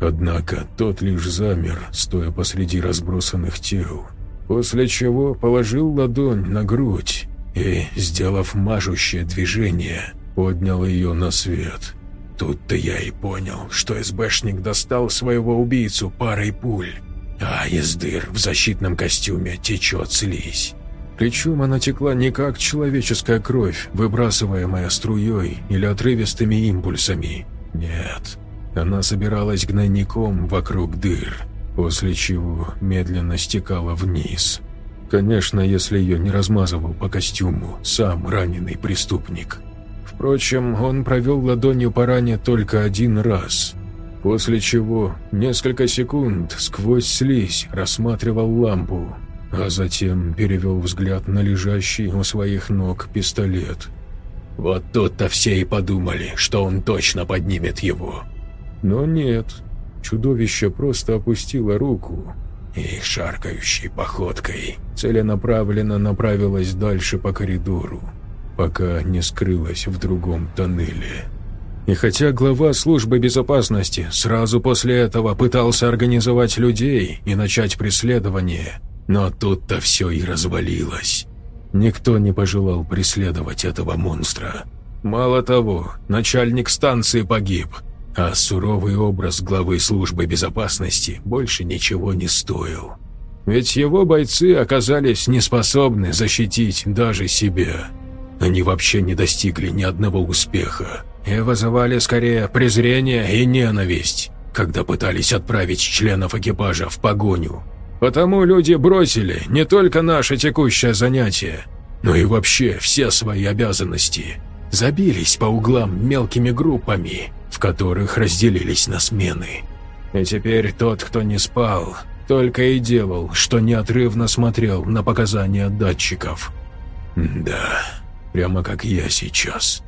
Однако тот лишь замер, стоя посреди разбросанных тел, после чего положил ладонь на грудь и, сделав мажущее движение, поднял ее на свет. Тут-то я и понял, что СБшник достал своего убийцу парой пуль, а из дыр в защитном костюме течет слизь. Причем она текла не как человеческая кровь, выбрасываемая струей или отрывистыми импульсами. Нет, она собиралась гнойником вокруг дыр, после чего медленно стекала вниз. Конечно, если ее не размазывал по костюму сам раненый преступник. Впрочем, он провел ладонью по ране только один раз, после чего несколько секунд сквозь слизь рассматривал лампу, а затем перевел взгляд на лежащий у своих ног пистолет. Вот тут-то все и подумали, что он точно поднимет его. Но нет, чудовище просто опустило руку и шаркающей походкой целенаправленно направилось дальше по коридору пока не скрылась в другом тоннеле. И хотя глава службы безопасности сразу после этого пытался организовать людей и начать преследование, но тут-то все и развалилось. Никто не пожелал преследовать этого монстра. Мало того, начальник станции погиб, а суровый образ главы службы безопасности больше ничего не стоил. Ведь его бойцы оказались неспособны защитить даже себя. Они вообще не достигли ни одного успеха и вызывали скорее презрение и ненависть, когда пытались отправить членов экипажа в погоню. Потому люди бросили не только наше текущее занятие, но и вообще все свои обязанности. Забились по углам мелкими группами, в которых разделились на смены. И теперь тот, кто не спал, только и делал, что неотрывно смотрел на показания датчиков. Да, прямо как я сейчас.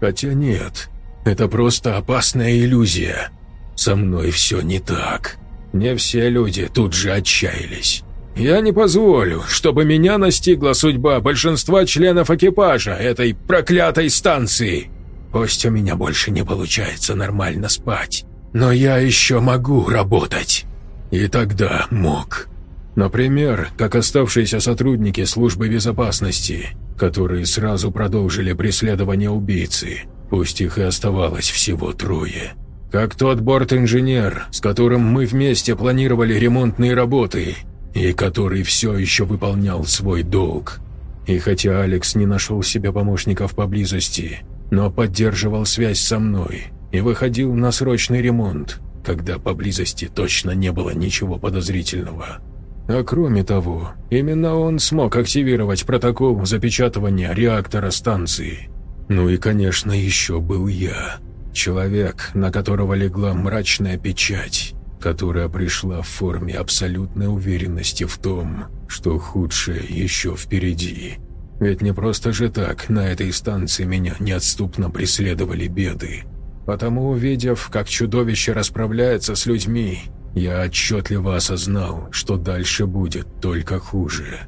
Хотя нет, это просто опасная иллюзия. Со мной все не так. Не все люди тут же отчаялись. Я не позволю, чтобы меня настигла судьба большинства членов экипажа этой проклятой станции. Пусть у меня больше не получается нормально спать, но я еще могу работать. И тогда мог. Например, как оставшиеся сотрудники службы безопасности, которые сразу продолжили преследование убийцы, пусть их и оставалось всего трое. Как тот борт-инженер, с которым мы вместе планировали ремонтные работы, и который все еще выполнял свой долг. И хотя Алекс не нашел себе помощников поблизости, но поддерживал связь со мной и выходил на срочный ремонт, когда поблизости точно не было ничего подозрительного. А кроме того, именно он смог активировать протокол запечатывания реактора станции. Ну и, конечно, еще был я. Человек, на которого легла мрачная печать. которая пришла в форме абсолютной уверенности в том, что худшее еще впереди. Ведь не просто же так на этой станции меня неотступно преследовали беды. Потому, увидев, как чудовище расправляется с людьми, я отчетливо осознал, что дальше будет только хуже.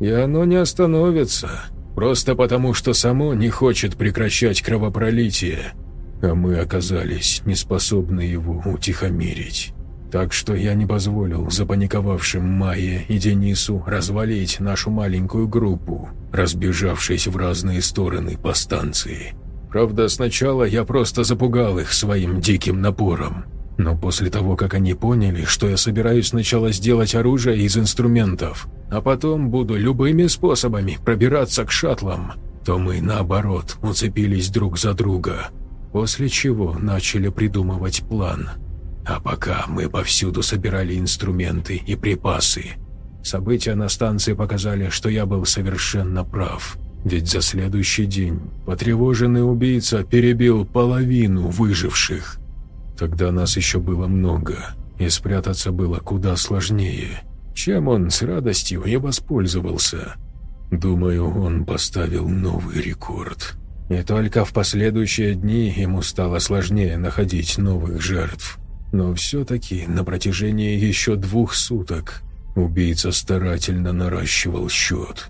И оно не остановится, просто потому что само не хочет прекращать кровопролитие, а мы оказались неспособны его утихомирить. Так что я не позволил запаниковавшим Майе и Денису развалить нашу маленькую группу, разбежавшись в разные стороны по станции. Правда, сначала я просто запугал их своим диким напором. Но после того, как они поняли, что я собираюсь сначала сделать оружие из инструментов, а потом буду любыми способами пробираться к шаттлам, то мы, наоборот, уцепились друг за друга, после чего начали придумывать план – а пока мы повсюду собирали инструменты и припасы. События на станции показали, что я был совершенно прав. Ведь за следующий день потревоженный убийца перебил половину выживших. Тогда нас еще было много, и спрятаться было куда сложнее, чем он с радостью и воспользовался. Думаю, он поставил новый рекорд. И только в последующие дни ему стало сложнее находить новых жертв. Но все-таки на протяжении еще двух суток убийца старательно наращивал счет.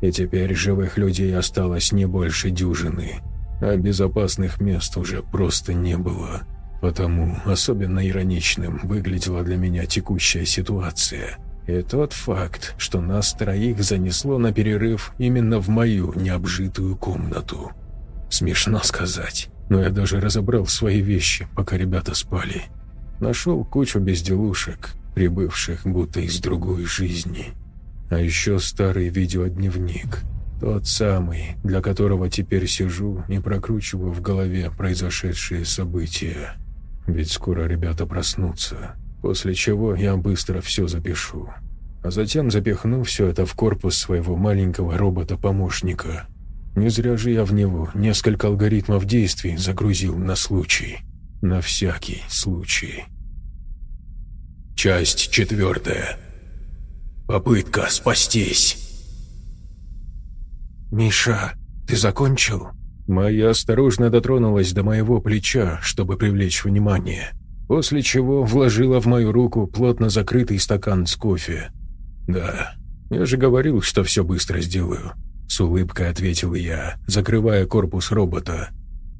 И теперь живых людей осталось не больше дюжины, а безопасных мест уже просто не было. Потому особенно ироничным выглядела для меня текущая ситуация. И тот факт, что нас троих занесло на перерыв именно в мою необжитую комнату. Смешно сказать, но я даже разобрал свои вещи, пока ребята спали. Нашел кучу безделушек, прибывших будто из другой жизни. А еще старый видеодневник. Тот самый, для которого теперь сижу и прокручиваю в голове произошедшие события. Ведь скоро ребята проснутся, после чего я быстро все запишу. А затем запихну все это в корпус своего маленького робота-помощника. Не зря же я в него несколько алгоритмов действий загрузил на случай. На всякий случай. Часть четвертая. Попытка спастись. «Миша, ты закончил?» Майя осторожно дотронулась до моего плеча, чтобы привлечь внимание, после чего вложила в мою руку плотно закрытый стакан с кофе. «Да, я же говорил, что все быстро сделаю», — с улыбкой ответил я, закрывая корпус робота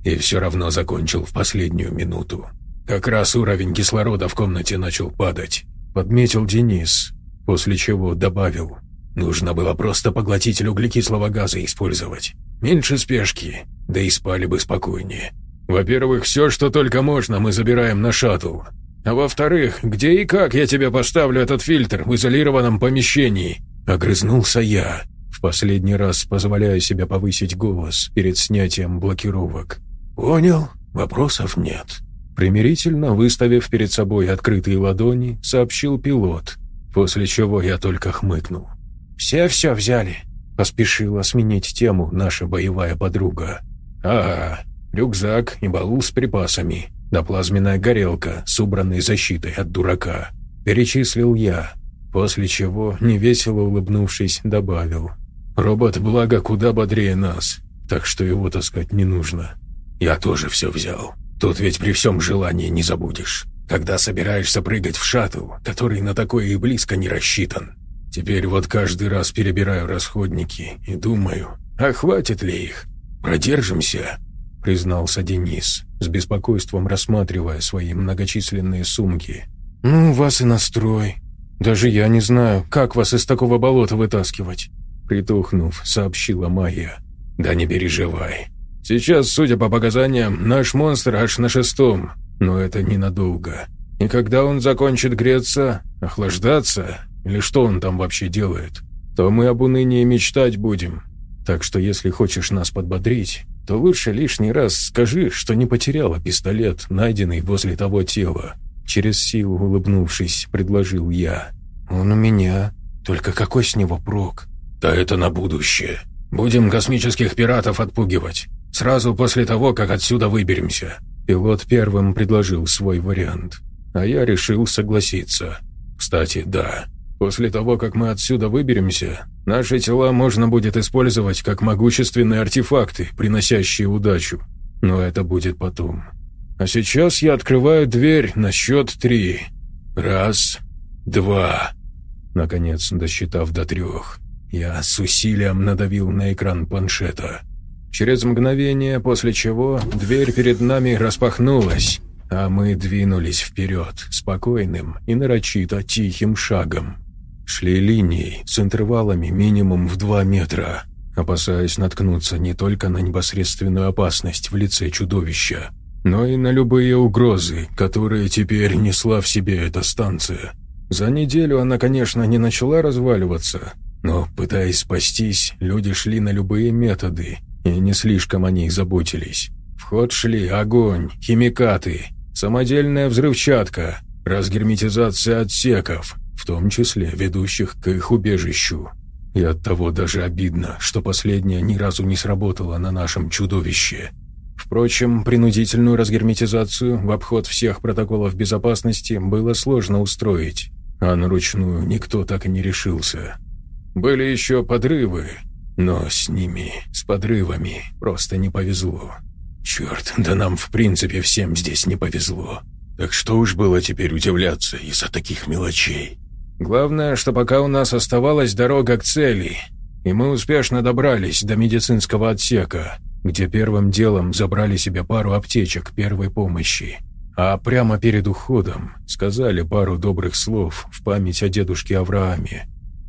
и все равно закончил в последнюю минуту. Как раз уровень кислорода в комнате начал падать, подметил Денис, после чего добавил, нужно было просто поглотитель углекислого газа использовать. Меньше спешки, да и спали бы спокойнее. Во-первых, все, что только можно, мы забираем на шаттл. А во-вторых, где и как я тебе поставлю этот фильтр в изолированном помещении?» Огрызнулся я, в последний раз позволяя себе повысить голос перед снятием блокировок. «Понял, вопросов нет». Примирительно выставив перед собой открытые ладони, сообщил пилот, после чего я только хмыкнул. «Все все взяли», – поспешила сменить тему наша боевая подруга. «Ага, рюкзак и баул с припасами, да плазменная горелка с убранной защитой от дурака», – перечислил я, после чего, невесело улыбнувшись, добавил. «Робот, благо, куда бодрее нас, так что его таскать не нужно». «Я тоже все взял. Тут ведь при всем желании не забудешь. Когда собираешься прыгать в шаттл, который на такое и близко не рассчитан. Теперь вот каждый раз перебираю расходники и думаю, а хватит ли их? Продержимся?» признался Денис, с беспокойством рассматривая свои многочисленные сумки. «Ну, вас и настрой. Даже я не знаю, как вас из такого болота вытаскивать», притухнув, сообщила Майя. «Да не переживай. Сейчас, судя по показаниям, наш монстр аж на шестом, но это ненадолго. И когда он закончит греться, охлаждаться, или что он там вообще делает, то мы об унынии мечтать будем. Так что если хочешь нас подбодрить, то лучше лишний раз скажи, что не потеряла пистолет, найденный возле того тела. Через силу улыбнувшись, предложил я. «Он у меня. Только какой с него прок?» «Да это на будущее. Будем космических пиратов отпугивать. Сразу после того, как отсюда выберемся». Пилот первым предложил свой вариант. а я решил согласиться. Кстати, да, после того, как мы отсюда выберемся, наши тела можно будет использовать как могущественные артефакты, приносящие удачу. Но это будет потом. А сейчас я открываю дверь на счет три. Раз, два. Наконец, досчитав до трех, я с усилием надавил на экран планшета. Через мгновение, после чего дверь перед нами распахнулась, а мы двинулись вперед, спокойным и нарочито тихим шагом. Шли линией с интервалами минимум в два метра, опасаясь наткнуться не только на непосредственную опасность в лице чудовища, но и на любые угрозы, которые теперь несла в себе эта станция. За неделю она, конечно, не начала разваливаться, но, пытаясь спастись, люди шли на любые методы, и не слишком о них заботились. В ход шли огонь, химикаты, самодельная взрывчатка, разгерметизация отсеков, в том числе ведущих к их убежищу. И оттого даже обидно, что последнее ни разу не сработало на нашем чудовище. Впрочем, принудительную разгерметизацию в обход всех протоколов безопасности было сложно устроить, а на ручную никто так и не решился. Были еще подрывы, но с ними, с подрывами, просто не повезло. Черт, да нам в принципе всем здесь не повезло. Так что уж было теперь удивляться из-за таких мелочей. Главное, что пока у нас оставалась дорога к цели, и мы успешно добрались до медицинского отсека, где первым делом забрали себе пару аптечек первой помощи. А прямо перед уходом сказали пару добрых слов в память о дедушке Аврааме.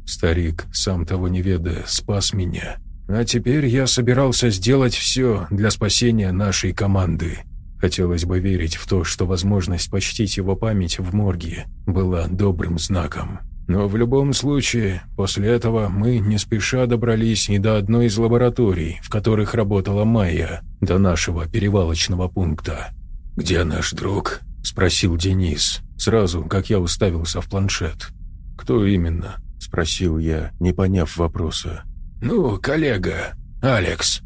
Старик, сам того не ведая, спас меня. А теперь я собирался сделать все для спасения нашей команды. Хотелось бы верить в то, что возможность почтить его память в морге была добрым знаком. Но в любом случае, после этого мы не спеша добрались и до одной из лабораторий, в которых работала Майя, до нашего перевалочного пункта. «Где наш друг?» – спросил Денис, сразу, как я уставился в планшет. «Кто именно?» – спросил я, не поняв вопроса. «Ну, коллега, Алекс».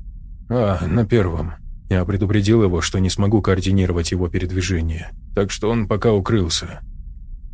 «А, на первом. Я предупредил его, что не смогу координировать его передвижение, так что он пока укрылся.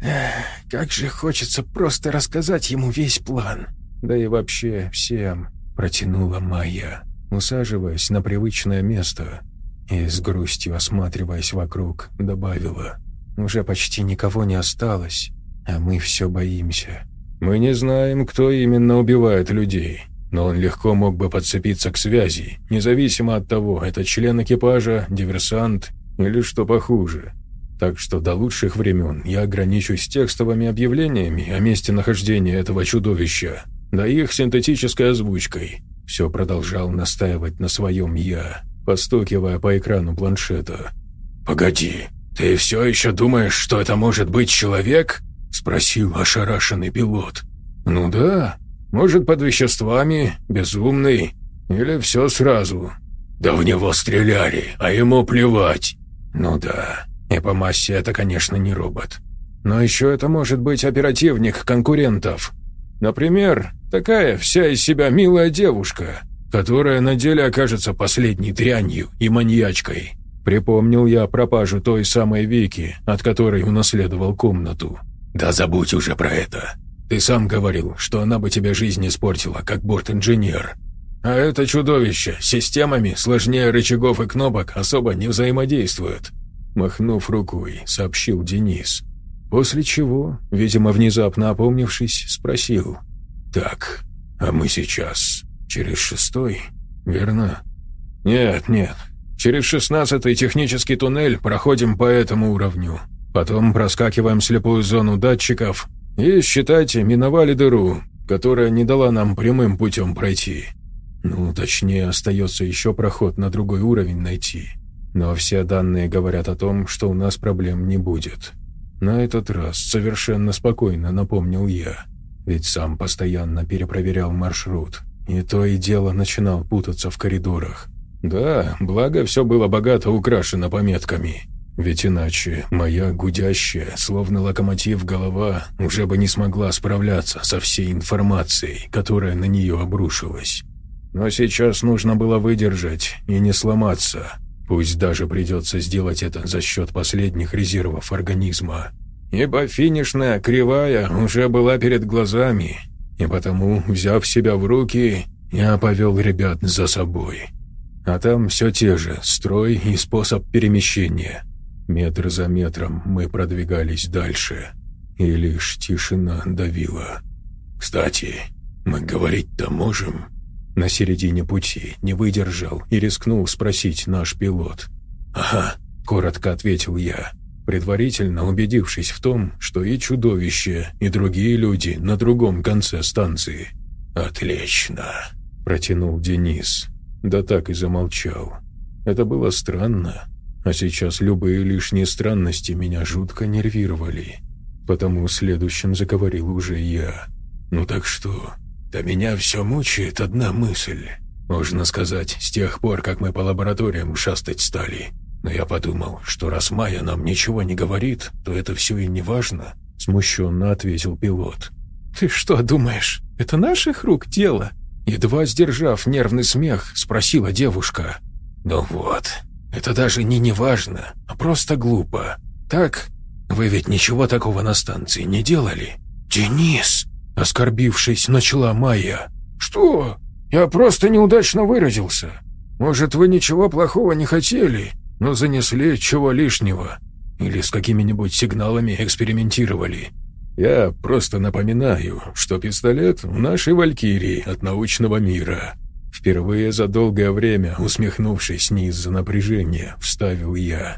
Эх, как же хочется просто рассказать ему весь план. Да и вообще всем, протянула Майя, усаживаясь на привычное место и с грустью осматриваясь вокруг, добавила. Уже почти никого не осталось, а мы все боимся. Мы не знаем, кто именно убивает людей, но он легко мог бы подцепиться к связи, независимо от того, это член экипажа, диверсант или что похуже. Так что до лучших времен я ограничусь текстовыми объявлениями о месте нахождения этого чудовища, да их синтетической озвучкой. Все продолжал настаивать на своем «я», постукивая по экрану планшета. «Погоди, ты все еще думаешь, что это может быть человек?» – спросил ошарашенный пилот. «Ну да, может, под веществами, безумный, или все сразу. Да в него стреляли, а ему плевать. Ну да, и по массе это, конечно, не робот. Но еще это может быть оперативник конкурентов. Например, такая вся из себя милая девушка, которая на деле окажется последней дрянью и маньячкой. Припомнил я пропажу той самой Вики, от которой унаследовал комнату. «Да забудь уже про это. Ты сам говорил, что она бы тебе жизнь испортила, как борт-инженер. А это чудовище системами сложнее рычагов и кнопок особо не взаимодействует. Махнув рукой, сообщил Денис. После чего, видимо, внезапно опомнившись, спросил. «Так, а мы сейчас через шестой, верно?» «Нет, нет. Через шестнадцатый технический туннель проходим по этому уровню. Потом проскакиваем слепую зону датчиков и, считайте, миновали дыру, которая не дала нам прямым путем пройти. Ну, точнее, остается еще проход на другой уровень найти. Но все данные говорят о том, что у нас проблем не будет. На этот раз совершенно спокойно напомнил я, ведь сам постоянно перепроверял маршрут, и то и дело начинал путаться в коридорах. Да, благо все было богато украшено пометками. Ведь иначе моя гудящая, словно локомотив голова, уже бы не смогла справляться со всей информацией, которая на нее обрушилась. Но сейчас нужно было выдержать и не сломаться, Пусть даже придется сделать это за счет последних резервов организма. Ибо финишная кривая уже была перед глазами, и потому, взяв себя в руки, я повел ребят за собой. А там все те же строй и способ перемещения. Метр за метром мы продвигались дальше, и лишь тишина давила. «Кстати, мы говорить-то можем?» На середине пути не выдержал и рискнул спросить наш пилот. «Ага», — коротко ответил я, предварительно убедившись в том, что и чудовище, и другие люди на другом конце станции. «Отлично», — протянул Денис. Да так и замолчал. Это было странно, а сейчас любые лишние странности меня жутко нервировали. Потому следующим заговорил уже я. «Ну так что?» «Да меня все мучает одна мысль. Можно сказать, с тех пор, как мы по лабораториям шастать стали. Но я подумал, что раз Майя нам ничего не говорит, то это все и не важно», — смущенно ответил пилот. «Ты что думаешь, это наших рук дело?» Едва сдержав нервный смех, спросила девушка. «Ну вот, это даже не неважно, а просто глупо. Так, вы ведь ничего такого на станции не делали?» «Денис!» — оскорбившись, начала Майя. «Что? Я просто неудачно выразился. Может, вы ничего плохого не хотели, но занесли чего лишнего. Или с какими-нибудь сигналами экспериментировали. Я просто напоминаю, что пистолет в нашей Валькирии от научного мира. Впервые за долгое время, усмехнувшись не из-за напряжения, вставил я.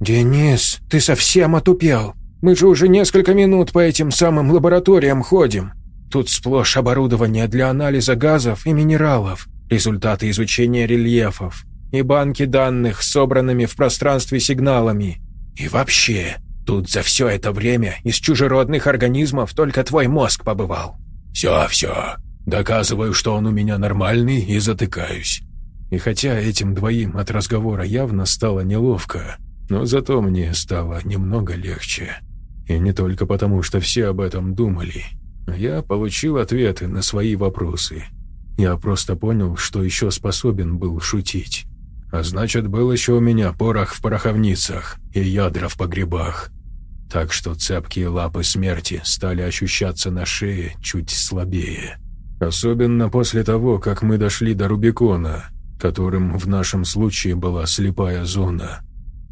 «Денис, ты совсем отупел. Мы же уже несколько минут по этим самым лабораториям ходим. Тут сплошь оборудование для анализа газов и минералов, результаты изучения рельефов и банки данных собранными в пространстве сигналами. И вообще, Тут за все это время из чужеродных организмов только твой мозг побывал». «Все, все. Доказываю, что он у меня нормальный и затыкаюсь». И хотя этим двоим от разговора явно стало неловко, но зато мне стало немного легче. И не только потому, что все об этом думали. Я получил ответы на свои вопросы. Я просто понял, что еще способен был шутить. А значит, был еще у меня порох в пороховницах и ядра в погребах так что цепкие лапы смерти стали ощущаться на шее чуть слабее. Особенно после того, как мы дошли до Рубикона, которым в нашем случае была слепая зона.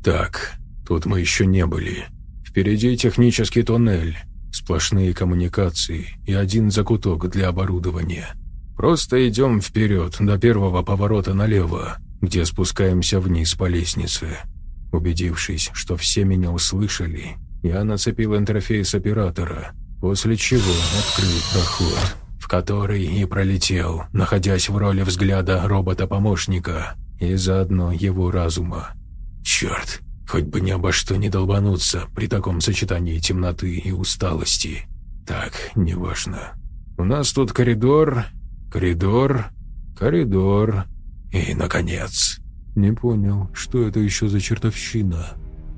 Так, тут мы еще не были. Впереди технический тоннель, сплошные коммуникации и один закуток для оборудования. Просто идем вперед до первого поворота налево, где спускаемся вниз по лестнице. Убедившись, что все меня услышали, я нацепил интерфейс оператора, после чего открыл проход, в который и пролетел, находясь в роли взгляда робота-помощника и заодно его разума. Черт, хоть бы ни обо что не долбануться при таком сочетании темноты и усталости. Так, неважно. У нас тут коридор, коридор, коридор и, наконец... Не понял, что это еще за чертовщина.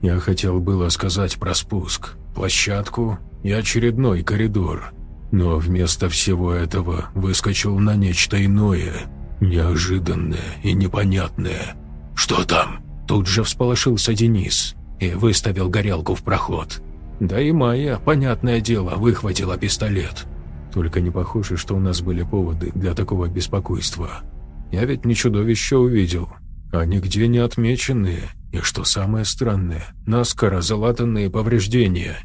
Я хотел было сказать про спуск, площадку и очередной коридор, но вместо всего этого выскочил на нечто иное, неожиданное и непонятное. «Что там?» Тут же всполошился Денис и выставил горелку в проход. Да и Майя, понятное дело, выхватила пистолет. Только не похоже, что у нас были поводы для такого беспокойства. Я ведь не чудовище увидел, а нигде не отмеченные. И что самое странное, наскоро залатанные повреждения.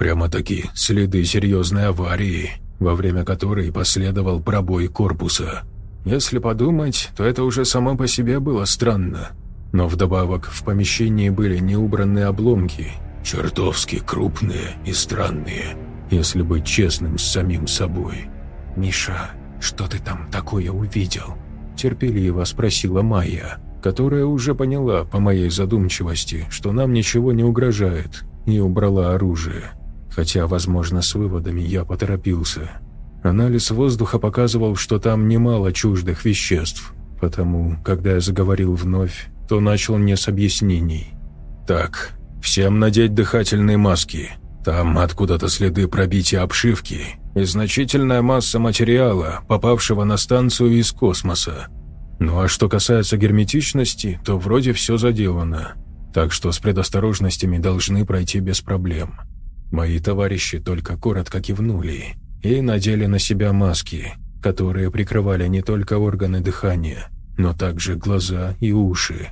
Прямо-таки следы серьезной аварии, во время которой последовал пробой корпуса. Если подумать, то это уже само по себе было странно. Но вдобавок в помещении были неубранные обломки, чертовски крупные и странные, если быть честным с самим собой. «Миша, что ты там такое увидел?» – терпеливо спросила Майя которая уже поняла по моей задумчивости, что нам ничего не угрожает, и убрала оружие. Хотя, возможно, с выводами я поторопился. Анализ воздуха показывал, что там немало чуждых веществ, потому, когда я заговорил вновь, то начал не с объяснений. «Так, всем надеть дыхательные маски. Там откуда-то следы пробития обшивки и значительная масса материала, попавшего на станцию из космоса. Ну а что касается герметичности, то вроде все заделано. Так что с предосторожностями должны пройти без проблем. Мои товарищи только коротко кивнули и надели на себя маски, которые прикрывали не только органы дыхания, но также глаза и уши.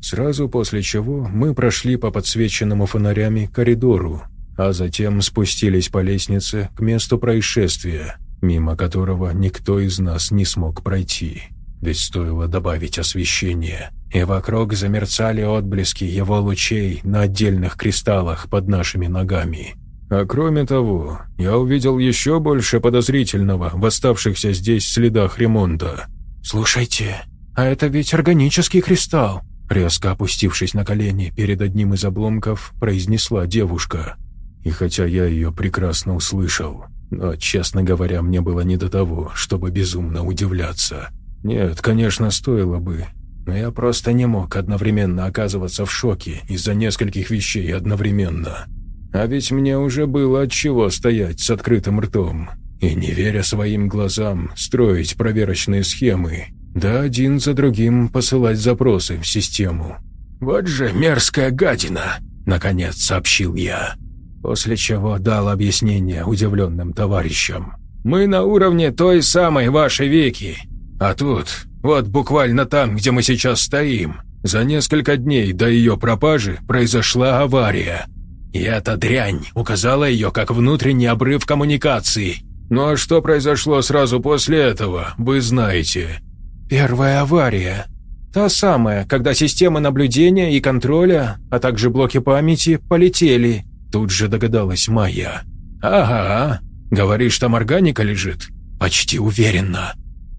Сразу после чего мы прошли по подсвеченному фонарями коридору, а затем спустились по лестнице к месту происшествия, мимо которого никто из нас не смог пройти. Ведь стоило добавить освещение, и вокруг замерцали отблески его лучей на отдельных кристаллах под нашими ногами. А кроме того, я увидел еще больше подозрительного в оставшихся здесь следах ремонта. «Слушайте, а это ведь органический кристалл!» Резко опустившись на колени перед одним из обломков, произнесла девушка. И хотя я ее прекрасно услышал, но, честно говоря, мне было не до того, чтобы безумно удивляться. Нет, конечно, стоило бы, но я просто не мог одновременно оказываться в шоке из-за нескольких вещей одновременно. А ведь мне уже было от чего стоять с открытым ртом и, не веря своим глазам, строить проверочные схемы, да один за другим посылать запросы в систему. «Вот же мерзкая гадина!» – наконец сообщил я, после чего дал объяснение удивленным товарищам. «Мы на уровне той самой вашей Вики, а тут, вот буквально там, где мы сейчас стоим, за несколько дней до ее пропажи произошла авария. И эта дрянь указала ее как внутренний обрыв коммуникации. Ну а что произошло сразу после этого, вы знаете. Первая авария. Та самая, когда системы наблюдения и контроля, а также блоки памяти полетели. Тут же догадалась Майя. «Ага, говоришь, там органика лежит?» «Почти уверенно»,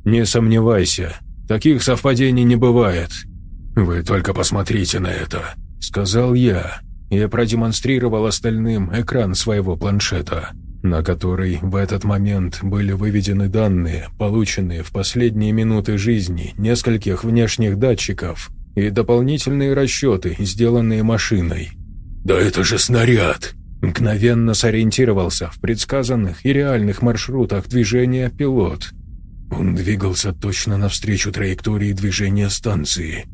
«Не сомневайся, таких совпадений не бывает. Вы только посмотрите на это», — сказал я. Я продемонстрировал остальным экран своего планшета, на который в этот момент были выведены данные, полученные в последние минуты жизни нескольких внешних датчиков и дополнительные расчеты, сделанные машиной. «Да это же снаряд!» Мгновенно сориентировался в предсказанных и реальных маршрутах движения пилот – он двигался точно навстречу траектории движения станции.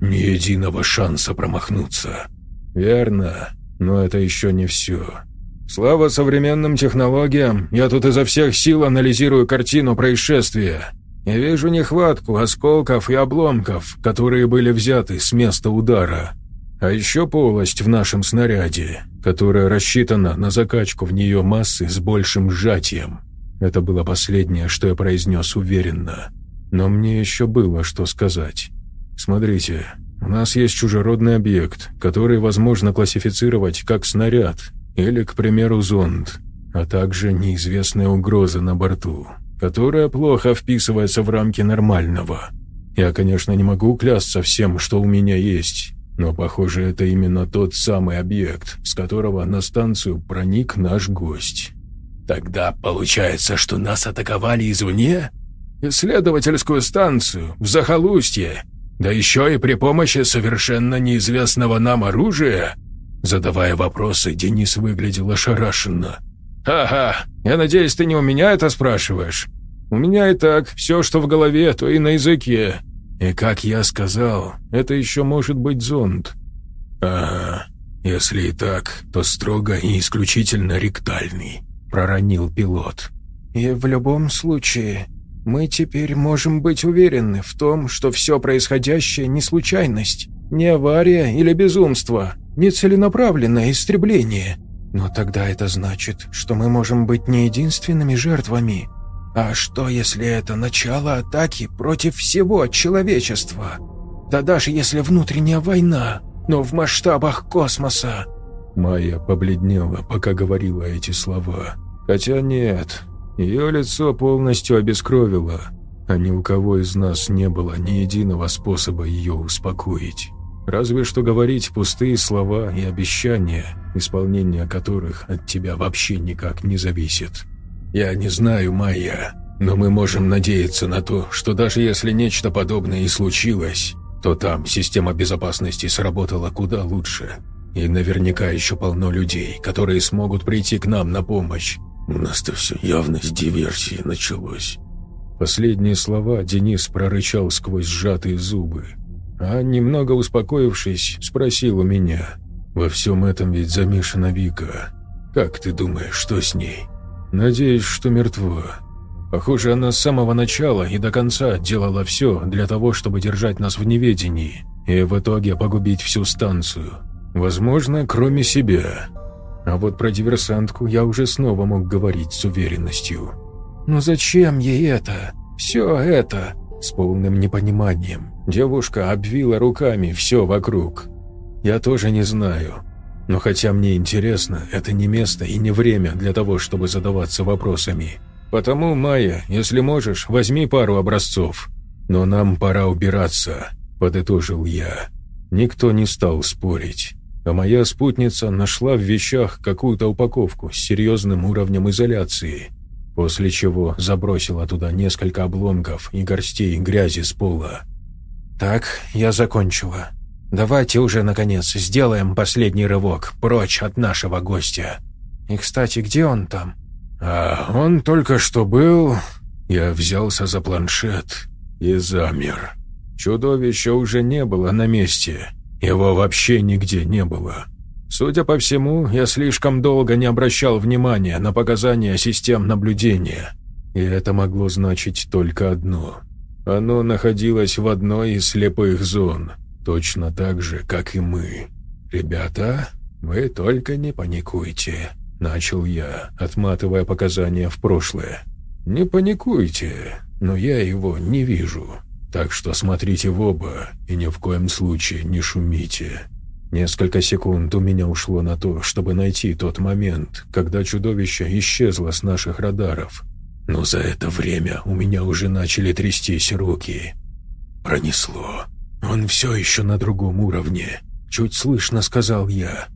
Ни единого шанса промахнуться. Верно, но это еще не все. Слава современным технологиям, я тут изо всех сил анализирую картину происшествия. Я вижу нехватку осколков и обломков, которые были взяты с места удара. А еще полость в нашем снаряде, которая рассчитана на закачку в нее массы с большим сжатием. Это было последнее, что я произнес уверенно. Но мне еще было что сказать. Смотрите, у нас есть чужеродный объект, который возможно классифицировать как снаряд или, к примеру, зонд, а также неизвестная угроза на борту, которая плохо вписывается в рамки нормального. Я, конечно, не могу клясться всем, что у меня есть, но, похоже, это именно тот самый объект, с которого на станцию проник наш гость. Тогда получается, что нас атаковали извне? Исследовательскую станцию в захолустье, да еще и при помощи совершенно неизвестного нам оружия? Задавая вопросы, Денис выглядел ошарашенно. «Ага, я надеюсь, ты не у меня это спрашиваешь? У меня и так все, что в голове, то и на языке. И как я сказал, это еще может быть зонд». «Ага, если и так, то строго и исключительно ректальный». – проронил пилот. «И в любом случае, мы теперь можем быть уверены в том, что все происходящее не случайность, не авария или безумство, не целенаправленное истребление. Но тогда это значит, что мы можем быть не единственными жертвами. А что, если это начало атаки против всего человечества? Да даже если внутренняя война, но в масштабах космоса, Майя побледнела, пока говорила эти слова. Хотя нет, ее лицо полностью обескровило, а ни у кого из нас не было ни единого способа ее успокоить. Разве что говорить пустые слова и обещания, исполнение которых от тебя вообще никак не зависит. «Я не знаю, Майя, но мы можем надеяться на то, что даже если нечто подобное и случилось, то там система безопасности сработала куда лучше, и наверняка еще полно людей, которые смогут прийти к нам на помощь. У нас-то все явно с диверсии началось. Последние слова Денис прорычал сквозь сжатые зубы, а, немного успокоившись, спросил у меня. «Во всем этом ведь замешана Вика. Как ты думаешь, что с ней?» «Надеюсь, что мертва. Похоже, она с самого начала и до конца делала все для того, чтобы держать нас в неведении и в итоге погубить всю станцию. Возможно, кроме себя. А вот про диверсантку я уже снова мог говорить с уверенностью. «Ну зачем ей это? Все это?» С полным непониманием девушка обвила руками все вокруг. «Я тоже не знаю. Но хотя мне интересно, это не место и не время для того, чтобы задаваться вопросами. Потому, Майя, если можешь, возьми пару образцов. Но нам пора убираться», – подытожил я. Никто не стал спорить а моя спутница нашла в вещах какую-то упаковку с серьезным уровнем изоляции, после чего забросила туда несколько обломков и горстей грязи с пола. «Так, я закончила. Давайте уже, наконец, сделаем последний рывок прочь от нашего гостя. И, кстати, где он там?» «А он только что был...» Я взялся за планшет и замер. Чудовища уже не было на месте. Его вообще нигде не было. Судя по всему, я слишком долго не обращал внимания на показания систем наблюдения. И это могло значить только одно. Оно находилось в одной из слепых зон, точно так же, как и мы. «Ребята, вы только не паникуйте», – начал я, отматывая показания в прошлое. «Не паникуйте, но я его не вижу. Так что смотрите в оба и ни в коем случае не шумите. Несколько секунд у меня ушло на то, чтобы найти тот момент, когда чудовище исчезло с наших радаров. Но за это время у меня уже начали трястись руки. Пронесло. Он все еще на другом уровне. Чуть слышно сказал я.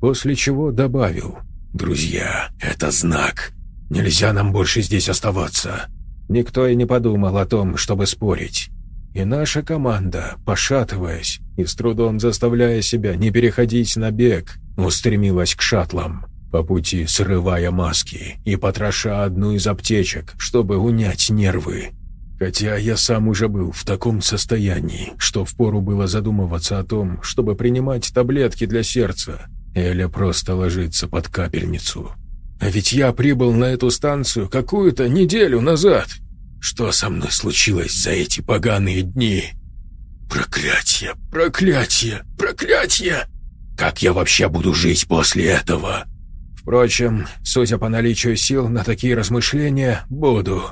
После чего добавил. «Друзья, это знак. Нельзя нам больше здесь оставаться». Никто и не подумал о том, чтобы спорить. И наша команда, пошатываясь и с трудом заставляя себя не переходить на бег, устремилась к шаттлам, по пути срывая маски и потроша одну из аптечек, чтобы унять нервы. Хотя я сам уже был в таком состоянии, что впору было задумываться о том, чтобы принимать таблетки для сердца или просто ложиться под капельницу. А ведь я прибыл на эту станцию какую-то неделю назад, что со мной случилось за эти поганые дни? Проклятие, проклятие, проклятие! Как я вообще буду жить после этого? Впрочем, судя по наличию сил на такие размышления, буду.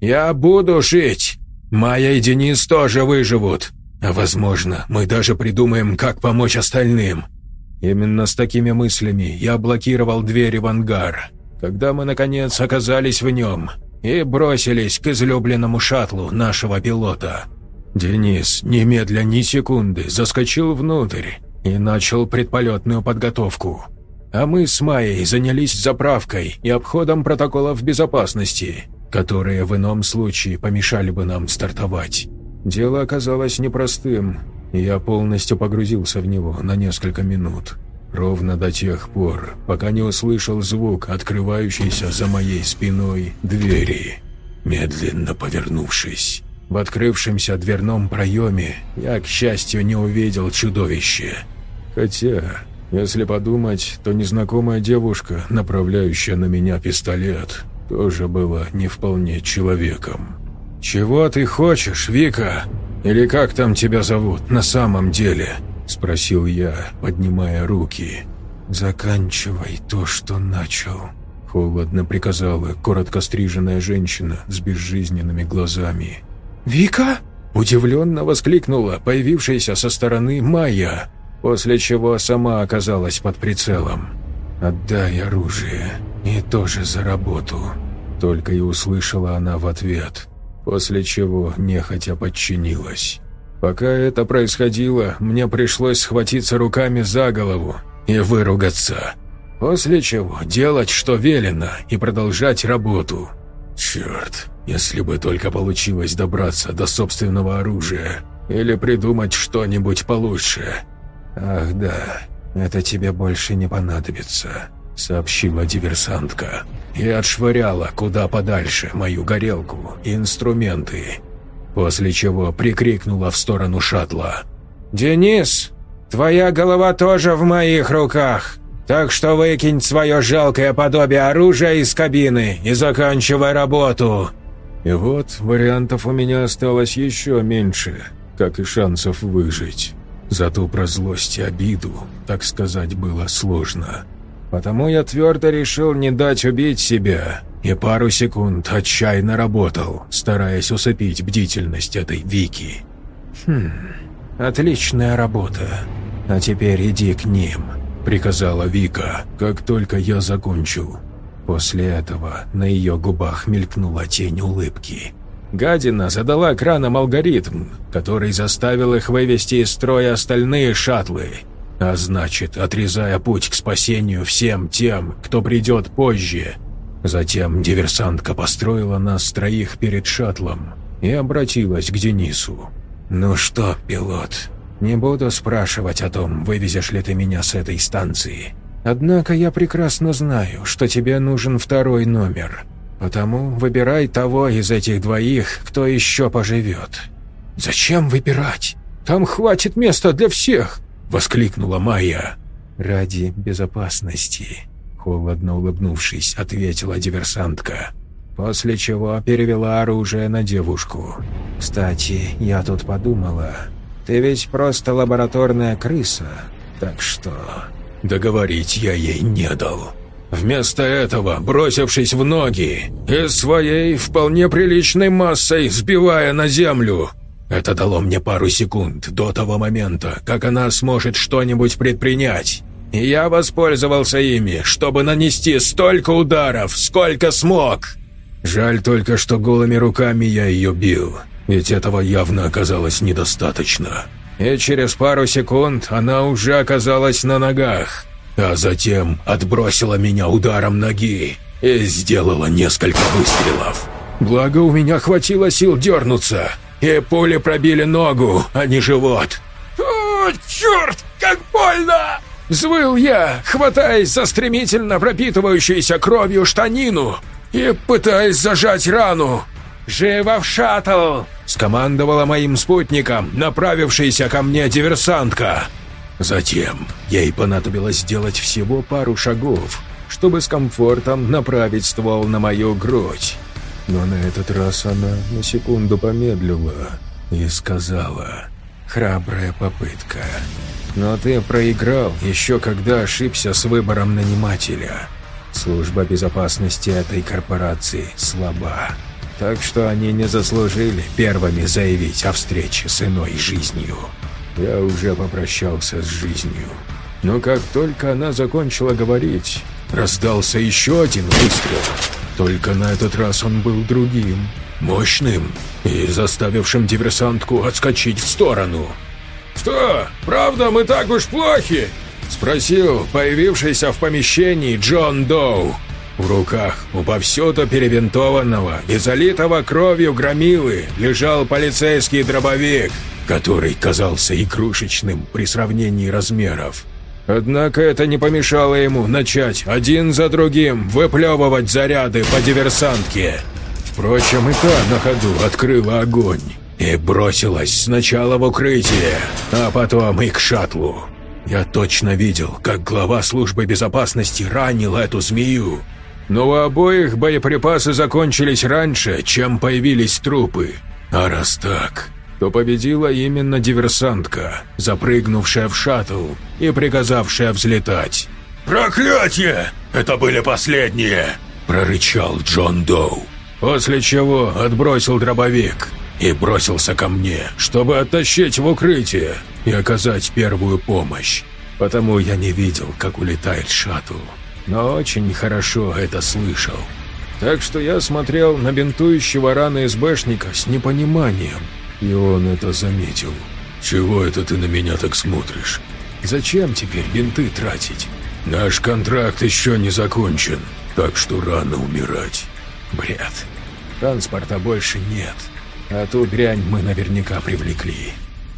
Я буду жить. Майя и Денис тоже выживут. А возможно, мы даже придумаем, как помочь остальным. Именно с такими мыслями я блокировал двери в ангар. Когда мы, наконец, оказались в нем, и бросились к излюбленному шаттлу нашего пилота. Денис, немедля ни секунды, заскочил внутрь и начал предполетную подготовку. А мы с Майей занялись заправкой и обходом протоколов безопасности, которые в ином случае помешали бы нам стартовать. Дело оказалось непростым, и я полностью погрузился в него на несколько минут. Ровно до тех пор, пока не услышал звук открывающейся за моей спиной двери. Медленно повернувшись, в открывшемся дверном проеме я, к счастью, не увидел чудовище. Хотя, если подумать, то незнакомая девушка, направляющая на меня пистолет, тоже была не вполне человеком. «Чего ты хочешь, Вика? Или как там тебя зовут на самом деле?» – спросил я, поднимая руки. «Заканчивай то, что начал», – холодно приказала коротко стриженная женщина с безжизненными глазами. «Вика?» – удивленно воскликнула появившаяся со стороны Майя, после чего сама оказалась под прицелом. «Отдай оружие и тоже за работу», – только и услышала она в ответ, после чего нехотя подчинилась. Пока это происходило, мне пришлось схватиться руками за голову и выругаться. После чего делать, что велено, и продолжать работу. Черт, если бы только получилось добраться до собственного оружия или придумать что-нибудь получше. Ах да, это тебе больше не понадобится, сообщила диверсантка. и отшвыряла куда подальше мою горелку и инструменты, после чего прикрикнула в сторону шаттла. «Денис, твоя голова тоже в моих руках, так что выкинь свое жалкое подобие оружия из кабины и заканчивай работу!» И вот вариантов у меня осталось еще меньше, как и шансов выжить. Зато про злость и обиду, так сказать, было сложно. Потому я твердо решил не дать убить себя, и пару секунд отчаянно работал, стараясь усыпить бдительность этой Вики. «Хм, отличная работа. А теперь иди к ним», — приказала Вика, как только я закончил. После этого на ее губах мелькнула тень улыбки. Гадина задала кранам алгоритм, который заставил их вывести из строя остальные шаттлы, а значит, отрезая путь к спасению всем тем, кто придет позже. Затем диверсантка построила нас троих перед шаттлом и обратилась к Денису. «Ну что, пилот, не буду спрашивать о том, вывезешь ли ты меня с этой станции. Однако я прекрасно знаю, что тебе нужен второй номер». Потому выбирай того из этих двоих, кто еще поживет». «Зачем выбирать? Там хватит места для всех!» – воскликнула Майя. «Ради безопасности», – холодно улыбнувшись, ответила диверсантка. После чего перевела оружие на девушку. «Кстати, я тут подумала, ты ведь просто лабораторная крыса, так что...» Договорить я ей не дал. Вместо этого, бросившись в ноги и своей вполне приличной массой сбивая на землю, это дало мне пару секунд до того момента, как она сможет что-нибудь предпринять. И я воспользовался ими, чтобы нанести столько ударов, сколько смог. Жаль только, что голыми руками я ее бил, ведь этого явно оказалось недостаточно. И через пару секунд она уже оказалась на ногах а затем отбросила меня ударом ноги и сделала несколько выстрелов. Благо у меня хватило сил дернуться, и пули пробили ногу, а не живот. «О, черт, как больно!» Взвыл я, хватаясь за стремительно пропитывающуюся кровью штанину и пытаясь зажать рану. «Живо в шаттл!» – скомандовала моим спутником, направившаяся ко мне диверсантка. Затем ей понадобилось сделать всего пару шагов, чтобы с комфортом направить ствол на мою грудь. Но на этот раз она на секунду помедлила и сказала «Храбрая попытка». Но ты проиграл еще когда ошибся с выбором нанимателя. Служба безопасности этой корпорации слаба. Так что они не заслужили первыми заявить о встрече с иной жизнью. Я уже попрощался с жизнью. Но как только она закончила говорить, раздался еще один выстрел. Только на этот раз он был другим, мощным и заставившим диверсантку отскочить в сторону. «Что, правда мы так уж плохи?» – спросил появившийся в помещении Джон Доу. В руках у повсюду перебинтованного и залитого кровью громилы лежал полицейский дробовик – который казался игрушечным при сравнении размеров. Однако это не помешало ему начать один за другим выплевывать заряды по диверсантке. Впрочем, и та на ходу открыла огонь и бросилась сначала в укрытие, а потом и к шаттлу. Я точно видел, как глава службы безопасности ранил эту змею. Но у обоих боеприпасы закончились раньше, чем появились трупы. А раз так, то победила именно диверсантка, запрыгнувшая в шаттл и приказавшая взлетать. «Проклятие! Это были последние!» – прорычал Джон Доу. После чего отбросил дробовик и бросился ко мне, чтобы оттащить в укрытие и оказать первую помощь. Потому я не видел, как улетает шаттл, но очень хорошо это слышал. Так что я смотрел на бинтующего раны СБшника с непониманием – и он это заметил. «Чего это ты на меня так смотришь? Зачем теперь бинты тратить? Наш контракт еще не закончен, так что рано умирать». «Бред. Транспорта больше нет, а ту дрянь мы наверняка привлекли.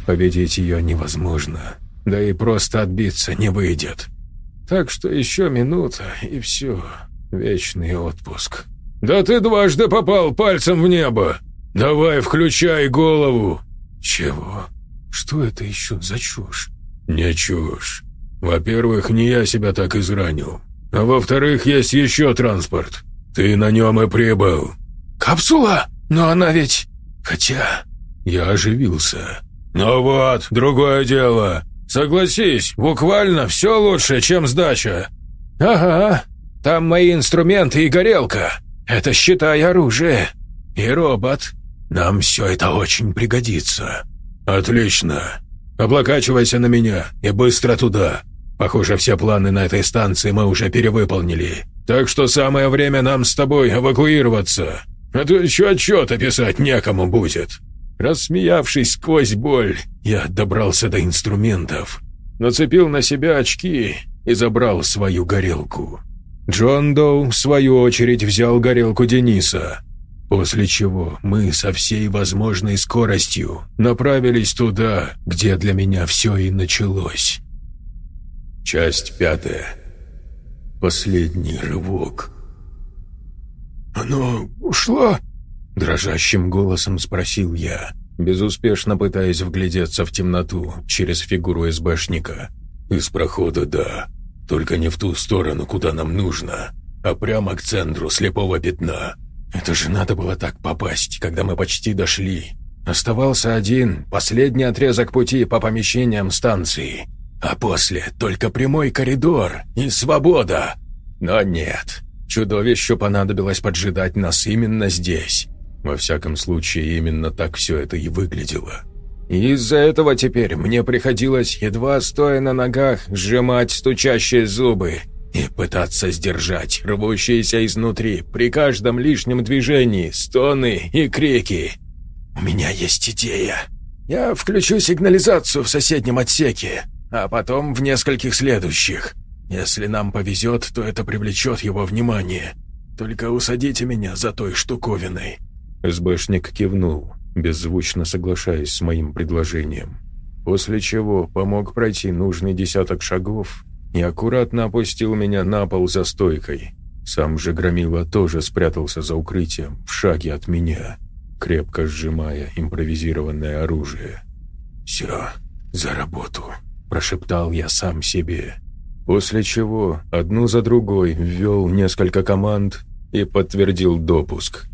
Победить ее невозможно, да и просто отбиться не выйдет. Так что еще минута, и все. Вечный отпуск. «Да ты дважды попал пальцем в небо! Давай включай голову!» «Чего? Что это еще за чушь?» «Не чушь. Во-первых, не я себя так изранил. А во-вторых, есть еще транспорт. Ты на нем и прибыл». «Капсула? Но она ведь...» «Хотя...» Я оживился. «Ну вот, другое дело. Согласись, буквально все лучше, чем сдача». «Ага, там мои инструменты и горелка. Это, считай, оружие. И робот. Нам все это очень пригодится». «Отлично. Облокачивайся на меня и быстро туда. Похоже, все планы на этой станции мы уже перевыполнили. Так что самое время нам с тобой эвакуироваться. А то еще отчет описать некому будет». Рассмеявшись сквозь боль, я добрался до инструментов, нацепил на себя очки и забрал свою горелку. Джон Доу, в свою очередь, взял горелку Дениса, после чего мы со всей возможной скоростью направились туда, где для меня все и началось. Часть пятая. Последний рывок. «Оно ушло?» – дрожащим голосом спросил я, безуспешно пытаясь вглядеться в темноту через фигуру СБшника. «Из прохода, да. Только не в ту сторону, куда нам нужно, а прямо к центру слепого пятна. Это же надо было так попасть, когда мы почти дошли. Оставался один, последний отрезок пути по помещениям станции. А после только прямой коридор и свобода. Но нет, чудовищу понадобилось поджидать нас именно здесь. Во всяком случае, именно так все это и выглядело. Из-за этого теперь мне приходилось, едва стоя на ногах, сжимать стучащие зубы и пытаться сдержать рвущиеся изнутри при каждом лишнем движении стоны и крики. «У меня есть идея. Я включу сигнализацию в соседнем отсеке, а потом в нескольких следующих. Если нам повезет, то это привлечет его внимание. Только усадите меня за той штуковиной». СБшник кивнул, беззвучно соглашаясь с моим предложением. После чего помог пройти нужный десяток шагов и аккуратно опустил меня на пол за стойкой. Сам же Громила тоже спрятался за укрытием, в шаге от меня, крепко сжимая импровизированное оружие. «Все, за работу», прошептал я сам себе. После чего одну за другой ввел несколько команд и подтвердил допуск.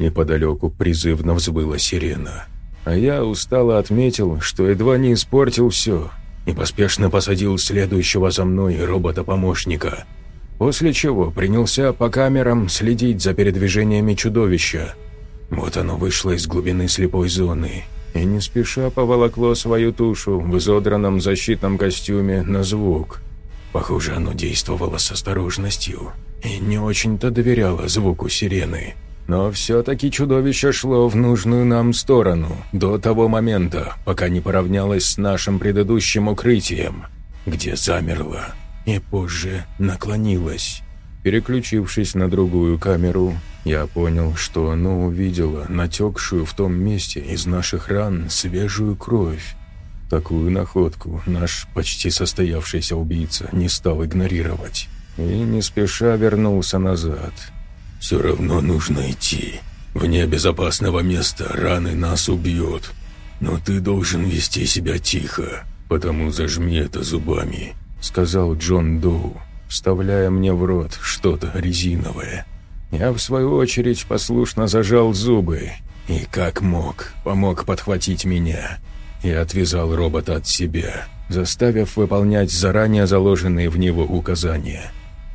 Неподалеку призывно взвыла сирена. А я устало отметил, что едва не испортил все, и поспешно посадил следующего за мной робота-помощника. После чего принялся по камерам следить за передвижениями чудовища. Вот оно вышло из глубины слепой зоны и не спеша поволокло свою тушу в изодранном защитном костюме на звук. Похоже, оно действовало с осторожностью и не очень-то доверяло звуку сирены. Но все-таки чудовище шло в нужную нам сторону до того момента, пока не поравнялось с нашим предыдущим укрытием, где замерло и позже наклонилось. Переключившись на другую камеру, я понял, что оно увидело натекшую в том месте из наших ран свежую кровь. Такую находку наш почти состоявшийся убийца не стал игнорировать и не спеша вернулся назад. «Все равно нужно идти. Вне безопасного места раны нас убьют. Но ты должен вести себя тихо, потому зажми это зубами», — сказал Джон Доу вставляя мне в рот что-то резиновое. Я, в свою очередь, послушно зажал зубы и, как мог, помог подхватить меня и отвязал робота от себя, заставив выполнять заранее заложенные в него указания.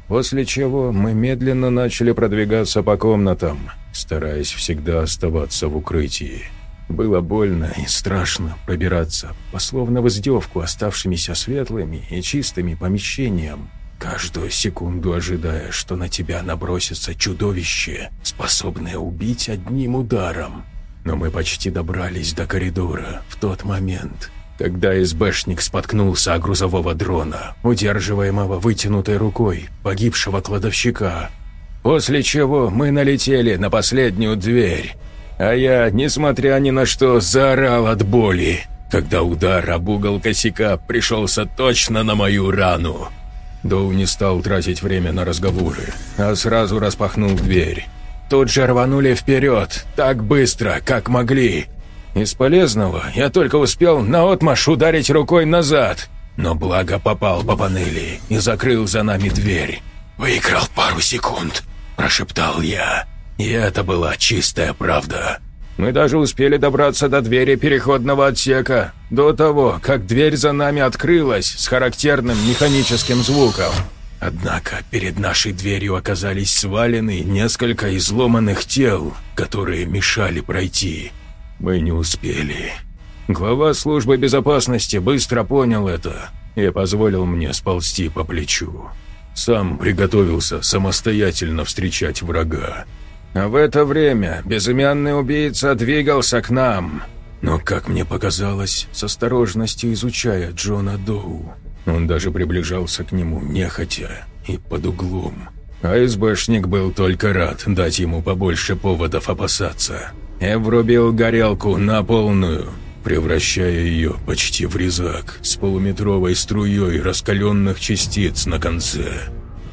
После чего мы медленно начали продвигаться по комнатам, стараясь всегда оставаться в укрытии. Было больно и страшно пробираться, пословно в издевку оставшимися светлыми и чистыми помещением, каждую секунду ожидая, что на тебя набросится чудовище, способное убить одним ударом. Но мы почти добрались до коридора в тот момент, когда СБшник споткнулся о грузового дрона, удерживаемого вытянутой рукой погибшего кладовщика. После чего мы налетели на последнюю дверь, а я, несмотря ни на что, заорал от боли, когда удар об угол косяка пришелся точно на мою рану. Доу не стал тратить время на разговоры, а сразу распахнул дверь. Тут же рванули вперед, так быстро, как могли. Из полезного я только успел наотмашь ударить рукой назад, но благо попал по панели и закрыл за нами дверь. «Выиграл пару секунд», – прошептал я. И это была чистая правда. Мы даже успели добраться до двери переходного отсека, до того, как дверь за нами открылась с характерным механическим звуком. Однако перед нашей дверью оказались свалены несколько изломанных тел, которые мешали пройти. Мы не успели. Глава службы безопасности быстро понял это и позволил мне сползти по плечу. Сам приготовился самостоятельно встречать врага. А в это время безымянный убийца двигался к нам, но, как мне показалось, с осторожностью изучая Джона Доу. Он даже приближался к нему нехотя и под углом. А СБшник был только рад дать ему побольше поводов опасаться. И врубил горелку на полную, превращая ее почти в резак с полуметровой струей раскаленных частиц на конце.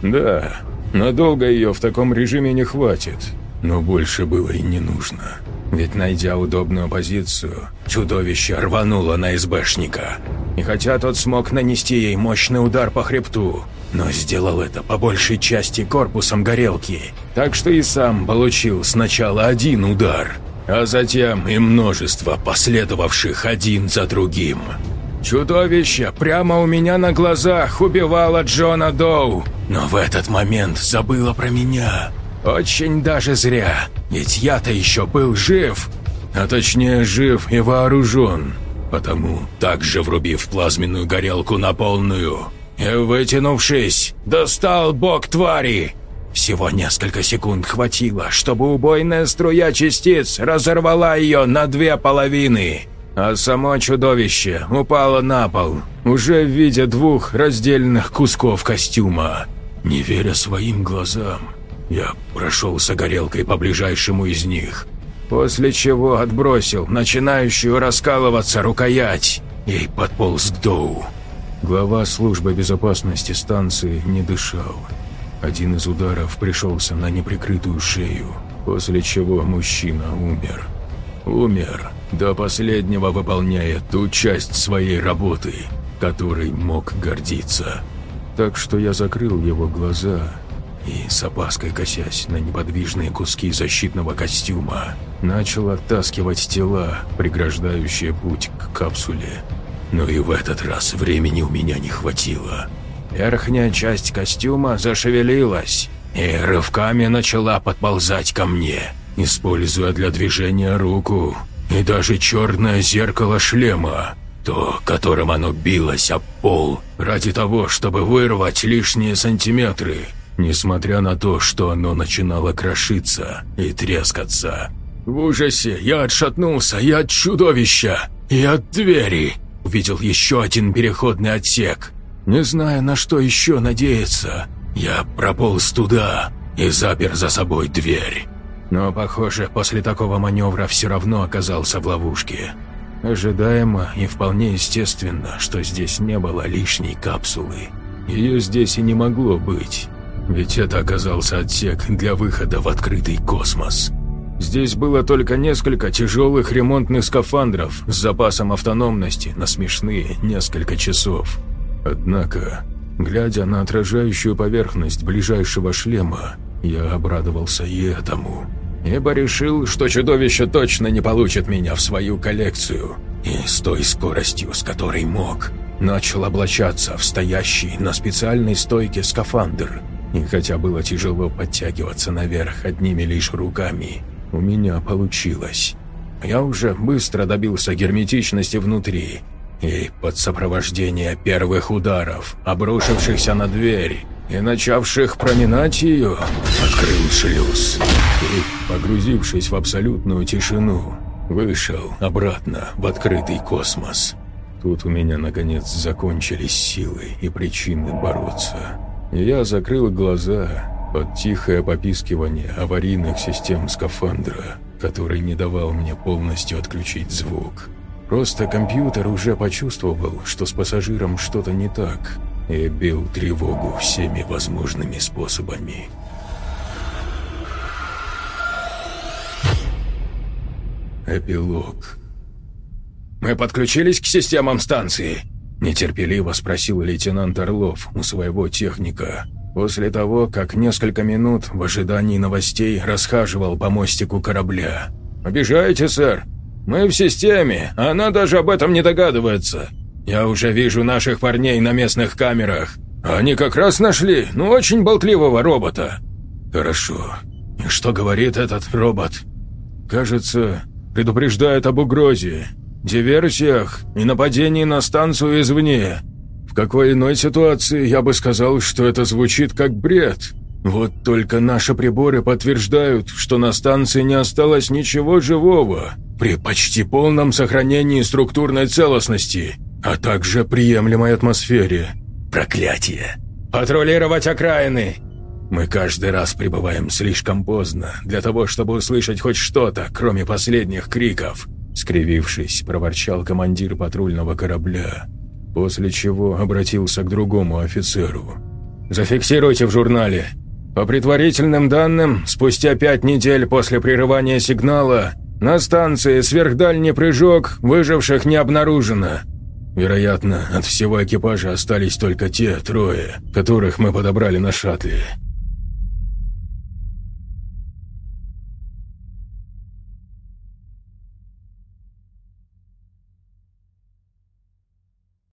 Да, надолго ее в таком режиме не хватит, но больше было и не нужно. Ведь найдя удобную позицию, чудовище рвануло на СБшника. И хотя тот смог нанести ей мощный удар по хребту, но сделал это по большей части корпусом горелки, так что и сам получил сначала один удар, а затем и множество последовавших один за другим. Чудовище прямо у меня на глазах убивало Джона Доу, но в этот момент забыло про меня – очень даже зря, ведь я-то еще был жив, а точнее жив и вооружен. Потому, также врубив плазменную горелку на полную и вытянувшись, достал бок твари. Всего несколько секунд хватило, чтобы убойная струя частиц разорвала ее на две половины, а само чудовище упало на пол, уже в виде двух раздельных кусков костюма. Не веря своим глазам, я прошелся горелкой по ближайшему из них, после чего отбросил начинающую раскалываться рукоять и подполз к Доу. Глава службы безопасности станции не дышал. Один из ударов пришелся на неприкрытую шею, после чего мужчина умер. Умер, до последнего выполняя ту часть своей работы, которой мог гордиться. Так что я закрыл его глаза и, с опаской косясь на неподвижные куски защитного костюма, начал оттаскивать тела, преграждающие путь к капсуле. Но и в этот раз времени у меня не хватило. Верхняя часть костюма зашевелилась и рывками начала подползать ко мне, используя для движения руку и даже черное зеркало шлема, то, которым оно билось об пол, ради того, чтобы вырвать лишние сантиметры – несмотря на то, что оно начинало крошиться и трескаться. В ужасе я отшатнулся и от чудовища, и от двери. Увидел еще один переходный отсек. Не зная, на что еще надеяться, я прополз туда и запер за собой дверь. Но, похоже, после такого маневра все равно оказался в ловушке. Ожидаемо и вполне естественно, что здесь не было лишней капсулы. Ее здесь и не могло быть. Ведь это оказался отсек для выхода в открытый космос. Здесь было только несколько тяжелых ремонтных скафандров с запасом автономности на смешные несколько часов. Однако, глядя на отражающую поверхность ближайшего шлема, я обрадовался и этому. Ибо решил, что чудовище точно не получит меня в свою коллекцию. И с той скоростью, с которой мог, начал облачаться в стоящий на специальной стойке скафандр – и хотя было тяжело подтягиваться наверх одними лишь руками, у меня получилось. Я уже быстро добился герметичности внутри, и под сопровождение первых ударов, обрушившихся на дверь и начавших проминать ее, открыл шлюз и, погрузившись в абсолютную тишину, вышел обратно в открытый космос. Тут у меня, наконец, закончились силы и причины бороться я закрыл глаза под тихое попискивание аварийных систем скафандра, который не давал мне полностью отключить звук. Просто компьютер уже почувствовал, что с пассажиром что-то не так, и бил тревогу всеми возможными способами. Эпилог. «Мы подключились к системам станции?» – нетерпеливо спросил лейтенант Орлов у своего техника. После того, как несколько минут в ожидании новостей расхаживал по мостику корабля. «Обижаете, сэр? Мы в системе, а она даже об этом не догадывается. Я уже вижу наших парней на местных камерах. Они как раз нашли, ну, очень болтливого робота». «Хорошо. И что говорит этот робот?» «Кажется, предупреждает об угрозе, диверсиях и нападении на станцию извне. В какой иной ситуации я бы сказал, что это звучит как бред. Вот только наши приборы подтверждают, что на станции не осталось ничего живого, при почти полном сохранении структурной целостности, а также приемлемой атмосфере. Проклятие! Патрулировать окраины! Мы каждый раз прибываем слишком поздно для того, чтобы услышать хоть что-то, кроме последних криков. Скривившись, проворчал командир патрульного корабля, после чего обратился к другому офицеру. «Зафиксируйте в журнале. По предварительным данным, спустя пять недель после прерывания сигнала на станции сверхдальний прыжок выживших не обнаружено. Вероятно, от всего экипажа остались только те трое, которых мы подобрали на шаттле.